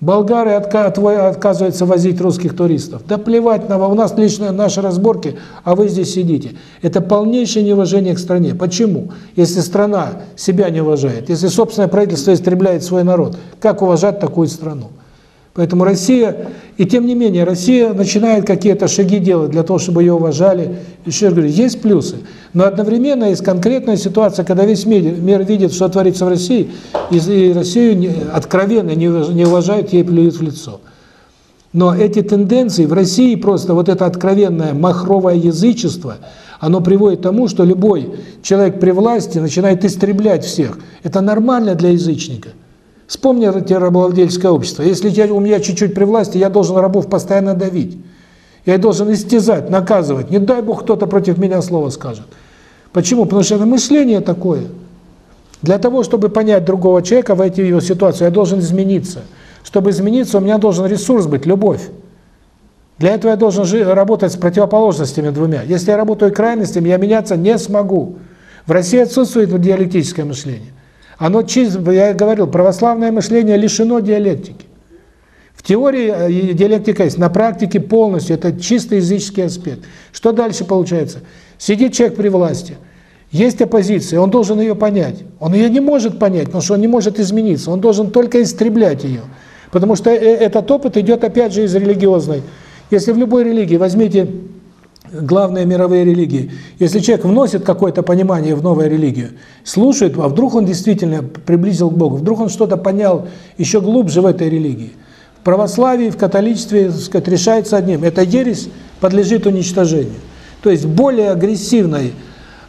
Болгары отказываются возить русских туристов. Да плевать на у нас лично наши разборки, а вы здесь сидите. Это полнейшее неуважение к стране. Почему? Если страна себя не уважает, если собственное правительство истребляет свой народ, как уважать такую страну? Поэтому Россия, и тем не менее, Россия начинает какие-то шаги делать для того, чтобы ее уважали. Еще раз говорю, есть плюсы, но одновременно есть конкретная ситуация, когда весь мир, видит, что творится в России, и, Россию откровенно не, не уважают, ей плюют в лицо. Но эти тенденции в России просто, вот это откровенное махровое язычество, оно приводит к тому, что любой человек при власти начинает истреблять всех. Это нормально для язычника. Вспомните рабовладельческое общество. Если я, у меня чуть-чуть при власти, я должен рабов постоянно давить. Я должен истязать, наказывать. Не дай Бог кто-то против меня слово скажет. Почему? Потому что это мышление такое. Для того, чтобы понять другого человека, войти в его ситуацию, я должен измениться. Чтобы измениться, у меня должен ресурс быть, любовь. Для этого я должен работать с противоположностями двумя. Если я работаю крайностями, я меняться не смогу. В России отсутствует диалектическое мышление. Оно чисто, я говорил, православное мышление лишено диалектики. В теории э, диалектика есть, на практике полностью это чисто языческий аспект. Что дальше получается? Сидит человек при власти, есть оппозиция, он должен ее понять. Он ее не может понять, потому что он не может измениться, он должен только истреблять ее. Потому что э, этот опыт идет опять же из религиозной. Если в любой религии возьмите главные мировые религии. Если человек вносит какое-то понимание в новую религию, слушает, а вдруг он действительно приблизил к Богу, вдруг он что-то понял еще глубже в этой религии. В православии, в католичестве, сказать, решается одним. Эта ересь подлежит уничтожению. То есть более агрессивной,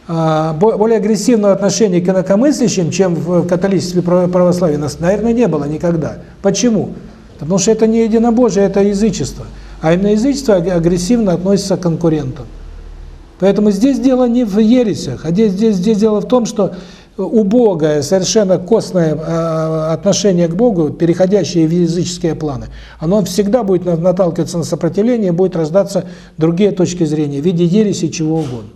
а, более агрессивного отношения к инакомыслящим, чем в католичестве православии, нас, наверное, не было никогда. Почему? Потому что это не единобожие, это язычество. А именно язычество агрессивно относится к конкурентам. Поэтому здесь дело не в ересях, а здесь, здесь, здесь дело в том, что убогое, совершенно костное э, отношение к Богу, переходящее в языческие планы, оно всегда будет наталкиваться на сопротивление, будет рождаться другие точки зрения в виде ереси чего угодно.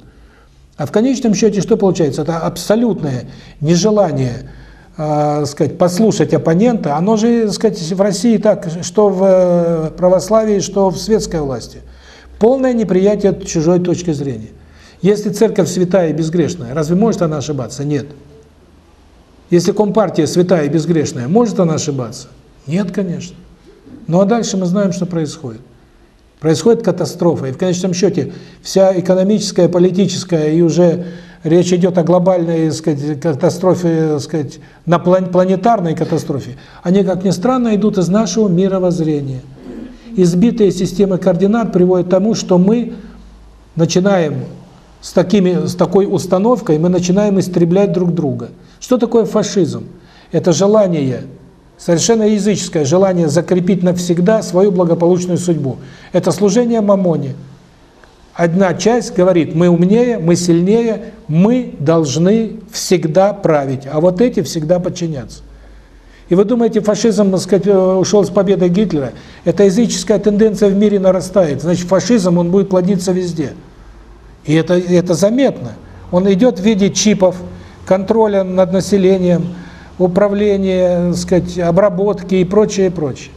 А в конечном счете что получается? Это абсолютное нежелание э, сказать, послушать оппонента, оно же, сказать, в России так, что в э, православии, что в светской власти. Полное неприятие чужой точки зрения. Если церковь святая и безгрешная, разве может она ошибаться? Нет. Если компартия святая и безгрешная, может она ошибаться? Нет, конечно. Ну а дальше мы знаем, что происходит. Происходит катастрофа. И в конечном счете вся экономическая, политическая и уже речь идет о глобальной сказать, катастрофе, сказать, на планетарной катастрофе, они, как ни странно, идут из нашего мировоззрения. Избитые системы координат приводят к тому, что мы начинаем с, такими, с такой установкой, мы начинаем истреблять друг друга. Что такое фашизм? Это желание Совершенно языческое желание закрепить навсегда свою благополучную судьбу. Это служение мамоне. Одна часть говорит, мы умнее, мы сильнее, мы должны всегда править, а вот эти всегда подчиняться. И вы думаете, фашизм, так сказать, ушел с победой Гитлера? Эта языческая тенденция в мире нарастает. Значит, фашизм, он будет плодиться везде. И это, это заметно. Он идет в виде чипов, контроля над населением, управления, сказать, обработки и прочее, и прочее.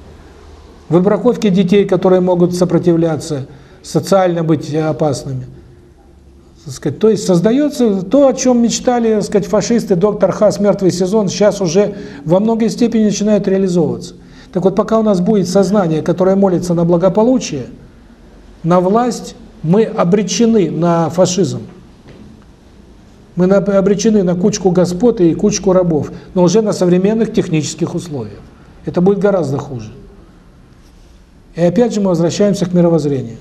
Выбраковки детей, которые могут сопротивляться, социально быть опасными. Сказать, то есть создается то, о чем мечтали сказать, фашисты, доктор Хас, мертвый сезон, сейчас уже во многой степени начинает реализовываться. Так вот, пока у нас будет сознание, которое молится на благополучие, на власть, мы обречены на фашизм. Мы обречены на кучку господ и кучку рабов, но уже на современных технических условиях. Это будет гораздо хуже. И опять же мы возвращаемся к мировоззрению.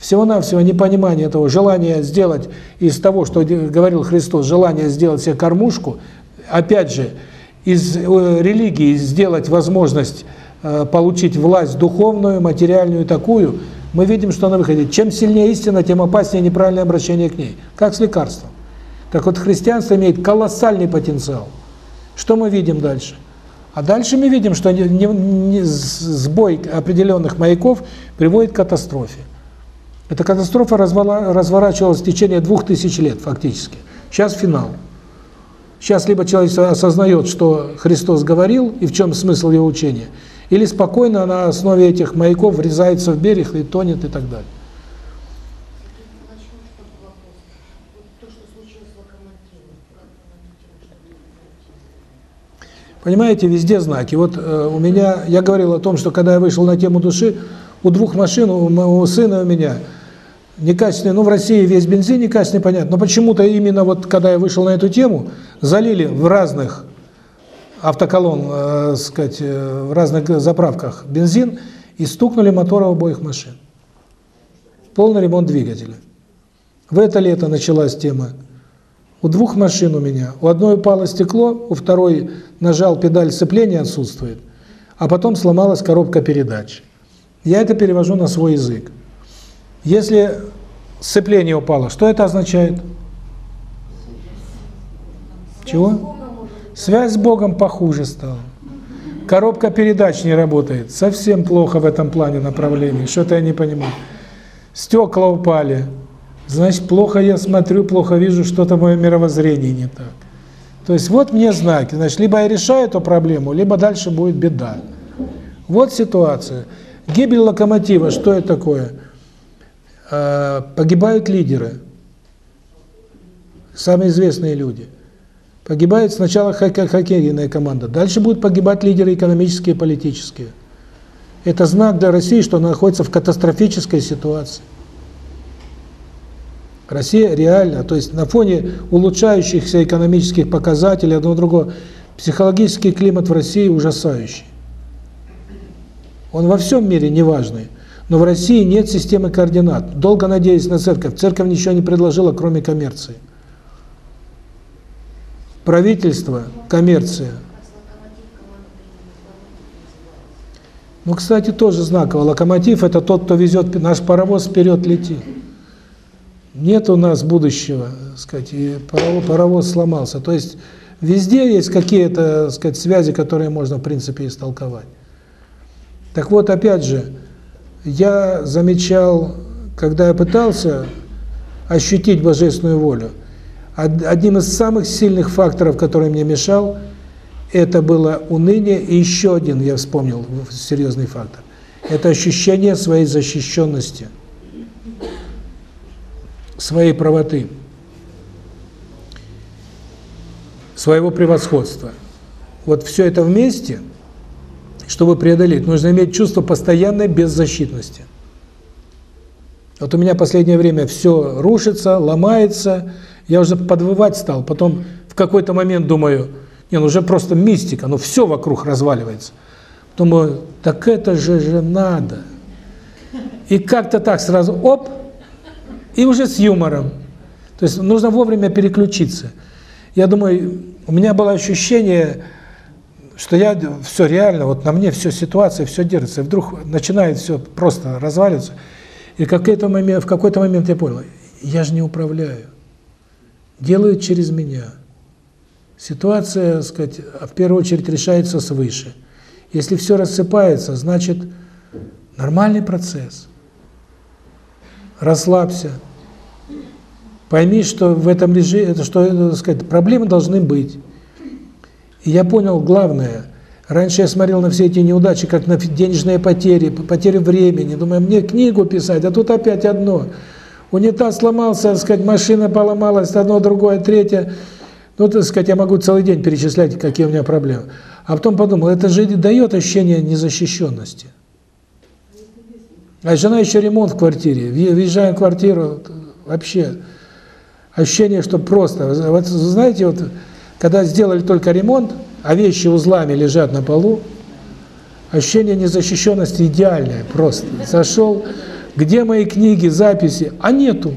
Всего-навсего непонимание этого, желание сделать из того, что говорил Христос, желание сделать себе кормушку, опять же, из э, религии сделать возможность э, получить власть духовную, материальную такую, мы видим, что она выходит. Чем сильнее истина, тем опаснее неправильное обращение к ней. Как с лекарством. Так вот, христианство имеет колоссальный потенциал. Что мы видим дальше? А дальше мы видим, что не, не, не, сбой определенных маяков приводит к катастрофе. Эта катастрофа разворачивалась в течение двух тысяч лет фактически. Сейчас финал. Сейчас либо человек осознает, что Христос говорил и в чем смысл его учения, или спокойно на основе этих маяков врезается в берег и тонет и так далее. Понимаете, везде знаки. Вот э, у меня, я говорил о том, что когда я вышел на тему души, у двух машин, у моего сына у меня, некачественный, ну в России весь бензин некачественный, понятно, но почему-то именно вот когда я вышел на эту тему, залили в разных автоколон, э, сказать, э, в разных заправках бензин и стукнули моторы обоих машин. Полный ремонт двигателя. В это лето началась тема у двух машин у меня. У одной упало стекло, у второй нажал педаль сцепления, отсутствует. А потом сломалась коробка передач. Я это перевожу на свой язык. Если сцепление упало, что это означает? Чего? Связь с Богом похуже стала. Коробка передач не работает. Совсем плохо в этом плане направлении. Что-то я не понимаю. Стекла упали. Значит, плохо я смотрю, плохо вижу, что-то в моем мировоззрении не так. То есть вот мне знаки. Значит, либо я решаю эту проблему, либо дальше будет беда. Вот ситуация. Гибель локомотива, что это такое? Э, погибают лидеры. Самые известные люди. Погибает сначала хоккейная команда, дальше будут погибать лидеры экономические и политические. Это знак для России, что она находится в катастрофической ситуации. Россия реально, то есть на фоне улучшающихся экономических показателей одного другого, психологический климат в России ужасающий. Он во всем мире неважный, но в России нет системы координат. Долго надеясь на церковь, церковь ничего не предложила, кроме коммерции. Правительство, коммерция. Ну, кстати, тоже знаково. Локомотив – это тот, кто везет, наш паровоз вперед летит. Нет у нас будущего, сказать, и паровоз, паровоз сломался. То есть везде есть какие-то, сказать, связи, которые можно, в принципе, истолковать. Так вот, опять же, я замечал, когда я пытался ощутить божественную волю, одним из самых сильных факторов, который мне мешал, это было уныние, и еще один, я вспомнил, серьезный фактор. Это ощущение своей защищенности – своей правоты, своего превосходства. Вот все это вместе, чтобы преодолеть, нужно иметь чувство постоянной беззащитности. Вот у меня последнее время все рушится, ломается, я уже подвывать стал, потом в какой-то момент думаю, не, ну уже просто мистика, ну все вокруг разваливается. Думаю, так это же же надо. И как-то так сразу, оп, и уже с юмором. То есть нужно вовремя переключиться. Я думаю, у меня было ощущение, что я все реально, вот на мне все ситуация, все держится, и вдруг начинает все просто разваливаться. И какой-то момент, в какой-то момент я понял, я же не управляю. Делают через меня. Ситуация, так сказать, в первую очередь решается свыше. Если все рассыпается, значит, нормальный процесс. Расслабься. Пойми, что в этом режиме, что, так сказать, проблемы должны быть. И я понял главное. Раньше я смотрел на все эти неудачи, как на денежные потери, потери времени. Думаю, мне книгу писать, а тут опять одно. Унитаз сломался, так сказать, машина поломалась, одно, другое, третье. Ну, так сказать, я могу целый день перечислять, какие у меня проблемы. А потом подумал, это же дает ощущение незащищенности. А жена еще ремонт в квартире. Въезжаем в квартиру, вообще ощущение, что просто... Вот знаете, вот когда сделали только ремонт, а вещи узлами лежат на полу, ощущение незащищенности идеальное просто. Зашел, где мои книги, записи? А нету.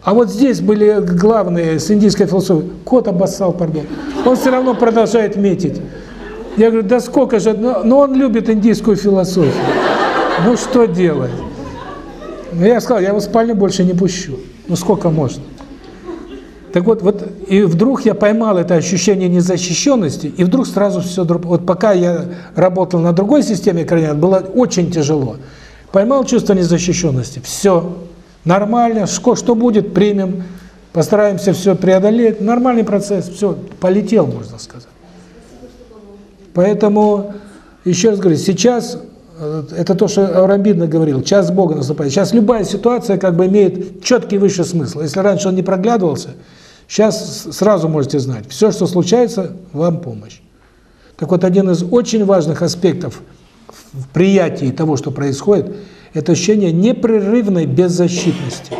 А вот здесь были главные с индийской философией. Кот обоссал, пардон. Он все равно продолжает метить. Я говорю, да сколько же, но он любит индийскую философию. Ну что делать? Ну, я сказал, я его в спальню больше не пущу. Ну сколько можно? Так вот, вот и вдруг я поймал это ощущение незащищенности, и вдруг сразу все... Вот пока я работал на другой системе координат, было очень тяжело. Поймал чувство незащищенности, все, нормально, что, что будет, примем, постараемся все преодолеть, нормальный процесс, все, полетел, можно сказать. Поэтому, еще раз говорю, сейчас, э, это то, что Аурамбидна говорил, час Бога наступает. Сейчас любая ситуация как бы имеет четкий высший смысл. Если раньше он не проглядывался, сейчас сразу можете знать, все, что случается, вам помощь. Так вот, один из очень важных аспектов в приятии того, что происходит, это ощущение непрерывной беззащитности.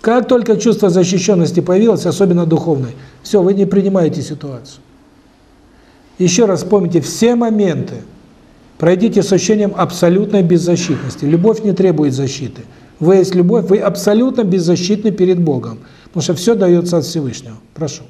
Как только чувство защищенности появилось, особенно духовной, все, вы не принимаете ситуацию. Еще раз вспомните все моменты. Пройдите с ощущением абсолютной беззащитности. Любовь не требует защиты. Вы есть любовь, вы абсолютно беззащитны перед Богом. Потому что все дается от Всевышнего. Прошу.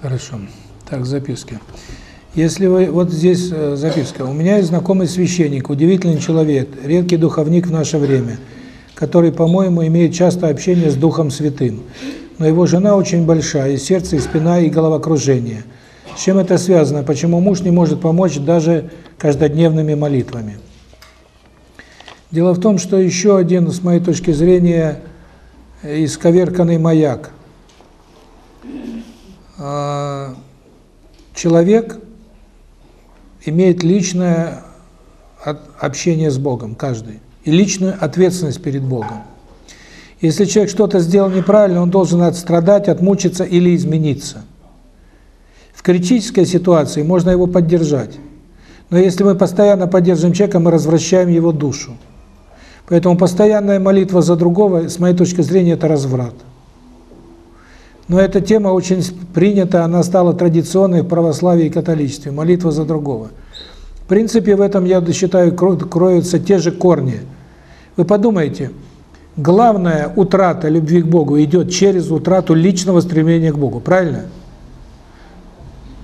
Хорошо. Так, записки. Если вы... Вот здесь э, записка. У меня есть знакомый священник, удивительный человек, редкий духовник в наше время, который, по-моему, имеет часто общение с Духом Святым. Но его жена очень большая, и сердце, и спина, и головокружение. С чем это связано? Почему муж не может помочь даже каждодневными молитвами? Дело в том, что еще один, с моей точки зрения, исковерканный маяк. А, человек имеет личное общение с Богом, каждый, и личную ответственность перед Богом. Если человек что-то сделал неправильно, он должен отстрадать, отмучиться или измениться. В критической ситуации можно его поддержать. Но если мы постоянно поддерживаем человека, мы развращаем его душу. Поэтому постоянная молитва за другого, с моей точки зрения, это разврат. Но эта тема очень принята, она стала традиционной в православии и католичестве, молитва за другого. В принципе, в этом, я считаю, кроются те же корни. Вы подумайте, главная утрата любви к Богу идет через утрату личного стремления к Богу, правильно?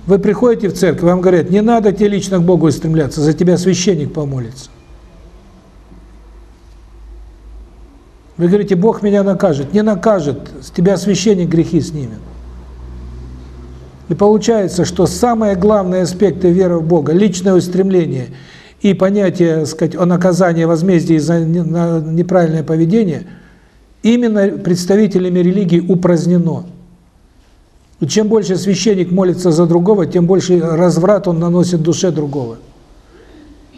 Вы приходите в церковь, вам говорят, не надо тебе лично к Богу стремляться, за тебя священник помолится. Вы говорите, Бог меня накажет. Не накажет, с тебя священник грехи снимет. И получается, что самые главные аспекты веры в Бога, личное устремление и понятие, сказать, о наказании, возмездии за неправильное поведение, именно представителями религии упразднено. И чем больше священник молится за другого, тем больше разврат он наносит душе другого.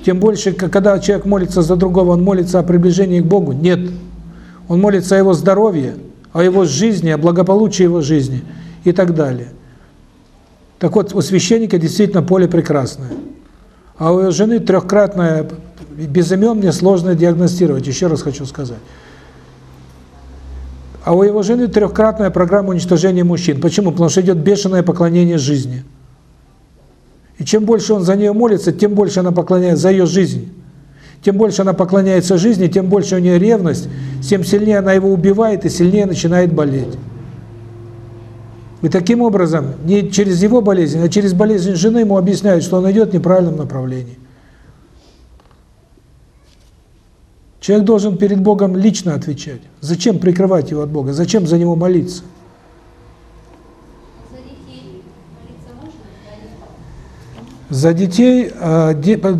Тем больше, когда человек молится за другого, он молится о приближении к Богу? Нет. Он молится о его здоровье, о его жизни, о благополучии его жизни и так далее. Так вот, у священника действительно поле прекрасное. А у жены трехкратное, без имен мне сложно диагностировать, еще раз хочу сказать. А у его жены трехкратная программа уничтожения мужчин. Почему? Потому что идет бешеное поклонение жизни. И чем больше он за нее молится, тем больше она поклоняется за ее жизнь. Тем больше она поклоняется жизни, тем больше у нее ревность, тем сильнее она его убивает и сильнее начинает болеть. И таким образом, не через его болезнь, а через болезнь жены ему объясняют, что он идет в неправильном направлении. Человек должен перед Богом лично отвечать. Зачем прикрывать его от Бога? Зачем за него молиться? За детей, а,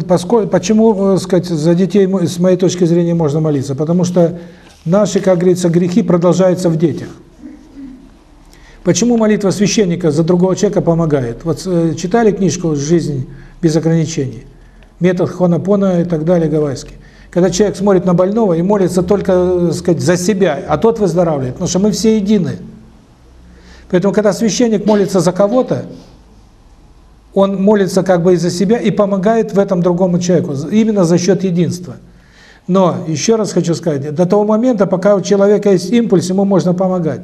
поскольку, почему, э, сказать, за детей, с моей точки зрения, можно молиться? Потому что наши, как говорится, грехи продолжаются в детях. Почему молитва священника за другого человека помогает? Вот э, читали книжку «Жизнь без ограничений», метод Хонопона и так далее, гавайский. Когда человек смотрит на больного и молится только, э, сказать, за себя, а тот выздоравливает, потому что мы все едины. Поэтому, когда священник молится за кого-то, он молится как бы и за себя и помогает в этом другому человеку, именно за счет единства. Но, еще раз хочу сказать, до того момента, пока у человека есть импульс, ему можно помогать.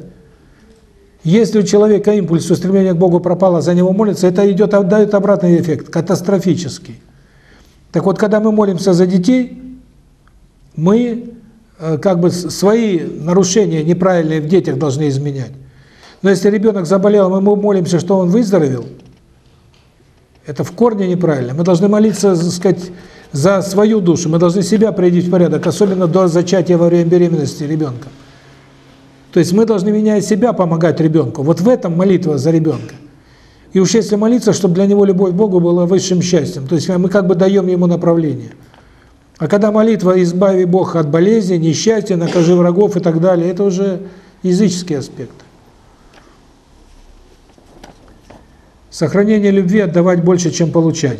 Если у человека импульс, устремление к Богу пропало, за него молится, это идет, дает обратный эффект, катастрофический. Так вот, когда мы молимся за детей, мы э, как бы свои нарушения неправильные в детях должны изменять. Но если ребенок заболел, мы молимся, что он выздоровел – это в корне неправильно. Мы должны молиться, так сказать, за свою душу. Мы должны себя приводить в порядок, особенно до зачатия во время беременности ребенка. То есть мы должны, меняя себя, помогать ребенку. Вот в этом молитва за ребенка. И уж если молиться, чтобы для него любовь к Богу была высшим счастьем. То есть мы как бы даем ему направление. А когда молитва «Избави Бог от болезни, несчастья, накажи врагов» и так далее, это уже языческий аспект. Сохранение любви отдавать больше, чем получать.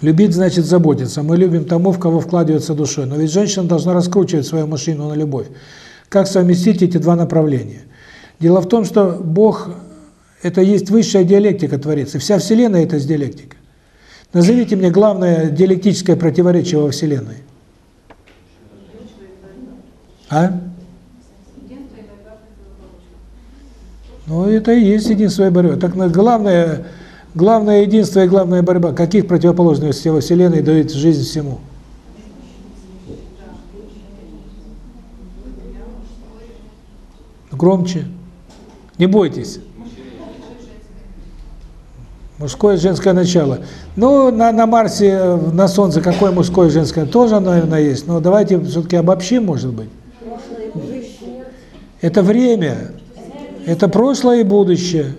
Любить значит заботиться. Мы любим тому, в кого вкладывается душой. Но ведь женщина должна раскручивать свою машину на любовь. Как совместить эти два направления? Дело в том, что Бог – это есть высшая диалектика творится. Вся Вселенная – это диалектика. Назовите мне главное диалектическое противоречие во Вселенной. А? Ну, это и есть единство и борьба. Так главное, главное единство и главная борьба. Каких противоположностей во Вселенной дает жизнь всему? Громче. Не бойтесь. Мужское и женское начало. Ну, на, на Марсе, на Солнце какое мужское и женское тоже, наверное, есть. Но давайте все-таки обобщим, может быть. Это время. Это прошлое и будущее.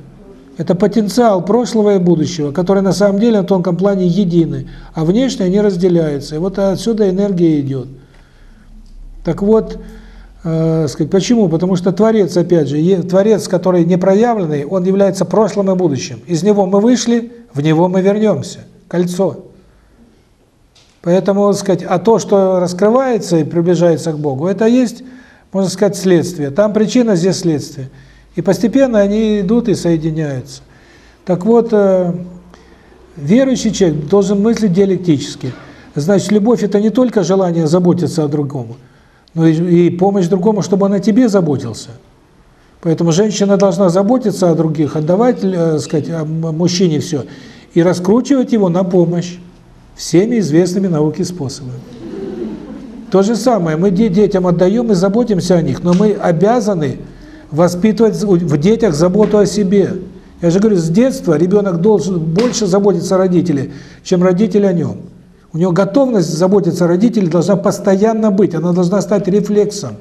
Это потенциал прошлого и будущего, которые на самом деле на тонком плане едины, а внешне они разделяются. И вот отсюда энергия идет. Так вот, э, сказать, почему? Потому что Творец, опять же, Творец, который не проявленный, он является прошлым и будущим. Из него мы вышли, в него мы вернемся. Кольцо. Поэтому, сказать, а то, что раскрывается и приближается к Богу, это есть, можно сказать, следствие. Там причина, здесь следствие. И постепенно они идут и соединяются. Так вот, э, верующий человек должен мыслить диалектически. Значит, любовь – это не только желание заботиться о другом, но и, помощь другому, чтобы он о тебе заботился. Поэтому женщина должна заботиться о других, отдавать, э, сказать, мужчине все, и раскручивать его на помощь всеми известными науке способами. То же самое, мы детям отдаем и заботимся о них, но мы обязаны воспитывать в детях заботу о себе. Я же говорю, с детства ребенок должен больше заботиться о родителе, чем родитель о нем. У него готовность заботиться о родителе должна постоянно быть, она должна стать рефлексом.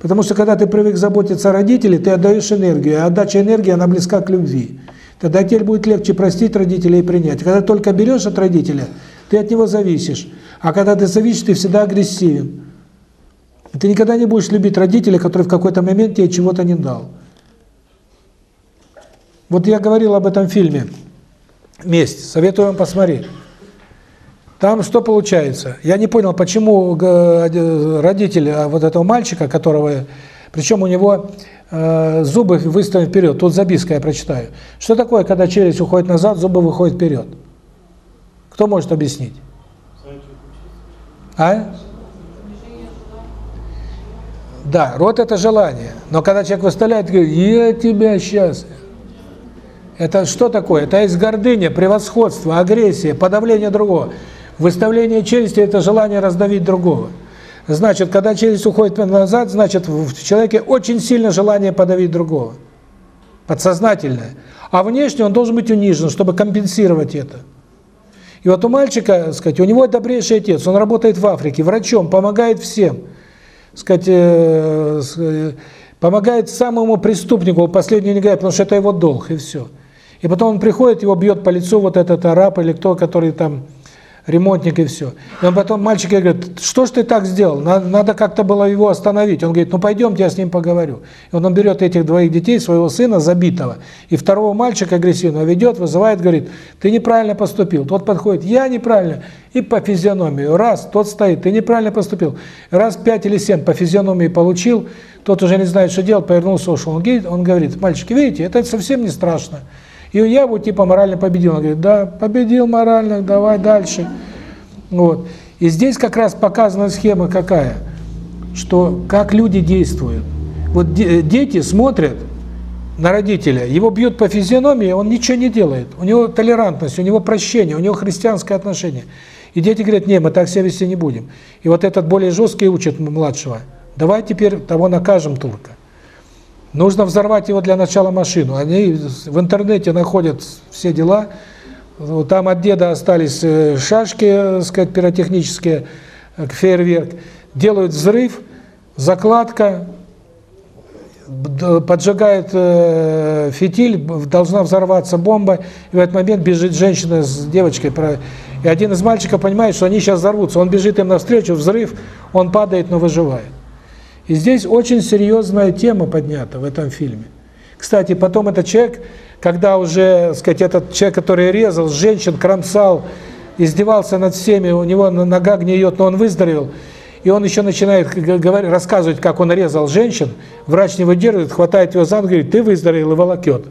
Потому что когда ты привык заботиться о родителе, ты отдаешь энергию, а отдача энергии, она близка к любви. Тогда тебе будет легче простить родителей и принять. Когда только берешь от родителя, ты от него зависишь. А когда ты зависишь, ты всегда агрессивен. Ты никогда не будешь любить родителя, который в какой-то момент тебе чего-то не дал. Вот я говорил об этом фильме «Месть». Советую вам посмотреть. Там что получается? Я не понял, почему родители а, вот этого мальчика, которого... Причем у него э, зубы выставлены вперед. Тут записка я прочитаю. Что такое, когда челюсть уходит назад, зубы выходят вперед? Кто может объяснить? А? Да, рот – это желание. Но когда человек выставляет, говорит, я тебя сейчас. Это что такое? Это есть гордыня, превосходство, агрессия, подавление другого. Выставление челюсти – это желание раздавить другого. Значит, когда челюсть уходит назад, значит, в человеке очень сильно желание подавить другого. Подсознательное. А внешне он должен быть унижен, чтобы компенсировать это. И вот у мальчика, сказать, у него добрейший отец, он работает в Африке, врачом, помогает всем – сказать, э, э, помогает самому преступнику, последнюю не говорят, потому что это его долг, и все. И потом он приходит, его бьет по лицу вот этот араб или кто, который там ремонтник и все. И он потом, мальчик говорит, что ж ты так сделал? Надо, надо как-то было его остановить. Он говорит, ну пойдемте, я с ним поговорю. И он, он берет этих двоих детей, своего сына забитого, и второго мальчика агрессивного ведет, вызывает, говорит, ты неправильно поступил. Тот подходит, я неправильно. И по физиономии, раз, тот стоит, ты неправильно поступил. Раз пять или семь по физиономии получил, тот уже не знает, что делать, повернулся, ушел. Говорит, он говорит мальчики, видите, это совсем не страшно. И я его типа морально победил. Он говорит, да, победил морально, давай дальше. Вот. И здесь как раз показана схема какая, что как люди действуют. Вот дети смотрят на родителя, его бьют по физиономии, он ничего не делает. У него толерантность, у него прощение, у него христианское отношение. И дети говорят, не, мы так себя вести не будем. И вот этот более жесткий учит младшего, давай теперь того накажем турка. Нужно взорвать его для начала машину. Они в интернете находят все дела. Там от деда остались э, шашки, так э, сказать, пиротехнические, э, фейерверк. Делают взрыв, закладка, поджигает фитиль, должна взорваться бомба, и в этот момент бежит женщина с девочкой. И один из мальчиков понимает, что они сейчас взорвутся. Он бежит им навстречу, взрыв, он падает, но выживает. И здесь очень серьезная тема поднята в этом фильме. Кстати, потом этот человек, когда уже, сказать, этот человек, который резал женщин, кромсал, издевался над всеми, у него нога гниет, но он выздоровел, и он еще начинает рассказывать, как он резал женщин, врач не выдерживает, хватает его за ногу, говорит, ты выздоровел и волокет.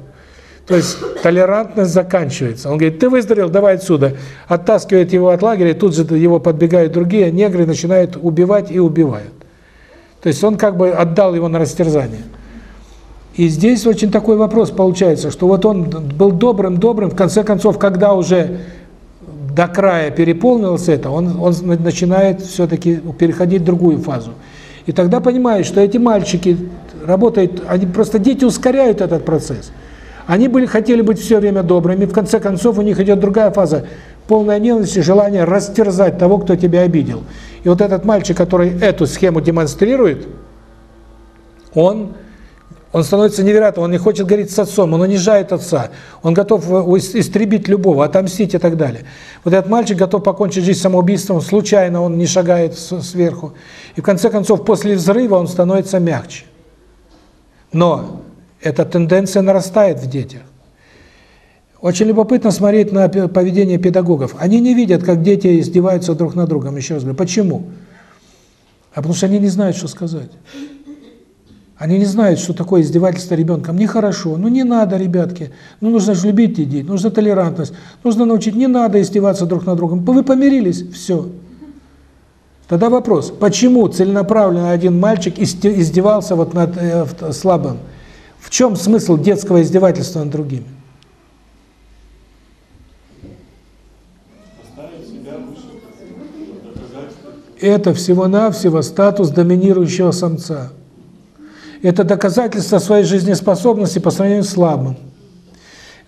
То есть толерантность заканчивается. Он говорит, ты выздоровел, давай отсюда. Оттаскивает его от лагеря, тут же его подбегают другие, негры начинают убивать и убивают. То есть он как бы отдал его на растерзание. И здесь очень такой вопрос получается, что вот он был добрым-добрым, в конце концов, когда уже до края переполнилось это, он, он начинает все-таки переходить в другую фазу. И тогда понимает, что эти мальчики работают, они просто дети ускоряют этот процесс. Они были, хотели быть все время добрыми, в конце концов у них идет другая фаза, полная ненависти, желание растерзать того, кто тебя обидел. И вот этот мальчик, который эту схему демонстрирует, он он становится невероятным, он не хочет говорить с отцом, он унижает отца, он готов э, истребить любого, отомстить и так далее. Вот этот мальчик готов покончить жизнь самоубийством, случайно он не шагает сверху. И в конце концов, после взрыва он становится мягче. Но эта тенденция нарастает в детях. Очень любопытно смотреть на поведение педагогов. Они не видят, как дети издеваются друг над другом. Еще раз говорю, почему? А потому что они не знают, что сказать. Они не знают, что такое издевательство ребенком. Нехорошо. Ну не надо, ребятки. Ну нужно же любить детей, нужна толерантность. Нужно научить, не надо издеваться друг над другом. Вы помирились, все. Тогда вопрос, почему целенаправленно один мальчик издевался вот над э, слабым? В чем смысл детского издевательства над другими? Это всего-навсего статус доминирующего самца. Это доказательство своей жизнеспособности по сравнению с слабым.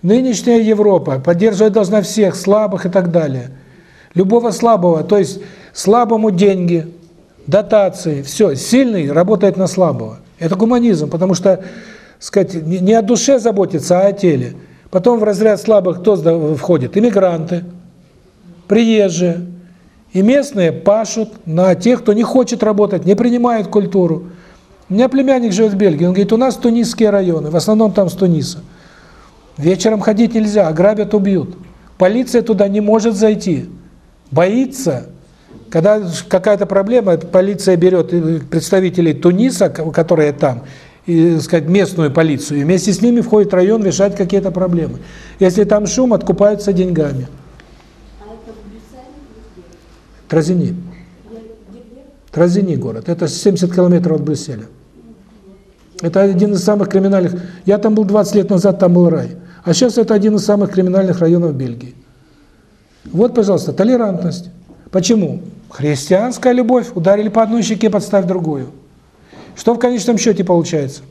Нынешняя Европа поддерживать должна всех слабых и так далее. Любого слабого, то есть слабому деньги, дотации, все, сильный работает на слабого. Это гуманизм, потому что, сказать, не о душе заботиться, а о теле. Потом в разряд слабых кто входит? Иммигранты, приезжие. И местные пашут на тех, кто не хочет работать, не принимает культуру. У меня племянник живет в Бельгии, он говорит, у нас тунисские районы, в основном там с Туниса. Вечером ходить нельзя, ограбят, убьют. Полиция туда не может зайти. Боится. Когда какая-то проблема, полиция берет представителей Туниса, которые там, и, сказать, местную полицию, и вместе с ними входит район решать какие-то проблемы. Если там шум, откупаются деньгами. А это в Брюсселе? Тразини. Тразини город. Это 70 километров от Брюсселя. Это один из самых криминальных. Я там был 20 лет назад, там был рай. А сейчас это один из самых криминальных районов Бельгии. Вот, пожалуйста, толерантность. Почему? Христианская любовь. Ударили по одной щеке, подставь другую. Что в конечном счете получается?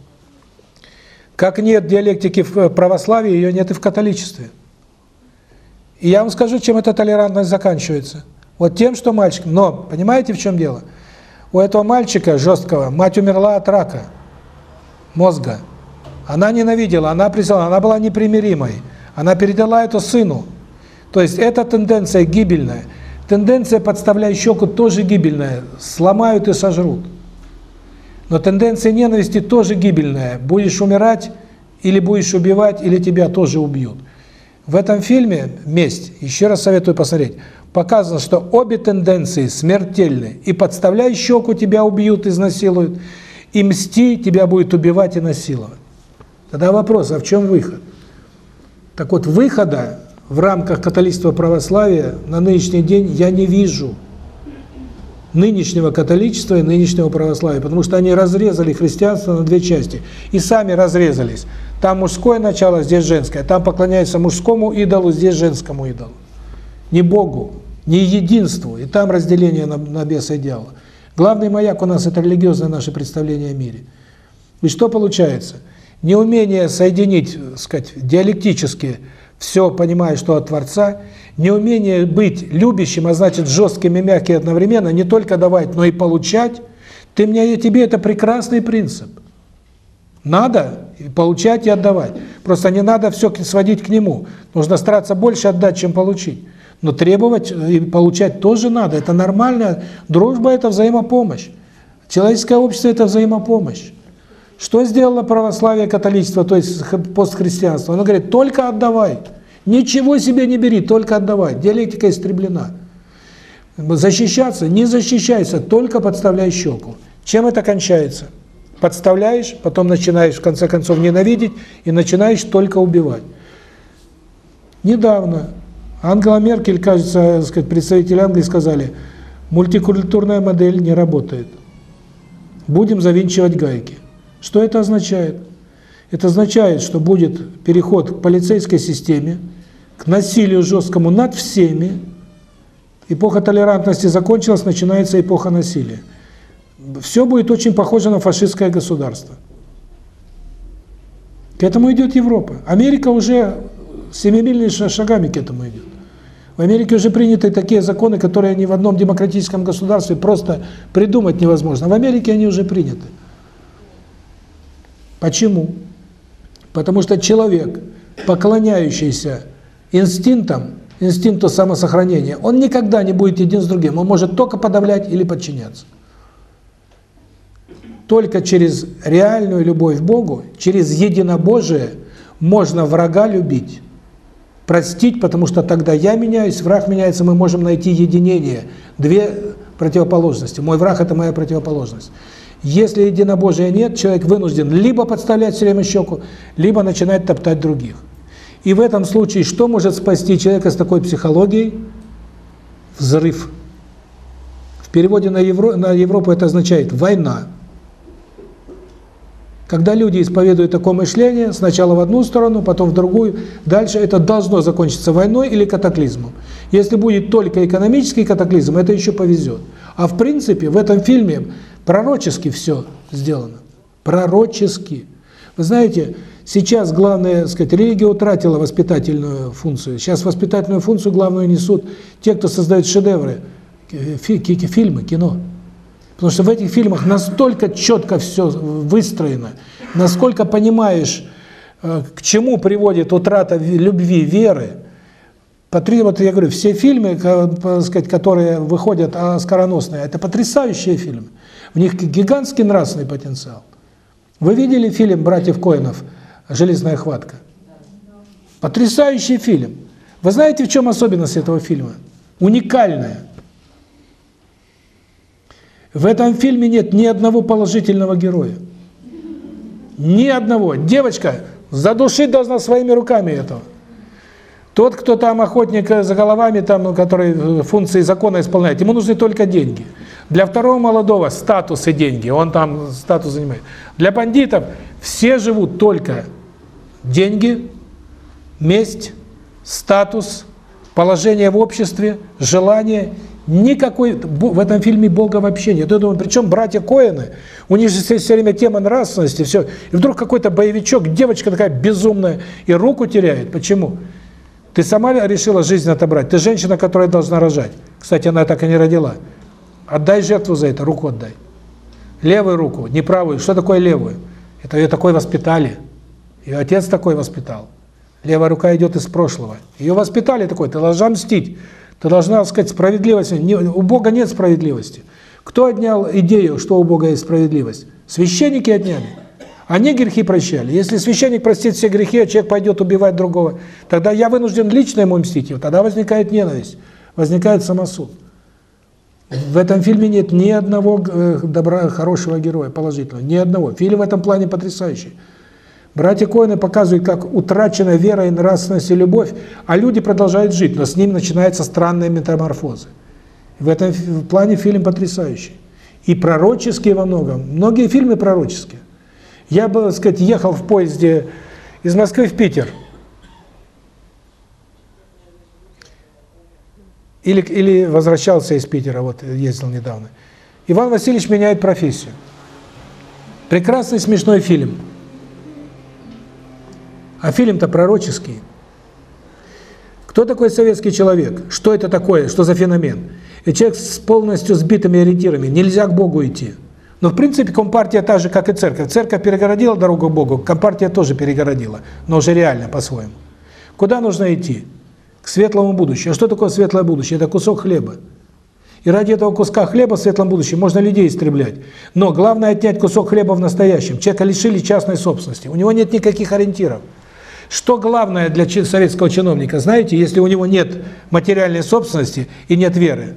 Как нет диалектики в православии, ее нет и в католичестве. И я вам скажу, чем эта толерантность заканчивается. Вот тем, что мальчик... Но, понимаете, в чем дело? У этого мальчика жесткого мать умерла от рака мозга. Она ненавидела, она признала, она была непримиримой. Она передала это сыну. То есть эта тенденция гибельная. Тенденция подставлять щеку тоже гибельная. Сломают и сожрут. Но тенденция ненависти тоже гибельная. Будешь умирать, или будешь убивать, или тебя тоже убьют. В этом фильме «Месть», еще раз советую посмотреть, показано, что обе тенденции смертельны. И подставляй щеку, тебя убьют, изнасилуют – и мсти тебя будет убивать и насиловать. Тогда вопрос, а в чем выход? Так вот, выхода в рамках католичества православия на нынешний день я не вижу. Нынешнего католичества и нынешнего православия, потому что они разрезали христианство на две части. И сами разрезались. Там мужское начало, здесь женское. Там поклоняются мужскому идолу, здесь женскому идолу. Не Богу, не единству. И там разделение на, на беса и дьявола. Главный маяк у нас – это религиозное наше представление о мире. И что получается? Неумение соединить, сказать, диалектически все, понимая, что от Творца, неумение быть любящим, а значит жестким и мягким одновременно, не только давать, но и получать, ты мне, тебе это прекрасный принцип. Надо получать и отдавать. Просто не надо все сводить к нему. Нужно стараться больше отдать, чем получить. Но требовать и получать тоже надо. Это нормально. Дружба – это взаимопомощь. Человеческое общество – это взаимопомощь. Что сделало православие, католичество, то есть постхристианство? Оно говорит, только отдавай. Ничего себе не бери, только отдавай. Диалектика истреблена. Защищаться? Не защищайся, только подставляй щеку. Чем это кончается? Подставляешь, потом начинаешь в конце концов ненавидеть и начинаешь только убивать. Недавно Ангела Меркель, кажется, сказать, представители Англии сказали, мультикультурная модель не работает. Будем завинчивать гайки. Что это означает? Это означает, что будет переход к полицейской системе, к насилию жесткому над всеми. Эпоха толерантности закончилась, начинается эпоха насилия. Все будет очень похоже на фашистское государство. К этому идет Европа. Америка уже семимильными шагами к этому идет. В Америке уже приняты такие законы, которые ни в одном демократическом государстве просто придумать невозможно. В Америке они уже приняты. Почему? Потому что человек, поклоняющийся инстинктам, инстинкту самосохранения, он никогда не будет един с другим. Он может только подавлять или подчиняться. Только через реальную любовь к Богу, через единобожие можно врага любить. Простить, потому что тогда я меняюсь, враг меняется, мы можем найти единение. Две противоположности. Мой враг – это моя противоположность. Если единобожия нет, человек вынужден либо подставлять все время щеку, либо начинать топтать других. И в этом случае что может спасти человека с такой психологией? Взрыв. В переводе на, Евро, на Европу это означает «война». Когда люди исповедуют такое мышление, сначала в одну сторону, потом в другую, дальше это должно закончиться войной или катаклизмом. Если будет только экономический катаклизм, это еще повезет. А в принципе в этом фильме пророчески все сделано. Пророчески. Вы знаете, сейчас главное, сказать, религия утратила воспитательную функцию. Сейчас воспитательную функцию главную несут те, кто создает шедевры, фильмы, кино. Потому что в этих фильмах настолько четко все выстроено, насколько понимаешь, э, к чему приводит утрата любви, веры. Вот я говорю, все фильмы, сказать, которые выходят скороносные, это потрясающие фильмы. В них гигантский нравственный потенциал. Вы видели фильм «Братьев Коинов» «Железная хватка»? Потрясающий фильм. Вы знаете, в чем особенность этого фильма? Уникальная. В этом фильме нет ни одного положительного героя. Ни одного. Девочка задушить должна своими руками этого. Тот, кто там охотник за головами, там, ну, который э, функции закона исполняет, ему нужны только деньги. Для второго молодого статус и деньги, он там статус занимает. Для бандитов все живут только деньги, месть, статус, положение в обществе, желание Никакой в этом фильме Бога вообще нет. Я думаю, причем братья Коэны, у них же все время тема нравственности, все. И вдруг какой-то боевичок, девочка такая безумная, и руку теряет. Почему? Ты сама решила жизнь отобрать. Ты женщина, которая должна рожать. Кстати, она так и не родила. Отдай жертву за это, руку отдай. Левую руку, не правую. Что такое левую? Это ее такой воспитали. Ее отец такой воспитал. Левая рука идет из прошлого. Ее воспитали такой, ты должна мстить. Ты должна сказать справедливость. у Бога нет справедливости. Кто отнял идею, что у Бога есть справедливость? Священники отняли. Они грехи прощали. Если священник простит все грехи, а человек пойдет убивать другого, тогда я вынужден лично ему мстить. И тогда возникает ненависть, возникает самосуд. В этом фильме нет ни одного э, добра, хорошего героя, положительного. Ни одного. Фильм в этом плане потрясающий. Братья Коины показывают, как утрачена вера и нравственность и любовь, а люди продолжают жить, но с ним начинаются странные метаморфозы. В этом плане фильм потрясающий. И пророческий во многом. Многие фильмы пророческие. Я бы, так сказать, ехал в поезде из Москвы в Питер. Или, или возвращался из Питера, вот ездил недавно. Иван Васильевич меняет профессию. Прекрасный смешной фильм. А фильм-то пророческий. Кто такой советский человек? Что это такое? Что за феномен? И человек с полностью сбитыми ориентирами. Нельзя к Богу идти. Но в принципе Компартия та же, как и Церковь. Церковь перегородила дорогу к Богу, Компартия тоже перегородила, но уже реально по-своему. Куда нужно идти? К светлому будущему. А что такое светлое будущее? Это кусок хлеба. И ради этого куска хлеба в светлом будущем можно людей истреблять. Но главное отнять кусок хлеба в настоящем. Человека лишили частной собственности. У него нет никаких ориентиров. Что главное для советского чиновника, знаете, если у него нет материальной собственности и нет веры?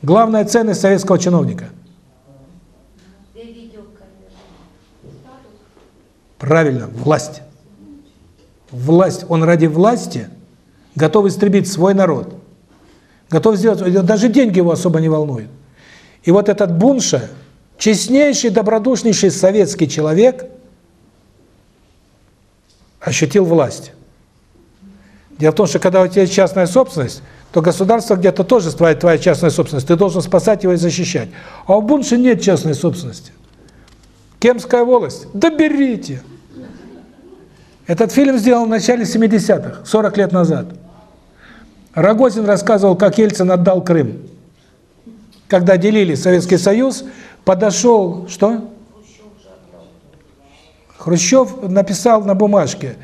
Главная ценность советского чиновника. Правильно, власть. Власть. Он ради власти готов истребить свой народ. Готов сделать, даже деньги его особо не волнуют. И вот этот Бунша, честнейший, добродушнейший советский человек – ощутил власть. Дело в том, что когда у тебя есть частная собственность, то государство где-то тоже твоя, твоя частная собственность, ты должен спасать его и защищать. А у Бунши нет частной собственности. Кемская волость? Да берите! Этот фильм сделан в начале 70-х, 40 лет назад. Рогозин рассказывал, как Ельцин отдал Крым. Когда делили Советский Союз, подошел, что? Хрущев написал на бумажке,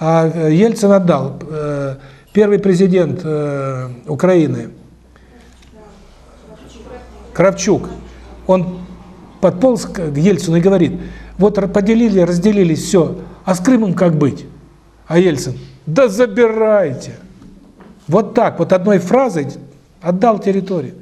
а Ельцин отдал. Э, первый президент э, Украины, Кравчук, он подполз к Ельцину и говорит, вот поделили, разделились, все, а с Крымом как быть? А Ельцин, да забирайте. Вот так, вот одной фразой отдал территорию.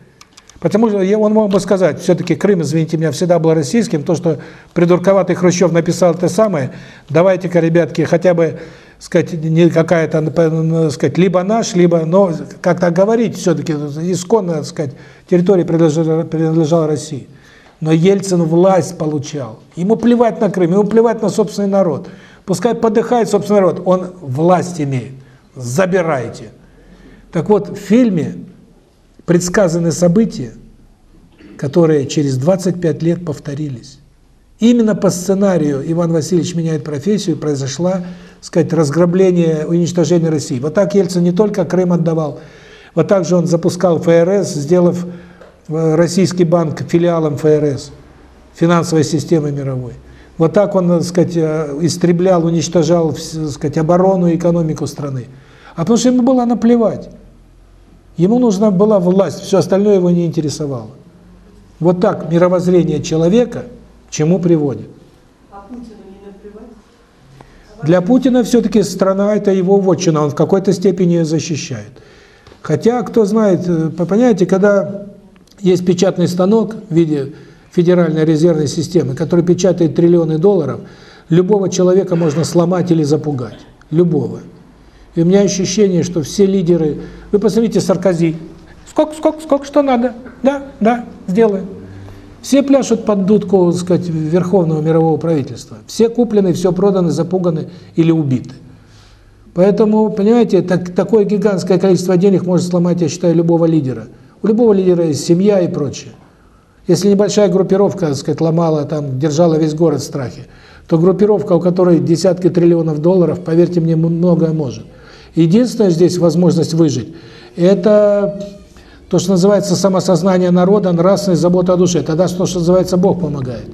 Потому что он мог бы сказать, все-таки Крым, извините меня, всегда был российским, то, что придурковатый Хрущев написал это самое, давайте-ка, ребятки, хотя бы, сказать, не какая-то, сказать, либо наш, либо, но как-то говорить все-таки, исконно, сказать, территория принадлежала, принадлежала России. Но Ельцин власть получал. Ему плевать на Крым, ему плевать на собственный народ. Пускай подыхает собственный народ, он власть имеет. Забирайте. Так вот, в фильме предсказаны события, которые через 25 лет повторились. Именно по сценарию Иван Васильевич меняет профессию, произошла, сказать, разграбление, уничтожение России. Вот так Ельцин не только Крым отдавал, вот так же он запускал ФРС, сделав э, российский банк филиалом ФРС, финансовой системы мировой. Вот так он, так сказать, э, истреблял, уничтожал, так сказать, оборону и экономику страны. А потому что ему было наплевать. Ему нужна была власть, все остальное его не интересовало. Вот так мировоззрение человека к чему приводит. А? Для Путина все-таки страна – это его вотчина, он в какой-то степени ее защищает. Хотя, кто знает, э, понимаете, когда есть печатный станок в виде Федеральной резервной системы, который печатает триллионы долларов, любого человека можно сломать или запугать. Любого. И у меня ощущение, что все лидеры... Вы посмотрите Саркози. Сколько, сколько, сколько, что надо? Да, да, сделаем. Все пляшут под дудку, так сказать, верховного мирового правительства. Все куплены, все проданы, запуганы или убиты. Поэтому, понимаете, так, такое гигантское количество денег может сломать, я считаю, любого лидера. У любого лидера есть семья и прочее. Если небольшая группировка, так сказать, ломала, там, держала весь город в страхе, то группировка, у которой десятки триллионов долларов, поверьте мне, многое может. Единственная здесь возможность выжить – это то, что называется самосознание народа, нравственность, забота о душе. Тогда то, что называется Бог помогает.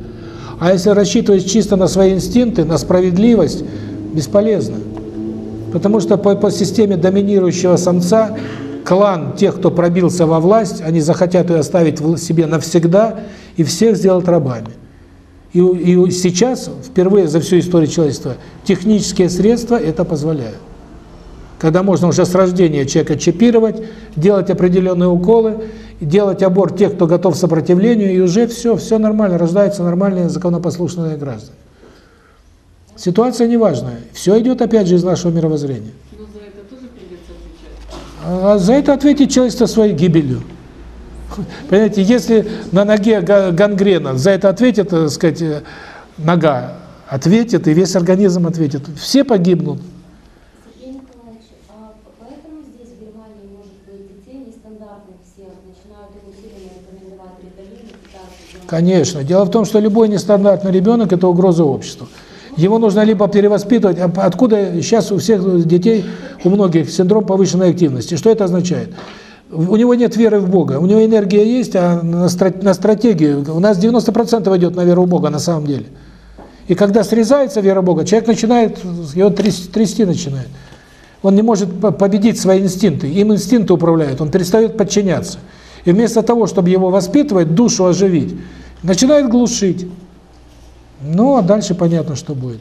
А если рассчитывать чисто на свои инстинкты, на справедливость, бесполезно. Потому что по, по системе доминирующего самца клан тех, кто пробился во власть, они захотят ее оставить в себе навсегда и всех сделать рабами. И, и сейчас, впервые за всю историю человечества, технические средства это позволяют когда можно уже с рождения человека чипировать, делать определенные уколы, делать аборт тех, кто готов к сопротивлению, и уже все, все нормально, рождаются нормальные законопослушные граждане. Ситуация неважная. Все идет опять же из нашего мировоззрения. Но за это тоже придется отвечать. А за это ответить человечество своей гибелью. Понимаете, если на ноге гангрена, за это ответит, так сказать, нога, ответит, и весь организм ответит. Все погибнут. Сергей Николаевич, а поэтому здесь в Германии, может быть, детей нестандартных всех начинают им усиленно рекомендовать риталин и питаться Конечно. Дело в том, что любой нестандартный ребенок – это угроза обществу. Его нужно либо перевоспитывать, а откуда сейчас у всех детей, у многих синдром повышенной активности. Что это означает? У него нет веры в Бога, у него энергия есть, а на, стратегию, у нас 90% идет на веру в Бога на самом деле. И когда срезается вера в Бога, человек начинает, его трясти, трясти начинает. Он не может победить свои инстинкты, им инстинкты управляют, он перестает подчиняться. И вместо того, чтобы его воспитывать, душу оживить, начинает глушить. Ну, а дальше понятно, что будет.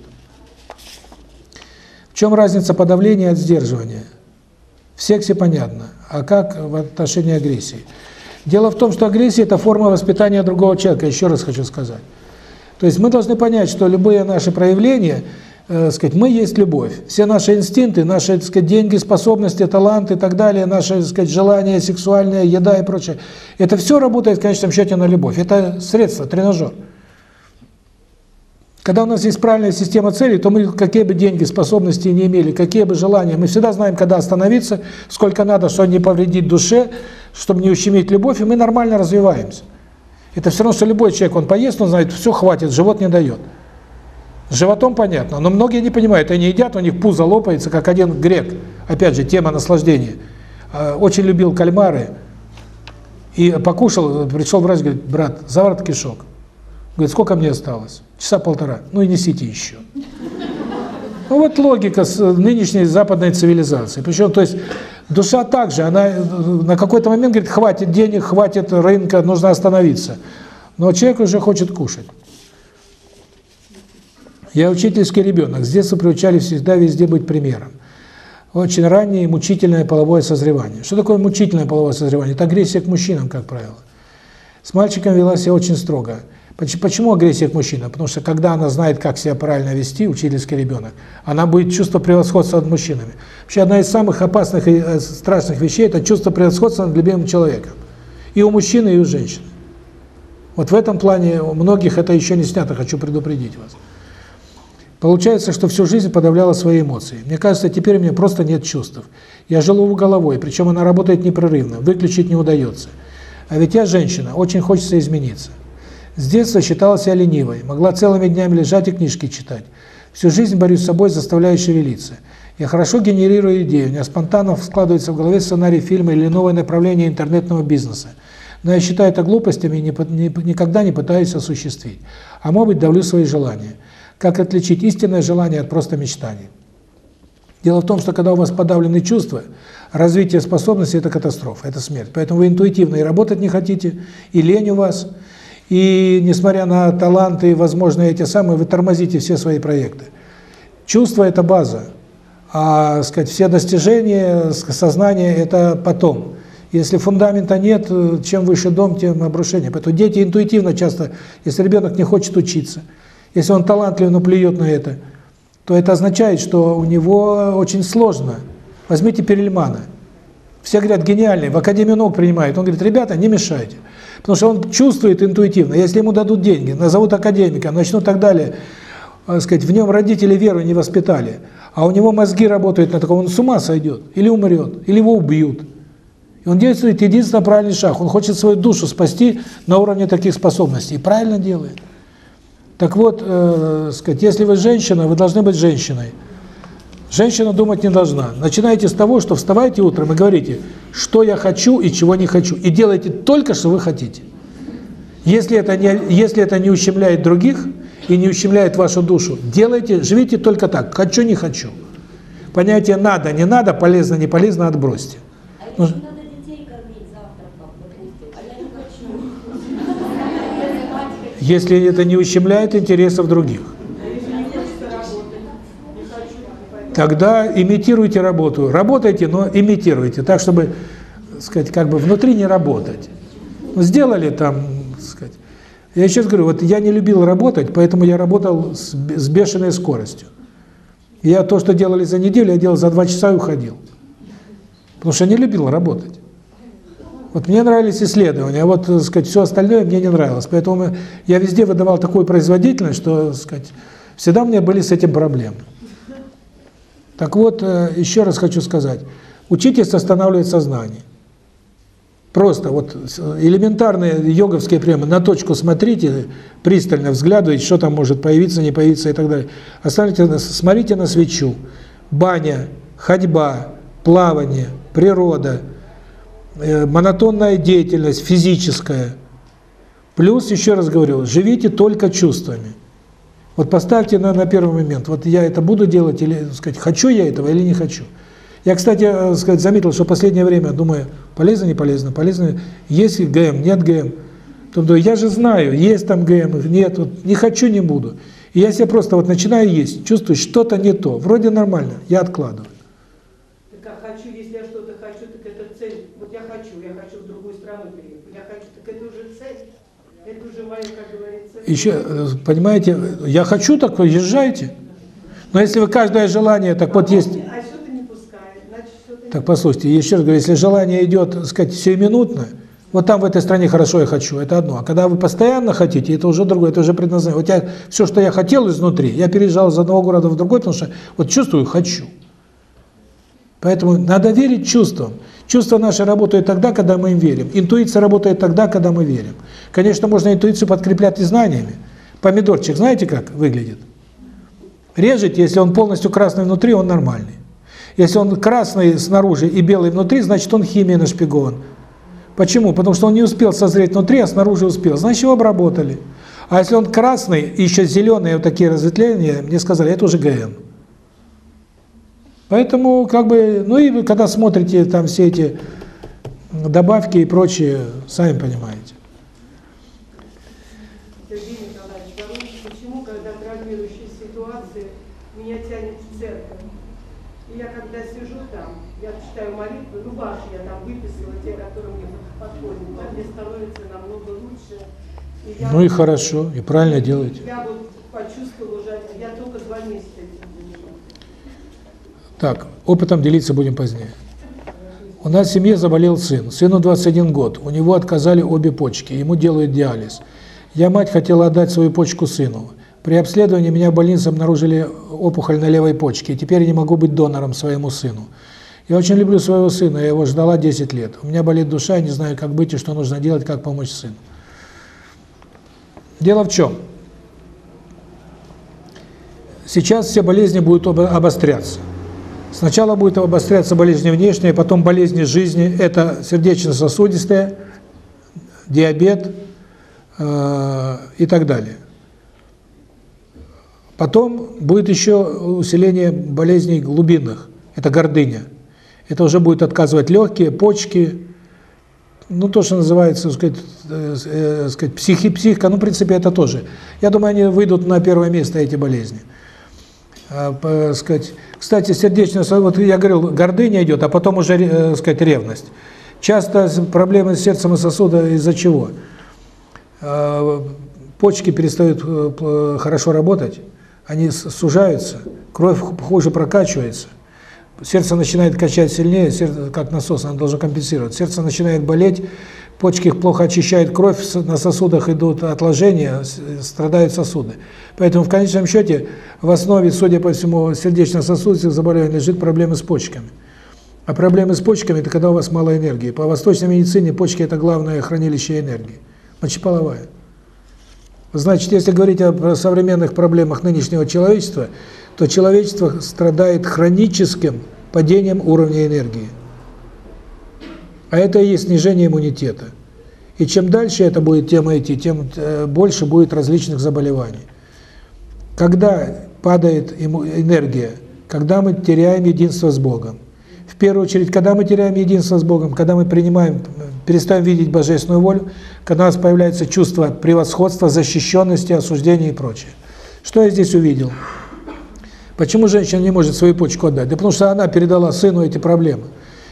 В чем разница подавления от сдерживания? В сексе понятно. А как в отношении агрессии? Дело в том, что агрессия – это форма воспитания другого человека, еще раз хочу сказать. То есть мы должны понять, что любые наши проявления, э, сказать, мы есть любовь. Все наши инстинкты, наши, так сказать, деньги, способности, таланты и так далее, наши, так сказать, желания сексуальные, еда и прочее, это все работает в конечном счете на любовь. Это средство, тренажер. Когда у нас есть правильная система целей, то мы какие бы деньги, способности не имели, какие бы желания, мы всегда знаем, когда остановиться, сколько надо, чтобы не повредить душе, чтобы не ущемить любовь, и мы нормально развиваемся. Это все равно, что любой человек, он поест, он знает, все, хватит, живот не дает. С животом понятно, но многие не понимают, они едят, у них пузо лопается, как один грек. Опять же, тема наслаждения. Э, очень любил кальмары, и покушал, пришел врач, говорит, брат, заворот кишок. Говорит, сколько мне осталось? Часа полтора. Ну и несите еще. Ну вот логика с нынешней западной цивилизации. Причем, то есть, душа также, она на какой-то момент говорит, хватит денег, хватит рынка, нужно остановиться. Но человек уже хочет кушать. Я учительский ребенок, с детства приучали всегда везде быть примером. Очень раннее мучительное половое созревание. Что такое мучительное половое созревание? Это агрессия к мужчинам, как правило. С мальчиком вела себя очень строго. Почему агрессия к мужчинам? Потому что когда она знает, как себя правильно вести, учительский ребенок, она будет чувство превосходства над мужчинами. Вообще одна из самых опасных и э, страшных вещей – это чувство превосходства над любимым человеком. И у мужчины, и у женщины. Вот в этом плане у многих это еще не снято, хочу предупредить вас. Получается, что всю жизнь подавляла свои эмоции. Мне кажется, теперь у меня просто нет чувств. Я живу головой, причем она работает непрерывно, выключить не удается. А ведь я женщина, очень хочется измениться. С детства считала себя ленивой, могла целыми днями лежать и книжки читать. Всю жизнь борюсь с собой, заставляю шевелиться. Я хорошо генерирую идеи, у меня спонтанно складывается в голове сценарий фильма или новое направление интернетного бизнеса. Но я считаю это глупостями и никогда не пытаюсь осуществить. А может быть, давлю свои желания. Как отличить истинное желание от просто мечтаний? Дело в том, что когда у вас подавлены чувства, развитие способностей – это катастрофа, это смерть. Поэтому вы интуитивно и работать не хотите, и лень у вас, и несмотря на таланты возможно, эти самые, вы тормозите все свои проекты. Чувство – это база, а сказать, все достижения, сознание – это потом. Если фундамента нет, чем выше дом, тем обрушение. Поэтому дети интуитивно часто, если ребенок не хочет учиться – если он талантлив, но плюет на это, то это означает, что у него очень сложно. Возьмите Перельмана. Все говорят, гениальный, в Академию наук принимает. Он говорит, ребята, не мешайте. Потому что он чувствует интуитивно. Если ему дадут деньги, назовут академиком, начнут так далее, так сказать, в нем родители веру не воспитали, а у него мозги работают на таком, он с ума сойдет, или умрет, или его убьют. И он действует единственно правильный шаг. Он хочет свою душу спасти на уровне таких способностей. И правильно делает. Так вот, э, сказать, если вы женщина, вы должны быть женщиной. Женщина думать не должна. Начинайте с того, что вставайте утром и говорите, что я хочу и чего не хочу. И делайте только, что вы хотите. Если это не, если это не ущемляет других и не ущемляет вашу душу, делайте, живите только так, хочу, не хочу. Понятие надо, не надо, полезно, не полезно, отбросьте. А если надо детей кормить завтраком, допустим, а я не хочу. Если это не ущемляет интересов других. Тогда имитируйте работу. Работайте, но имитируйте, так, чтобы, сказать, как бы внутри не работать. Ну, сделали там, сказать. Я раз говорю, вот я не любил работать, поэтому я работал с, бешеной скоростью. Я то, что делали за неделю, я делал за два часа и уходил. Потому что не любил работать. Вот мне нравились исследования, а вот, так сказать, все остальное мне не нравилось. Поэтому я везде выдавал такую производительность, что, так сказать, всегда у меня были с этим проблемы. Так вот, э, еще раз хочу сказать, учитесь останавливать сознание. Просто вот элементарные йоговские приемы, на точку смотрите, пристально взглядывайте, что там может появиться, не появиться и так далее. Оставьте, смотрите на свечу. Баня, ходьба, плавание, природа, э, монотонная деятельность, физическая. Плюс, еще раз говорю, живите только чувствами. Вот поставьте на, на первый момент, вот я это буду делать, или, сказать, хочу я этого или не хочу. Я, кстати, э, сказать, заметил, что в последнее время, думаю, полезно, не полезно, полезно, есть ГМ, нет ГМ. Потом думаю, я же знаю, есть там ГМ, нет, вот, не хочу, не буду. И я себе просто вот начинаю есть, чувствую, что-то не то, вроде нормально, я откладываю. Так а хочу, если я что-то хочу, так это цель. Вот я хочу, я хочу в другую страну переехать. Я хочу, так это уже цель. Это уже моя, как говорится... Еще, э, понимаете, я хочу, так езжайте. Но если вы каждое желание, так вот есть... А Так, послушайте, еще раз говорю, если желание идет, так сказать, сиюминутно, вот там в этой стране хорошо я хочу, это одно. А когда вы постоянно хотите, это уже другое, это уже предназначение. Вот я, все, что я хотел изнутри, я переезжал из одного города в другой, потому что вот чувствую, хочу. Поэтому надо верить чувствам. Чувства наши работают тогда, когда мы им верим. Интуиция работает тогда, когда мы верим. Конечно, можно интуицию подкреплять и знаниями. Помидорчик, знаете, как выглядит? Режете, если он полностью красный внутри, он нормальный. Если он красный снаружи и белый внутри, значит, он химией нашпигован. Почему? Потому что он не успел созреть внутри, а снаружи успел. Значит, его обработали. А если он красный еще зеленые вот такие разветвления, мне сказали, это уже ГМ. Поэтому, как бы, ну и вы, когда смотрите там все эти добавки и прочее, сами понимаете. Сергей Николаевич, почему, когда травмирующие ситуации, меня тянет в церковь. И я когда сижу там, я читаю молитвы, ну ваши я там выписала, те, которые мне подходят, там мне становится намного лучше. И я Ну и хорошо, и правильно делаете. Я вот почувствовала уже, я только два месяца этим занимаюсь. Так, опытом делиться будем позднее. У нас в семье заболел сын. Сыну 21 год. У него отказали обе почки. Ему делают диализ. Я, мать, хотела отдать свою почку сыну. При обследовании меня в больнице обнаружили опухоль на левой почке. И теперь я не могу быть донором своему сыну. Я очень люблю своего сына, я его ждала 10 лет. У меня болит душа, я не знаю, как быть и что нужно делать, как помочь сыну. Дело в чем? Сейчас все болезни будут об- обостряться. Сначала будет обостряться болезни внешние, потом болезни жизни. Это сердечно-сосудистые, диабет э, и так далее. Потом будет еще усиление болезней глубинных. Это гордыня. Это уже будет отказывать легкие, почки, ну, то, что называется, сказать, э, э, сказать психи, психика, ну, в принципе, это тоже. Я думаю, они выйдут на первое место, эти болезни. А, по- сказать, кстати, сердечная, вот я говорил, гордыня идет, а потом уже, э, сказать, ревность. Часто проблемы с сердцем и сосудом из-за чего? А, Почки перестают э, хорошо работать, они сужаются, кровь хуже прокачивается, сердце начинает качать сильнее, сердце, как насос, оно должно компенсировать. Сердце начинает болеть, почки плохо очищают кровь, на сосудах идут отложения, страдают сосуды. Поэтому в конечном счете в основе, судя по всему, сердечно-сосудистых заболеваний лежит проблемы с почками. А проблемы с почками – это когда у вас мало энергии. По восточной медицине почки – это главное хранилище энергии. Мочеполовая. Значит, если говорить о современных проблемах нынешнего человечества, то человечество страдает хроническим падением уровня энергии. А это и есть снижение иммунитета. И чем дальше это будет тема идти, тем э, больше будет различных заболеваний. Когда падает энергия, когда мы теряем единство с Богом. В первую очередь, когда мы теряем единство с Богом, когда мы принимаем, перестаем видеть божественную волю, когда у нас появляется чувство превосходства, защищенности, осуждения и прочее. Что я здесь увидел? Почему женщина не может свою почку отдать? Да потому что она передала сыну эти проблемы.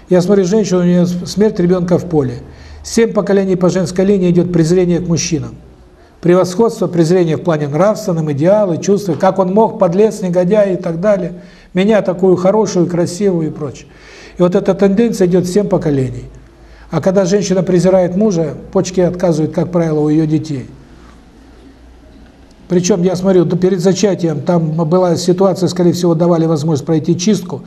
Я смотрю женщину, у нее смерть ребенка в поле. Семь поколений по женской линии идет презрение к мужчинам. Превосходство, презрение в плане нравственном, идеалы, чувства, как он мог, подлец, негодяй и так далее. Меня такую хорошую, красивую и прочее. И вот эта тенденция идет всем поколений. А когда женщина презирает мужа, почки отказывают, как правило, у ее детей. Причем, я смотрю, перед зачатием там была ситуация, скорее всего, давали возможность пройти чистку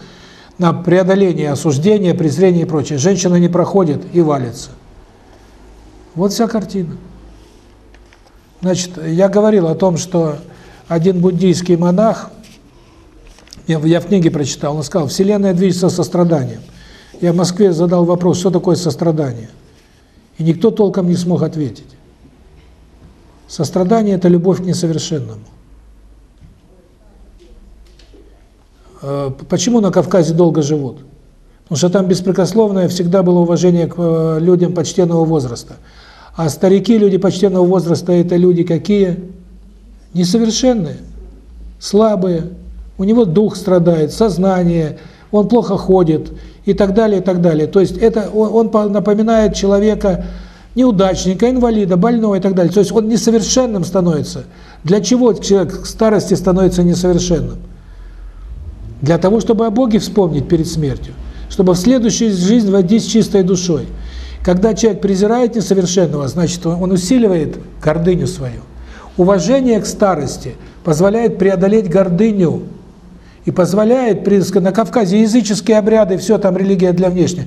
на преодоление осуждения, презрения и прочее. Женщина не проходит и валится. Вот вся картина. Значит, я говорил о том, что один буддийский монах, я, в- книге прочитал, он сказал, Вселенная движется состраданием. Я в Москве задал вопрос, что такое сострадание? И никто толком не смог ответить. Сострадание – это любовь к несовершенному. Э, Почему на Кавказе долго живут? Потому что там беспрекословное всегда было уважение к э, людям почтенного возраста. А старики, люди почтенного возраста – это люди какие? Несовершенные, слабые. У него дух страдает, сознание, он плохо ходит и так далее, и так далее. То есть это он, он по- напоминает человека неудачника, инвалида, больного и так далее. То есть он несовершенным становится. Для чего человек к старости становится несовершенным? Для того, чтобы о Боге вспомнить перед смертью, чтобы в следующую жизнь войти с чистой душой. Когда человек презирает несовершенного, значит, он усиливает гордыню свою. Уважение к старости позволяет преодолеть гордыню и позволяет, на Кавказе языческие обряды, все там религия для внешней.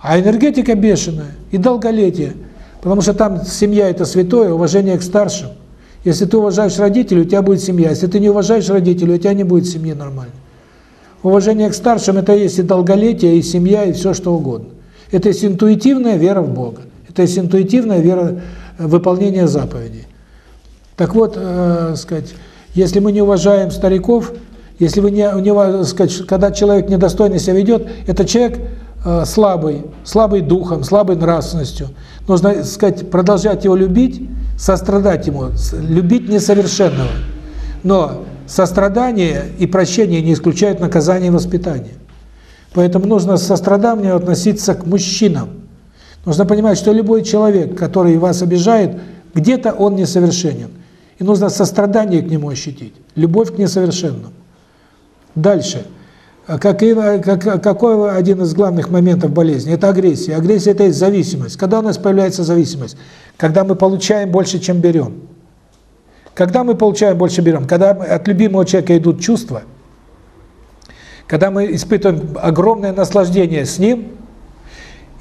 А энергетика бешеная и долголетие. Потому что там семья – это святое, уважение к старшим. Если ты уважаешь родителей, у тебя будет семья. Если ты не уважаешь родителей, у тебя не будет семьи нормально. Уважение к старшим – это есть и долголетие, и семья, и все что угодно. Это есть интуитивная вера в Бога. Это есть интуитивная вера в выполнение заповедей. Так вот, э, сказать, если мы не уважаем стариков, если вы не, не сказать, когда человек недостойно себя ведет, это человек э, слабый, слабый духом, слабой нравственностью. Нужно, сказать, продолжать его любить, сострадать ему, любить несовершенного. Но сострадание и прощение не исключают наказание и воспитание. Поэтому нужно с состраданием относиться к мужчинам. Нужно понимать, что любой человек, который вас обижает, где-то он несовершенен. И нужно сострадание к нему ощутить, любовь к несовершенному. Дальше. Как, как, какой один из главных моментов болезни? Это агрессия. Агрессия – это зависимость. Когда у нас появляется зависимость? Когда мы получаем больше, чем берем. Когда мы получаем больше, берем? Когда от любимого человека идут чувства, когда мы испытываем огромное наслаждение с ним,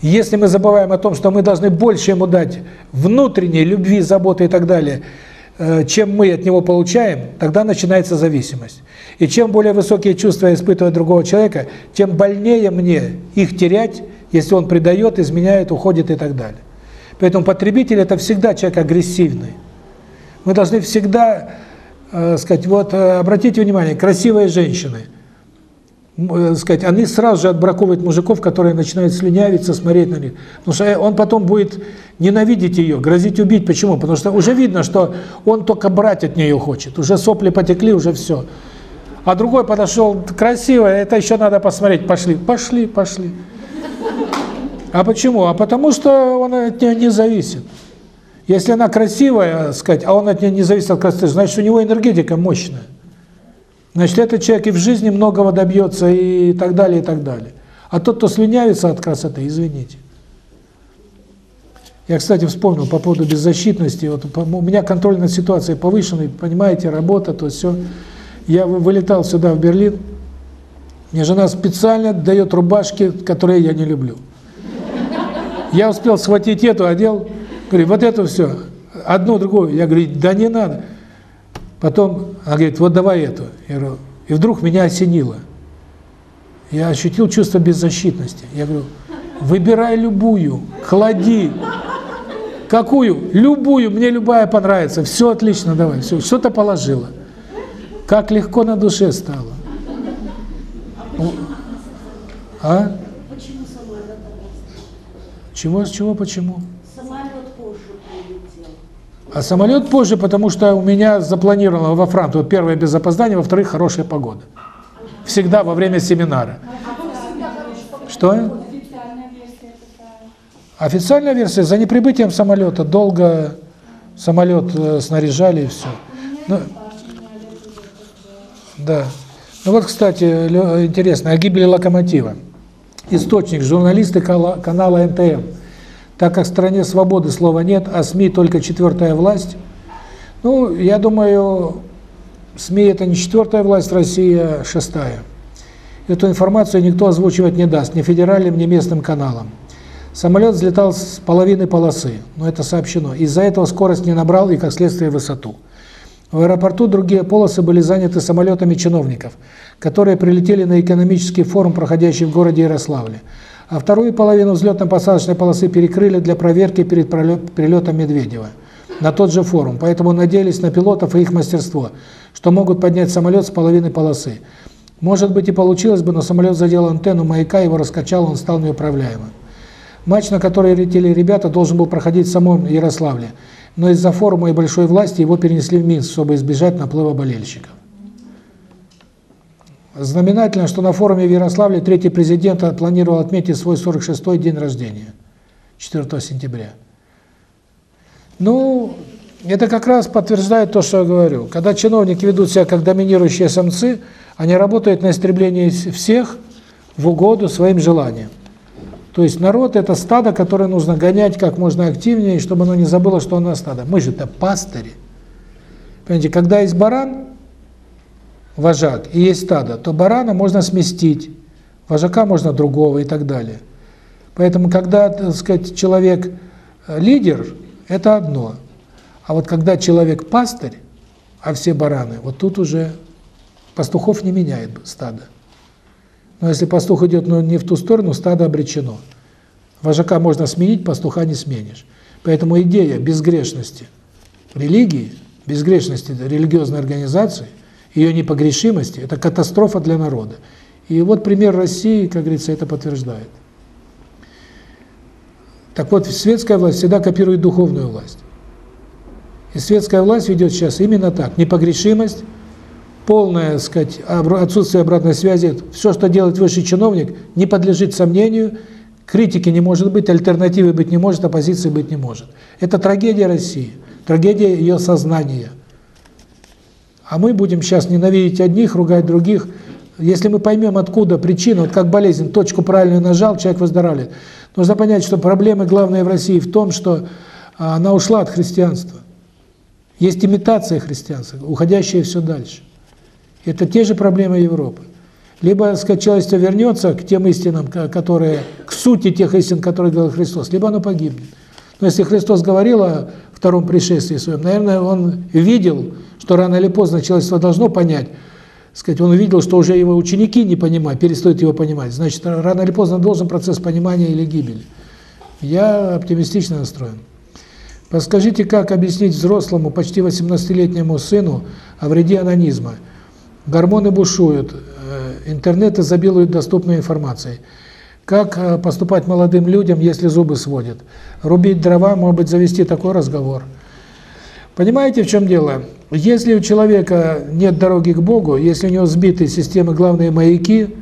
если мы забываем о том, что мы должны больше ему дать внутренней любви, заботы и так далее – Э, чем мы от него получаем, тогда начинается зависимость. И чем более высокие чувства испытывает другого человека, тем больнее мне их терять, если он предает, изменяет, уходит и так далее. Поэтому потребитель – это всегда человек агрессивный. Мы должны всегда, э, сказать, вот э, обратите внимание, красивые женщины – Э, сказать, они сразу же отбраковывают мужиков, которые начинают слюнявиться, смотреть на них. Потому что он потом будет ненавидеть ее, грозить убить. Почему? Потому что уже видно, что он только брать от нее хочет. Уже сопли потекли, уже все. А другой подошел, красиво, это еще надо посмотреть. Пошли, пошли, пошли. А почему? А потому что он от нее не зависит. Если она красивая, сказать, а он от нее не зависит от красоты, значит, у него энергетика мощная. Значит, этот человек и в жизни многого добьется, и так далее, и так далее. А тот, кто слюнявится от красоты, извините. Я, кстати, вспомнил по поводу беззащитности. Вот у меня контроль над ситуацией повышенный, понимаете, работа, то все. Я вылетал сюда, в Берлин. Мне жена специально дает рубашки, которые я не люблю. Я успел схватить эту, одел, говорю, вот это все, одну, другую. Я говорю, да не надо. Потом она говорит, вот давай эту. Я говорю, и вдруг меня осенило. Я ощутил чувство беззащитности. Я говорю, выбирай любую, клади. Какую? Любую, мне любая понравится. Все отлично, давай. Все, что-то положила. Как легко на душе стало. А? Почему? Чего, чего, почему? А самолет позже, потому что у меня запланировано во Францию первое без опоздания, во-вторых, хорошая погода. Всегда во время семинара. Что? Официальная версия за неприбытием самолета долго самолет э, снаряжали и все. Ну, да. Ну вот, кстати, интересно, о гибели локомотива. Источник, журналисты канала НТМ. Так как в стране свободы слова нет, а СМИ только четвертая власть, ну, я думаю, СМИ это не четвертая власть России, а шестая. Эту информацию никто озвучивать не даст, ни федеральным, ни местным каналам. Самолет взлетал с половины полосы, но это сообщено. Из-за этого скорость не набрал и, как следствие, высоту. В аэропорту другие полосы были заняты самолетами чиновников, которые прилетели на экономический форум, проходящий в городе Ярославле а вторую половину взлетно-посадочной полосы перекрыли для проверки перед прилетом Медведева на тот же форум. Поэтому надеялись на пилотов и их мастерство, что могут поднять самолет с половины полосы. Может быть и получилось бы, но самолет задел антенну маяка, его раскачал, он стал неуправляемым. Матч, на который летели ребята, должен был проходить в самом Ярославле, но из-за форума и большой власти его перенесли в Минск, чтобы избежать наплыва болельщиков. Знаменательно, что на форуме в Ярославле третий президент планировал отметить свой 46-й день рождения, 4 сентября. Ну, это как раз подтверждает то, что я говорю. Когда чиновники ведут себя как доминирующие самцы, они работают на истребление всех в угоду своим желаниям. То есть народ – это стадо, которое нужно гонять как можно активнее, чтобы оно не забыло, что оно стадо. Мы же это пастыри. Понимаете, когда есть баран, вожак и есть стадо, то барана можно сместить, вожака можно другого и так далее. Поэтому, когда, так сказать, человек э, лидер, это одно. А вот когда человек пастырь, а все бараны, вот тут уже пастухов не меняет стадо. Но если пастух идет но не в ту сторону, стадо обречено. Вожака можно сменить, пастуха не сменишь. Поэтому идея безгрешности религии, безгрешности религиозной организации, ее непогрешимости – это катастрофа для народа. И вот пример России, как говорится, это подтверждает. Так вот, светская власть всегда копирует духовную власть. И светская власть ведет сейчас именно так. Непогрешимость, полное, сказать, отсутствие обратной связи. Все, что делает высший чиновник, не подлежит сомнению, критики не может быть, альтернативы быть не может, оппозиции быть не может. Это трагедия России, трагедия ее сознания. А мы будем сейчас ненавидеть одних, ругать других. Если мы поймем, откуда причина, вот как болезнь, точку правильно нажал, человек выздоравливает. Нужно понять, что проблемы главные в России в том, что а, она ушла от христианства. Есть имитация христианства, уходящая все дальше. Это те же проблемы Европы. Либо, сказать, человечество вернется к тем истинам, которые, к сути тех истин, которые говорил Христос, либо оно погибнет. Но если Христос говорил о втором пришествии своем, наверное, он видел, что рано или поздно человечество должно понять, сказать, он увидел, что уже его ученики не понимают, перестают его понимать. Значит, рано или поздно должен процесс понимания или гибели. Я оптимистично настроен. Подскажите, как объяснить взрослому, почти 18-летнему сыну о вреде анонизма? Гормоны бушуют, э, интернет изобилует доступной информацией. Как э, поступать молодым людям, если зубы сводят? Рубить дрова, может быть, завести такой разговор. Понимаете, в чем дело? Если у человека нет дороги к Богу, если у него сбиты системы главные маяки,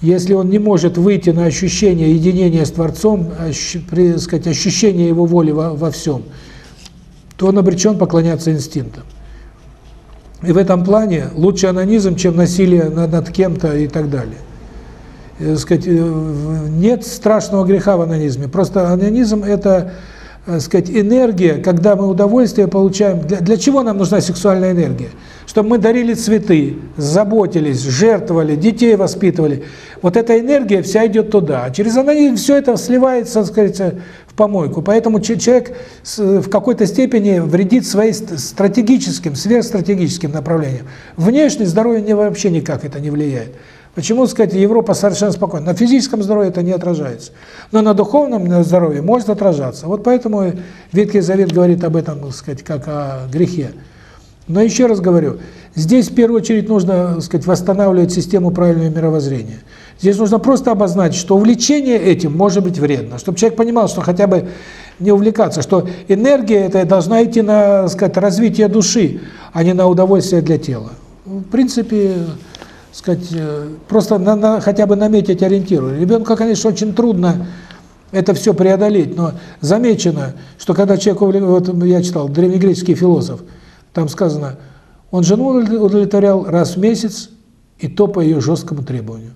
если он не может выйти на ощущение единения с Творцом, при, сказать, ощущение его воли во, во всем, то он обречен поклоняться инстинктам. И в этом плане лучше анонизм, чем насилие над, над кем-то и так далее. И, сказать, э, нет страшного греха в анонизме. Просто анонизм – это э, сказать, энергия, когда мы удовольствие получаем. Для, для чего нам нужна сексуальная энергия? Чтобы мы дарили цветы, заботились, жертвовали, детей воспитывали. Вот эта энергия вся идет туда. А через анонизм все это сливается, сказать, в помойку. Поэтому человек в какой-то степени вредит своим стратегическим, сверхстратегическим направлением. Внешне здоровье вообще никак это не влияет. Почему, сказать, Европа совершенно спокойна? На физическом здоровье это не отражается. Но на духовном здоровье может отражаться. Вот поэтому Ветхий Завет говорит об этом, сказать, как о грехе. Но еще раз говорю, здесь в первую очередь нужно, сказать, восстанавливать систему правильного мировоззрения. Здесь нужно просто обозначить, что увлечение этим может быть вредно, чтобы человек понимал, что хотя бы не увлекаться, что энергия эта должна идти на, сказать, развитие души, а не на удовольствие для тела. В принципе, сказать, э, просто на, на, хотя бы наметить ориентиру. Ребенку, конечно, очень трудно это все преодолеть, но замечено, что когда человек, вот я читал, древнегреческий философ, там сказано, он жену удовлетворял раз в месяц, и то по ее жесткому требованию.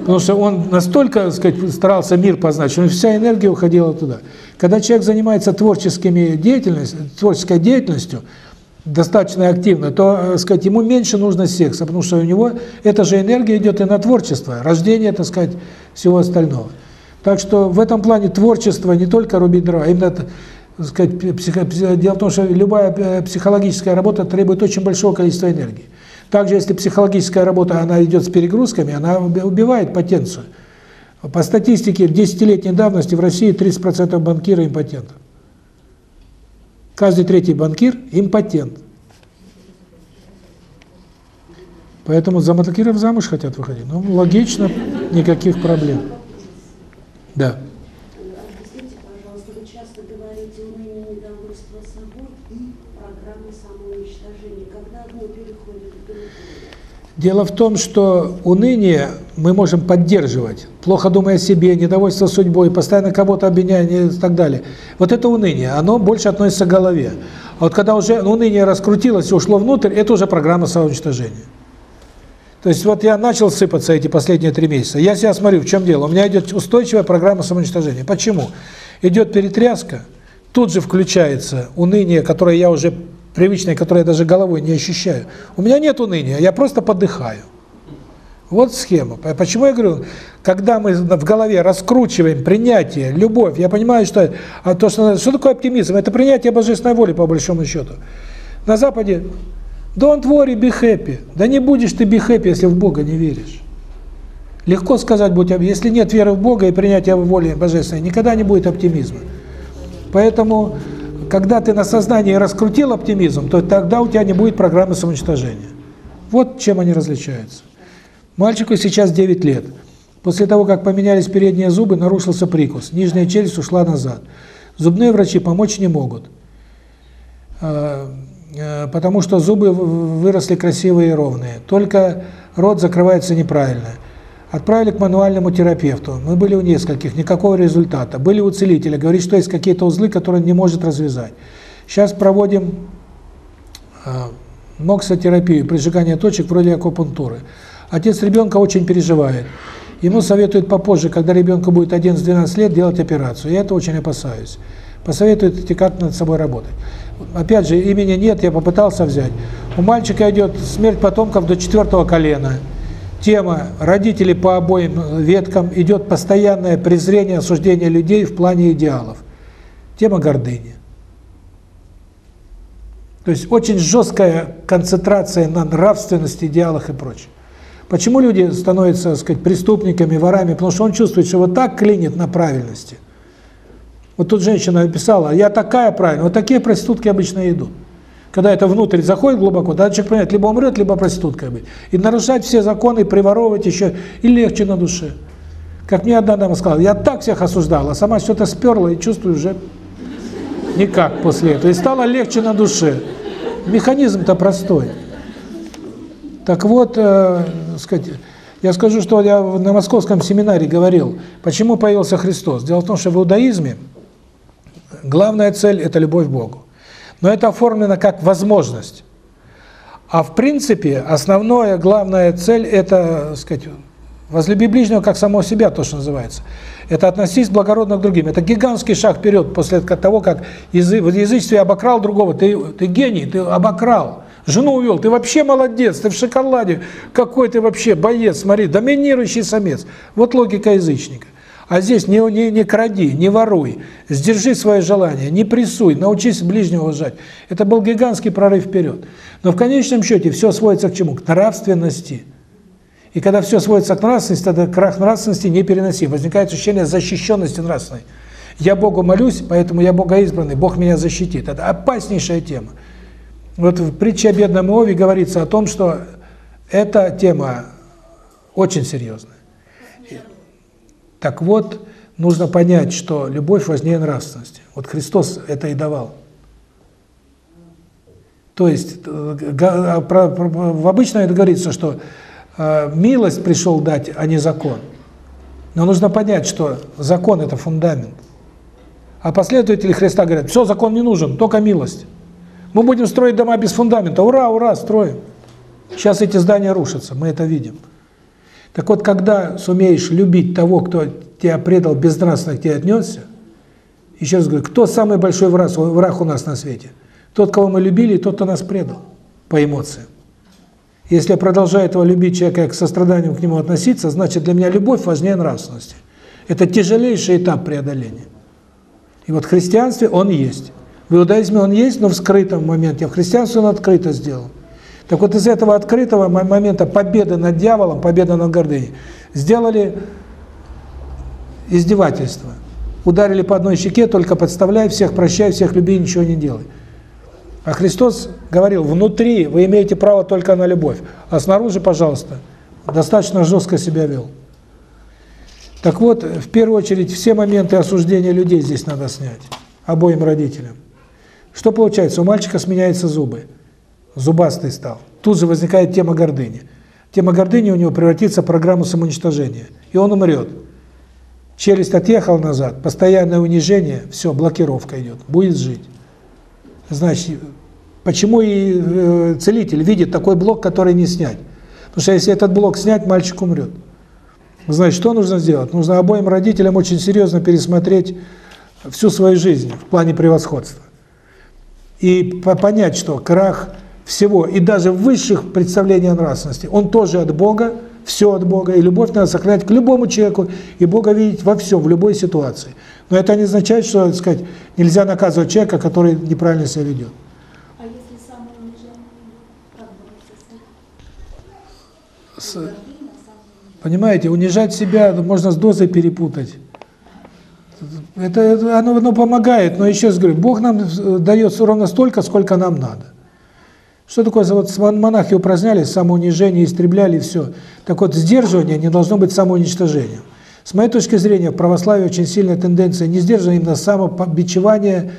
Потому что он настолько, так сказать, старался мир познать, что вся энергия уходила туда. Когда человек занимается творческими деятельностью, творческой деятельностью, достаточно активно, то, так сказать, ему меньше нужно секса, потому что у него эта же энергия идет и на творчество, рождение, так сказать, всего остального. Так что в этом плане творчество не только рубить дрова, а именно, так сказать, психо... дело в том, что любая психологическая работа требует очень большого количества энергии. Также, если психологическая работа, она идет с перегрузками, она убивает потенцию. По статистике, десятилетней давности в России 30% банкира импотентов. Каждый третий банкир – импотент. Поэтому за банкиров замуж хотят выходить. Ну, логично, никаких проблем. Да. Объясните, пожалуйста, вы часто говорите уныние, недовольство собой и программа самоуничтожения. Когда одно переходит в другое? Дело в том, что уныние мы можем поддерживать, плохо думая о себе, недовольство судьбой, постоянно кого-то обвиняя и так далее. Вот это уныние, оно больше относится к голове. А вот когда уже уныние раскрутилось и ушло внутрь, это уже программа самоуничтожения. То есть вот я начал сыпаться эти последние три месяца. Я себя смотрю, в чем дело. У меня идет устойчивая программа самоуничтожения. Почему? Идет перетряска, тут же включается уныние, которое я уже привычное, которое я даже головой не ощущаю. У меня нет уныния, я просто подыхаю. Вот схема. Почему я говорю, когда мы в голове раскручиваем принятие, любовь, я понимаю, что а то, что, что такое оптимизм? Это принятие божественной воли, по большому счету. На Западе don't worry, be happy. Да не будешь ты be happy, если в Бога не веришь. Легко сказать, будь, если нет веры в Бога и принятия воли божественной, никогда не будет оптимизма. Поэтому, когда ты на сознании раскрутил оптимизм, то тогда у тебя не будет программы самоуничтожения. Вот чем они различаются. Мальчику сейчас 9 лет. После того, как поменялись передние зубы, нарушился прикус. Нижняя челюсть ушла назад. Зубные врачи помочь не могут. А, а, потому что зубы выросли красивые и ровные. Только рот закрывается неправильно. Отправили к мануальному терапевту. Мы были у нескольких, никакого результата. Были у целителя, говорит, что есть какие-то узлы, которые он не может развязать. Сейчас проводим а, моксотерапию, прижигание точек вроде акупунктуры. Отец ребенка очень переживает. Ему советуют попозже, когда ребенку будет 11-12 лет, делать операцию. Я это очень опасаюсь. Посоветуют как над собой работать. Опять же, имени нет, я попытался взять. У мальчика идет смерть потомков до четвертого колена. Тема родителей по обоим веткам, идет постоянное презрение, осуждение людей в плане идеалов. Тема гордыни. То есть очень жесткая концентрация на нравственности, идеалах и прочем. Почему люди становятся, так сказать, преступниками, ворами? Потому что он чувствует, что вот так клинит на правильности. Вот тут женщина написала, я такая правильная. Вот такие проститутки обычно идут. Когда это внутрь заходит глубоко, тогда человек понимает, либо умрет, либо проституткой быть. И нарушать все законы, приворовывать еще, и легче на душе. Как мне одна дама сказала, я так всех осуждала, сама что-то сперла и чувствую уже никак после этого. И стало легче на душе. Механизм-то простой. Так вот, э, сказать, я скажу, что я на московском семинаре говорил, почему появился Христос. Дело в том, что в иудаизме главная цель – это любовь к Богу. Но это оформлено как возможность. А в принципе, основная, главная цель – это, сказать, возлюби ближнего как самого себя, то, что называется. Это относись благородно к другим. Это гигантский шаг вперед после того, как язы, в язычестве обокрал другого. Ты, ты гений, ты обокрал. Жену увел, ты вообще молодец, ты в шоколаде, какой ты вообще боец, смотри, доминирующий самец. Вот логика язычника. А здесь не, не, не кради, не воруй, сдержи свои желания, не прессуй, научись ближнего уважать. Это был гигантский прорыв вперед. Но в конечном счете все сводится к чему? К нравственности. И когда все сводится к нравственности, тогда крах нравственности не переносим. Возникает ощущение защищенности нравственной. Я Богу молюсь, поэтому я Бога избранный, Бог меня защитит. Это опаснейшая тема. Вот в притче о бедном Иове говорится о том, что эта тема очень серьезная. Так вот, нужно понять, что любовь важнее нравственности. Вот Христос это и давал. То есть э, в обычном это говорится, что э, милость пришел дать, а не закон. Но нужно понять, что закон – это фундамент. А последователи Христа говорят, все, закон не нужен, только милость. Мы будем строить дома без фундамента. Ура, ура, строим. Сейчас эти здания рушатся, мы это видим. Так вот, когда сумеешь любить того, кто тебя предал, безнравственно к тебе отнесся, еще раз говорю, кто самый большой враг, враг у нас на свете? Тот, кого мы любили, тот, кто нас предал по эмоциям. Если я продолжаю этого любить человека, как с состраданием к нему относиться, значит для меня любовь важнее нравственности. Это тяжелейший этап преодоления. И вот в христианстве он есть. В иудаизме он есть, но в скрытом моменте, а в христианстве он открыто сделал. Так вот из этого открытого момента победы над дьяволом, победы над гордыней, сделали издевательство. Ударили по одной щеке, только подставляй, всех прощай, всех люби, ничего не делай. А Христос говорил, внутри вы имеете право только на любовь, а снаружи, пожалуйста, достаточно жестко себя вел. Так вот, в первую очередь, все моменты осуждения людей здесь надо снять, обоим родителям. Что получается? У мальчика сменяются зубы. Зубастый стал. Тут же возникает тема гордыни. Тема гордыни у него превратится в программу самоуничтожения. И он умрет. Челюсть отъехал назад, постоянное унижение, все, блокировка идет. Будет жить. Значит, почему и э, целитель видит такой блок, который не снять? Потому что если этот блок снять, мальчик умрет. Значит, что нужно сделать? Нужно обоим родителям очень серьезно пересмотреть всю свою жизнь в плане превосходства и понять, что крах всего, и даже высших представлений о нравственности, он тоже от Бога, все от Бога, и любовь надо сохранять к любому человеку, и Бога видеть во всем, в любой ситуации. Но это не означает, что, так сказать, нельзя наказывать человека, который неправильно себя ведет. А если с. Понимаете, унижать себя можно с дозой перепутать. Это, это оно, оно помогает, но еще раз говорю, Бог нам э, дает ровно столько, сколько нам надо. Что такое, вот мон- монахи упразднялись, самоунижение, истребляли, все. Так вот, сдерживание не должно быть самоуничтожением. С моей точки зрения, в православии очень сильная тенденция не сдерживания, именно самобичевание,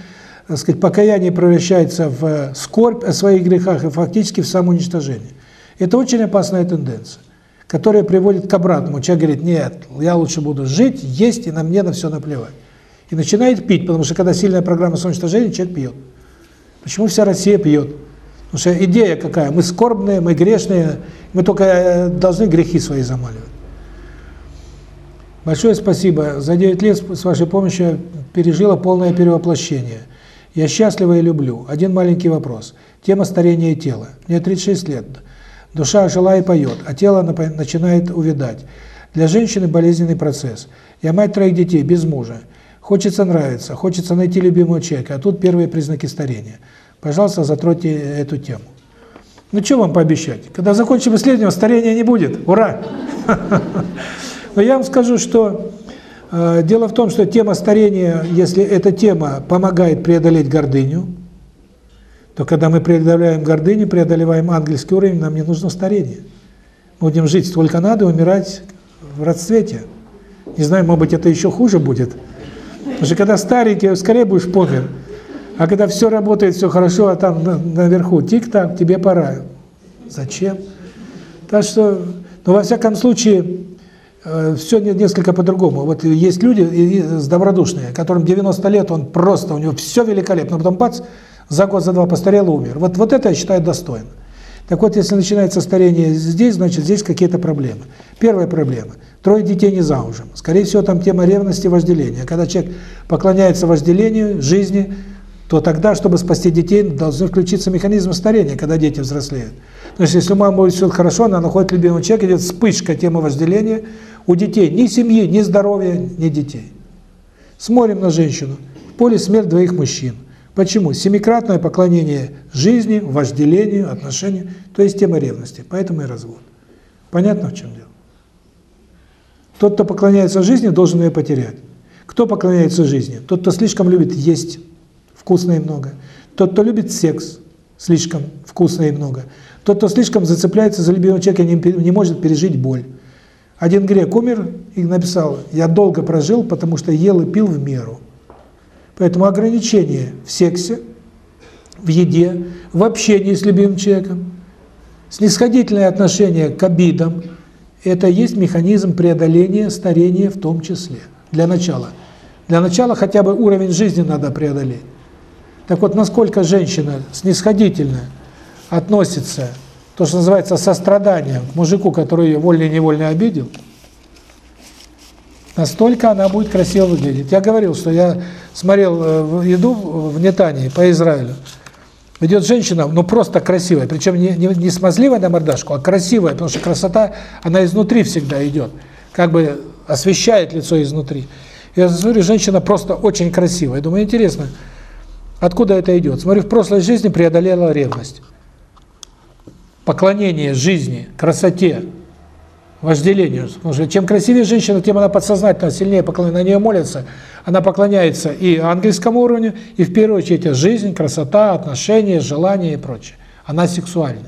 так сказать, покаяние превращается в э, скорбь о своих грехах и фактически в самоуничтожение. Это очень опасная тенденция, которая приводит к обратному. Человек говорит, нет, я лучше буду жить, есть, и на мне на все наплевать. И начинает пить, потому что когда сильная программа самоуничтожения, человек пьет. Почему вся Россия пьет? Потому что идея какая? Мы скорбные, мы грешные, мы только э, должны грехи свои замаливать. Большое спасибо. За 9 лет с вашей помощью пережила полное перевоплощение. Я счастлива и люблю. Один маленький вопрос. Тема старения тела. Мне 36 лет. Душа жила и поет, а тело начинает увядать. Для женщины болезненный процесс. Я мать троих детей, без мужа. Хочется нравиться, хочется найти любимого человека, а тут первые признаки старения. Пожалуйста, затройте эту тему. Ну, что вам пообещать? Когда закончим исследование, старения не будет. Ура! Но я вам скажу, что э, дело в том, что тема старения, если эта тема помогает преодолеть гордыню, то когда мы преодолеваем гордыню, преодолеваем ангельский уровень, нам не нужно старение. Будем жить сколько надо, умирать в расцвете. Не знаю, может быть, это еще хуже будет. Потому что когда старенький, скорее будешь помер. А когда все работает, все хорошо, а там на- наверху тик-так, тебе пора. Зачем? Так что, ну, во всяком случае, все несколько по-другому. Вот есть люди и- и добродушные, которым 90 лет, он просто, у него все великолепно, потом бац, за год, за два постарел и умер. Вот, вот это я считаю достойно. Так вот, если начинается старение здесь, значит, здесь какие-то проблемы. Первая проблема. Трое детей не замужем. Скорее всего, там тема ревности, вожделения. Когда человек поклоняется вожделению, жизни, то тогда, чтобы спасти детей, должны включиться механизмы старения, когда дети взрослеют. То есть, если у мамы будет все хорошо, она находит любимого человека, идет вспышка темы вожделения, у детей ни семьи, ни здоровья, ни детей. Смотрим на женщину. В поле смерть двоих мужчин. Почему? Семикратное поклонение жизни, вожделению, отношению, то есть тема ревности. Поэтому и развод. Понятно, в чем дело? Тот, кто поклоняется жизни, должен ее потерять. Кто поклоняется жизни? Тот, кто слишком любит есть вкусно и много. Тот, кто любит секс слишком вкусно и много. Тот, кто слишком зацепляется за любимого человека, не, не может пережить боль. Один грек умер и написал, я долго прожил, потому что ел и пил в меру. Поэтому ограничение в сексе, в еде, в общении с любимым человеком, снисходительное отношение к обидам – это есть механизм преодоления старения в том числе. Для начала. Для начала хотя бы уровень жизни надо преодолеть. Так вот, насколько женщина снисходительно относится, то, что называется, состраданием к мужику, который ее вольно-невольно обидел, настолько она будет красиво выглядеть. Я говорил, что я смотрел э, еду в Нетании по Израилю. Идет женщина, ну просто красивая, причем не, не, не смазливая на мордашку, а красивая, потому что красота, она изнутри всегда идет, как бы освещает лицо изнутри. Я смотрю, женщина просто очень красивая. Думаю, интересно, откуда это идет? Смотрю, в прошлой жизни преодолела ревность. Поклонение жизни, красоте, вожделению. Потому что чем красивее женщина, тем она подсознательно сильнее поклоняется, на нее молятся. Она поклоняется и ангельскому уровню, и в первую очередь жизнь, красота, отношения, желания и прочее. Она сексуальна.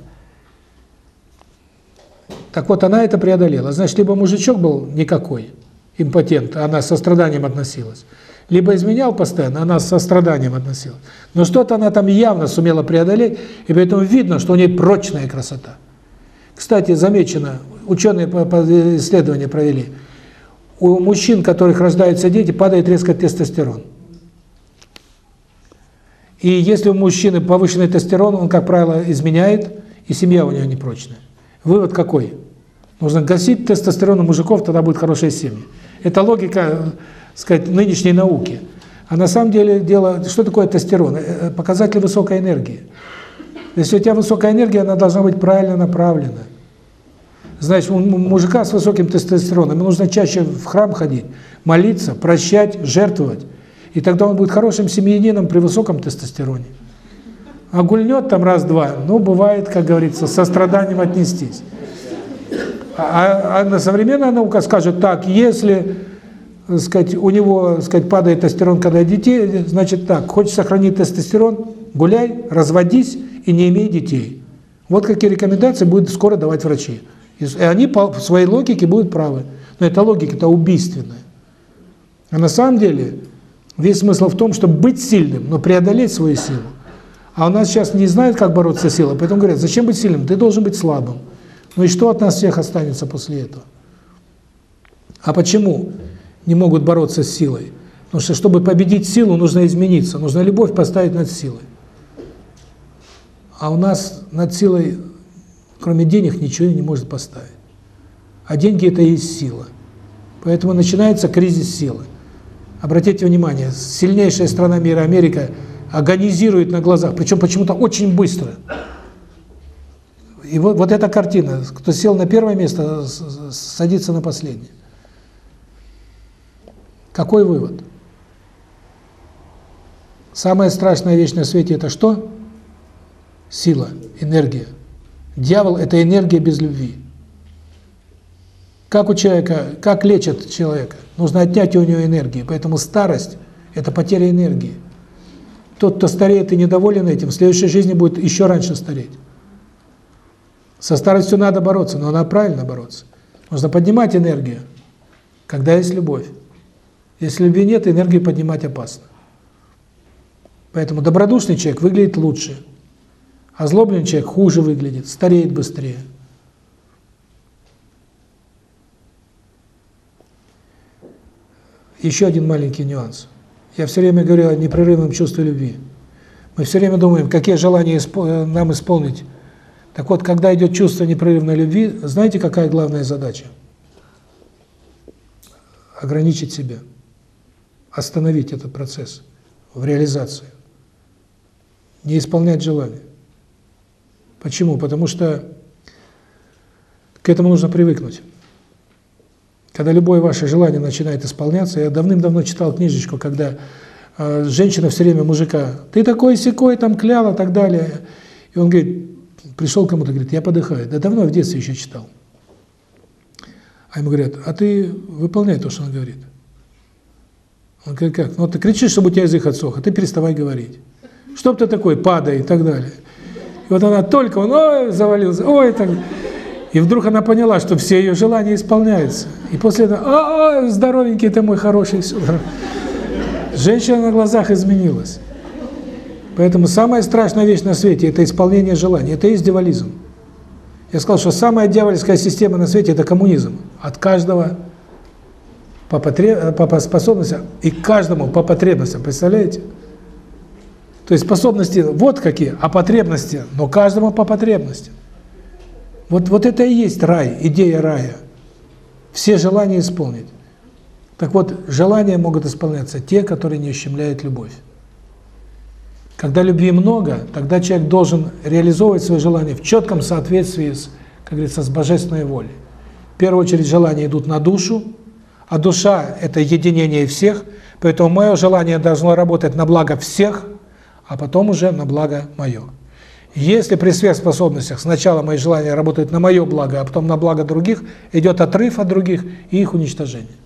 Так вот, она это преодолела. Значит, либо мужичок был никакой, импотент, она со страданием относилась, либо изменял постоянно, она со страданием относилась. Но что-то она там явно сумела преодолеть, и поэтому видно, что у нее прочная красота. Кстати, замечено, ученые исследования провели, у мужчин, которых рождаются дети, падает резко тестостерон. И если у мужчины повышенный тестостерон, он, как правило, изменяет, и семья у него непрочная. Вывод какой? Нужно гасить тестостерон у мужиков, тогда будет хорошая семья. Это логика, сказать, нынешней науки. А на самом деле дело, что такое тестостерон? Э, э, Показатель высокой энергии. Если у тебя высокая энергия, она должна быть правильно направлена. Значит, у мужика с высоким тестостероном ему нужно чаще в храм ходить, молиться, прощать, жертвовать. И тогда он будет хорошим семьянином при высоком тестостероне. А гульнет там раз-два, ну, бывает, как говорится, со страданием отнестись. А, а современная наука скажет так, если сказать, у него сказать, падает тестостерон, когда детей, значит так, хочешь сохранить тестостерон, гуляй, разводись и не имей детей. Вот какие рекомендации будут скоро давать врачи. И они по своей логике будут правы. Но эта логика-то убийственная. А на самом деле весь смысл в том, чтобы быть сильным, но преодолеть свою силу. А у нас сейчас не знают, как бороться с силой, поэтому говорят, зачем быть сильным? Ты должен быть слабым. Ну и что от нас всех останется после этого? А почему не могут бороться с силой? Потому что, чтобы победить силу, нужно измениться, нужно любовь поставить над силой. А у нас над силой, кроме денег, ничего не может поставить. А деньги – это и есть сила. Поэтому начинается кризис силы. Обратите внимание, сильнейшая страна мира, Америка, агонизирует на глазах, причем почему-то очень быстро. И вот, вот эта картина, кто сел на первое место, садится на последнее. Какой вывод? Самая страшная вещь на свете – это что? Сила, энергия. Дьявол – это энергия без любви. Как у человека, как лечат человека? Нужно отнять у него энергии. Поэтому старость – это потеря энергии. Тот, кто стареет и недоволен этим, в следующей жизни будет еще раньше стареть. Со старостью надо бороться, но надо правильно бороться. Нужно поднимать энергию, когда есть любовь. Если любви нет, энергию поднимать опасно. Поэтому добродушный человек выглядит лучше, а злобный человек хуже выглядит, стареет быстрее. Еще один маленький нюанс. Я все время говорю о непрерывном чувстве любви. Мы все время думаем, какие желания нам исполнить так вот, когда идет чувство непрерывной любви, знаете, какая главная задача? Ограничить себя. Остановить этот процесс в реализации. Не исполнять желания. Почему? Потому что к этому нужно привыкнуть. Когда любое ваше желание начинает исполняться, я давным-давно читал книжечку, когда э, женщина все время мужика, ты такой секой там кляла, так далее. И он говорит, пришел кому-то, говорит, я подыхаю. Да давно в детстве еще читал. А ему говорят, а ты выполняй то, что он говорит. Он говорит, как? Ну, ты кричишь, чтобы у тебя язык отсох, а ты переставай говорить. Что ты такой, падай и так далее. И вот она только, он, ой, завалился, ой, так. И вдруг она поняла, что все ее желания исполняются. И после этого, -а здоровенький ты мой хороший. Женщина на глазах изменилась. Поэтому самая страшная вещь на свете – это исполнение желаний, это есть дьяволизм. Я сказал, что самая дьявольская система на свете – это коммунизм. От каждого по, потреб... по способностям и каждому по потребностям, представляете? То есть способности вот какие, а потребности, но каждому по потребностям. Вот, вот это и есть рай, идея рая. Все желания исполнить. Так вот, желания могут исполняться те, которые не ущемляют любовь. Когда любви много, тогда человек должен реализовывать свои желания в четком соответствии с, как говорится, с божественной волей. В первую очередь желания идут на душу, а душа – это единение всех, поэтому мое желание должно работать на благо всех, а потом уже на благо мое. Если при сверхспособностях сначала мои желания работают на мое благо, а потом на благо других, идет отрыв от других и их уничтожение.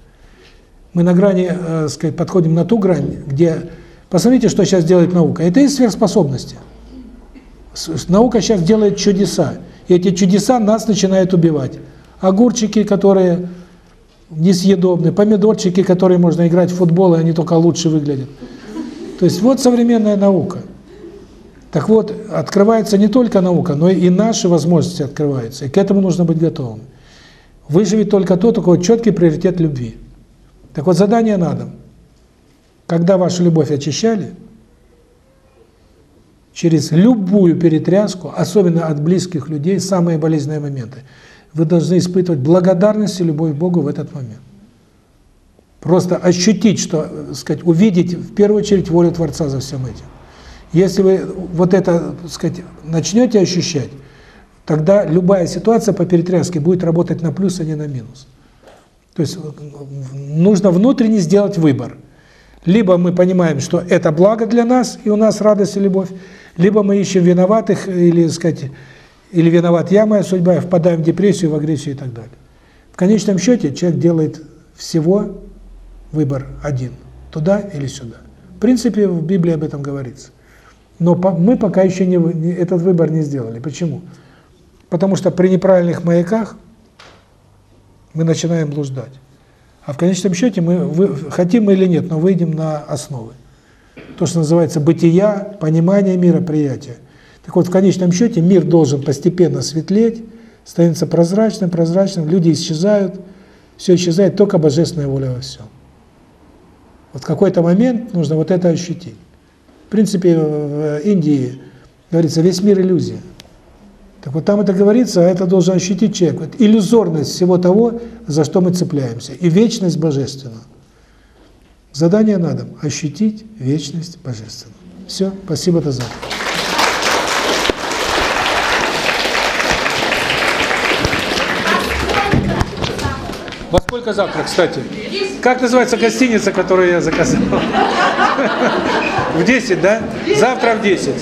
Мы на грани, э, сказать, подходим на ту грань, где Посмотрите, что сейчас делает наука. Это и сверхспособности. Наука сейчас делает чудеса. И эти чудеса нас начинают убивать. Огурчики, которые несъедобны, помидорчики, которые можно играть в футбол, и они только лучше выглядят. То есть вот современная наука. Так вот, открывается не только наука, но и наши возможности открываются. И к этому нужно быть готовым. Выживет только тот, у кого четкий приоритет любви. Так вот, задание на дом. Когда вашу любовь очищали, через любую перетряску, особенно от близких людей, самые болезненные моменты, вы должны испытывать благодарность и любовь к Богу в этот момент. Просто ощутить, что, сказать, увидеть в первую очередь волю Творца за всем этим. Если вы вот это, сказать, начнете ощущать, тогда любая ситуация по перетряске будет работать на плюс, а не на минус. То есть нужно внутренне сделать выбор. Либо мы понимаем, что это благо для нас, и у нас радость и любовь, либо мы ищем виноватых, или, сказать, или виноват я, моя судьба, и впадаем в депрессию, в агрессию и так далее. В конечном счете человек делает всего выбор один – туда или сюда. В принципе, в Библии об этом говорится. Но мы пока еще не, этот выбор не сделали. Почему? Потому что при неправильных маяках мы начинаем блуждать. А в конечном счете мы вы, хотим или нет, но выйдем на основы. То, что называется бытия, понимание мира, приятие. Так вот, в конечном счете мир должен постепенно светлеть, становиться прозрачным, прозрачным, люди исчезают, все исчезает, только божественная воля во всем. Вот в какой-то момент нужно вот это ощутить. В принципе, в Индии говорится, весь мир иллюзия. Так вот там это говорится, а это должен ощутить человек. Вот иллюзорность всего того, за что мы цепляемся, и вечность божественную. Задание на дом – ощутить вечность божественную. Все, спасибо, до завтра. Во сколько завтра, кстати? Как называется гостиница, которую я заказал? В 10, да? Завтра в 10.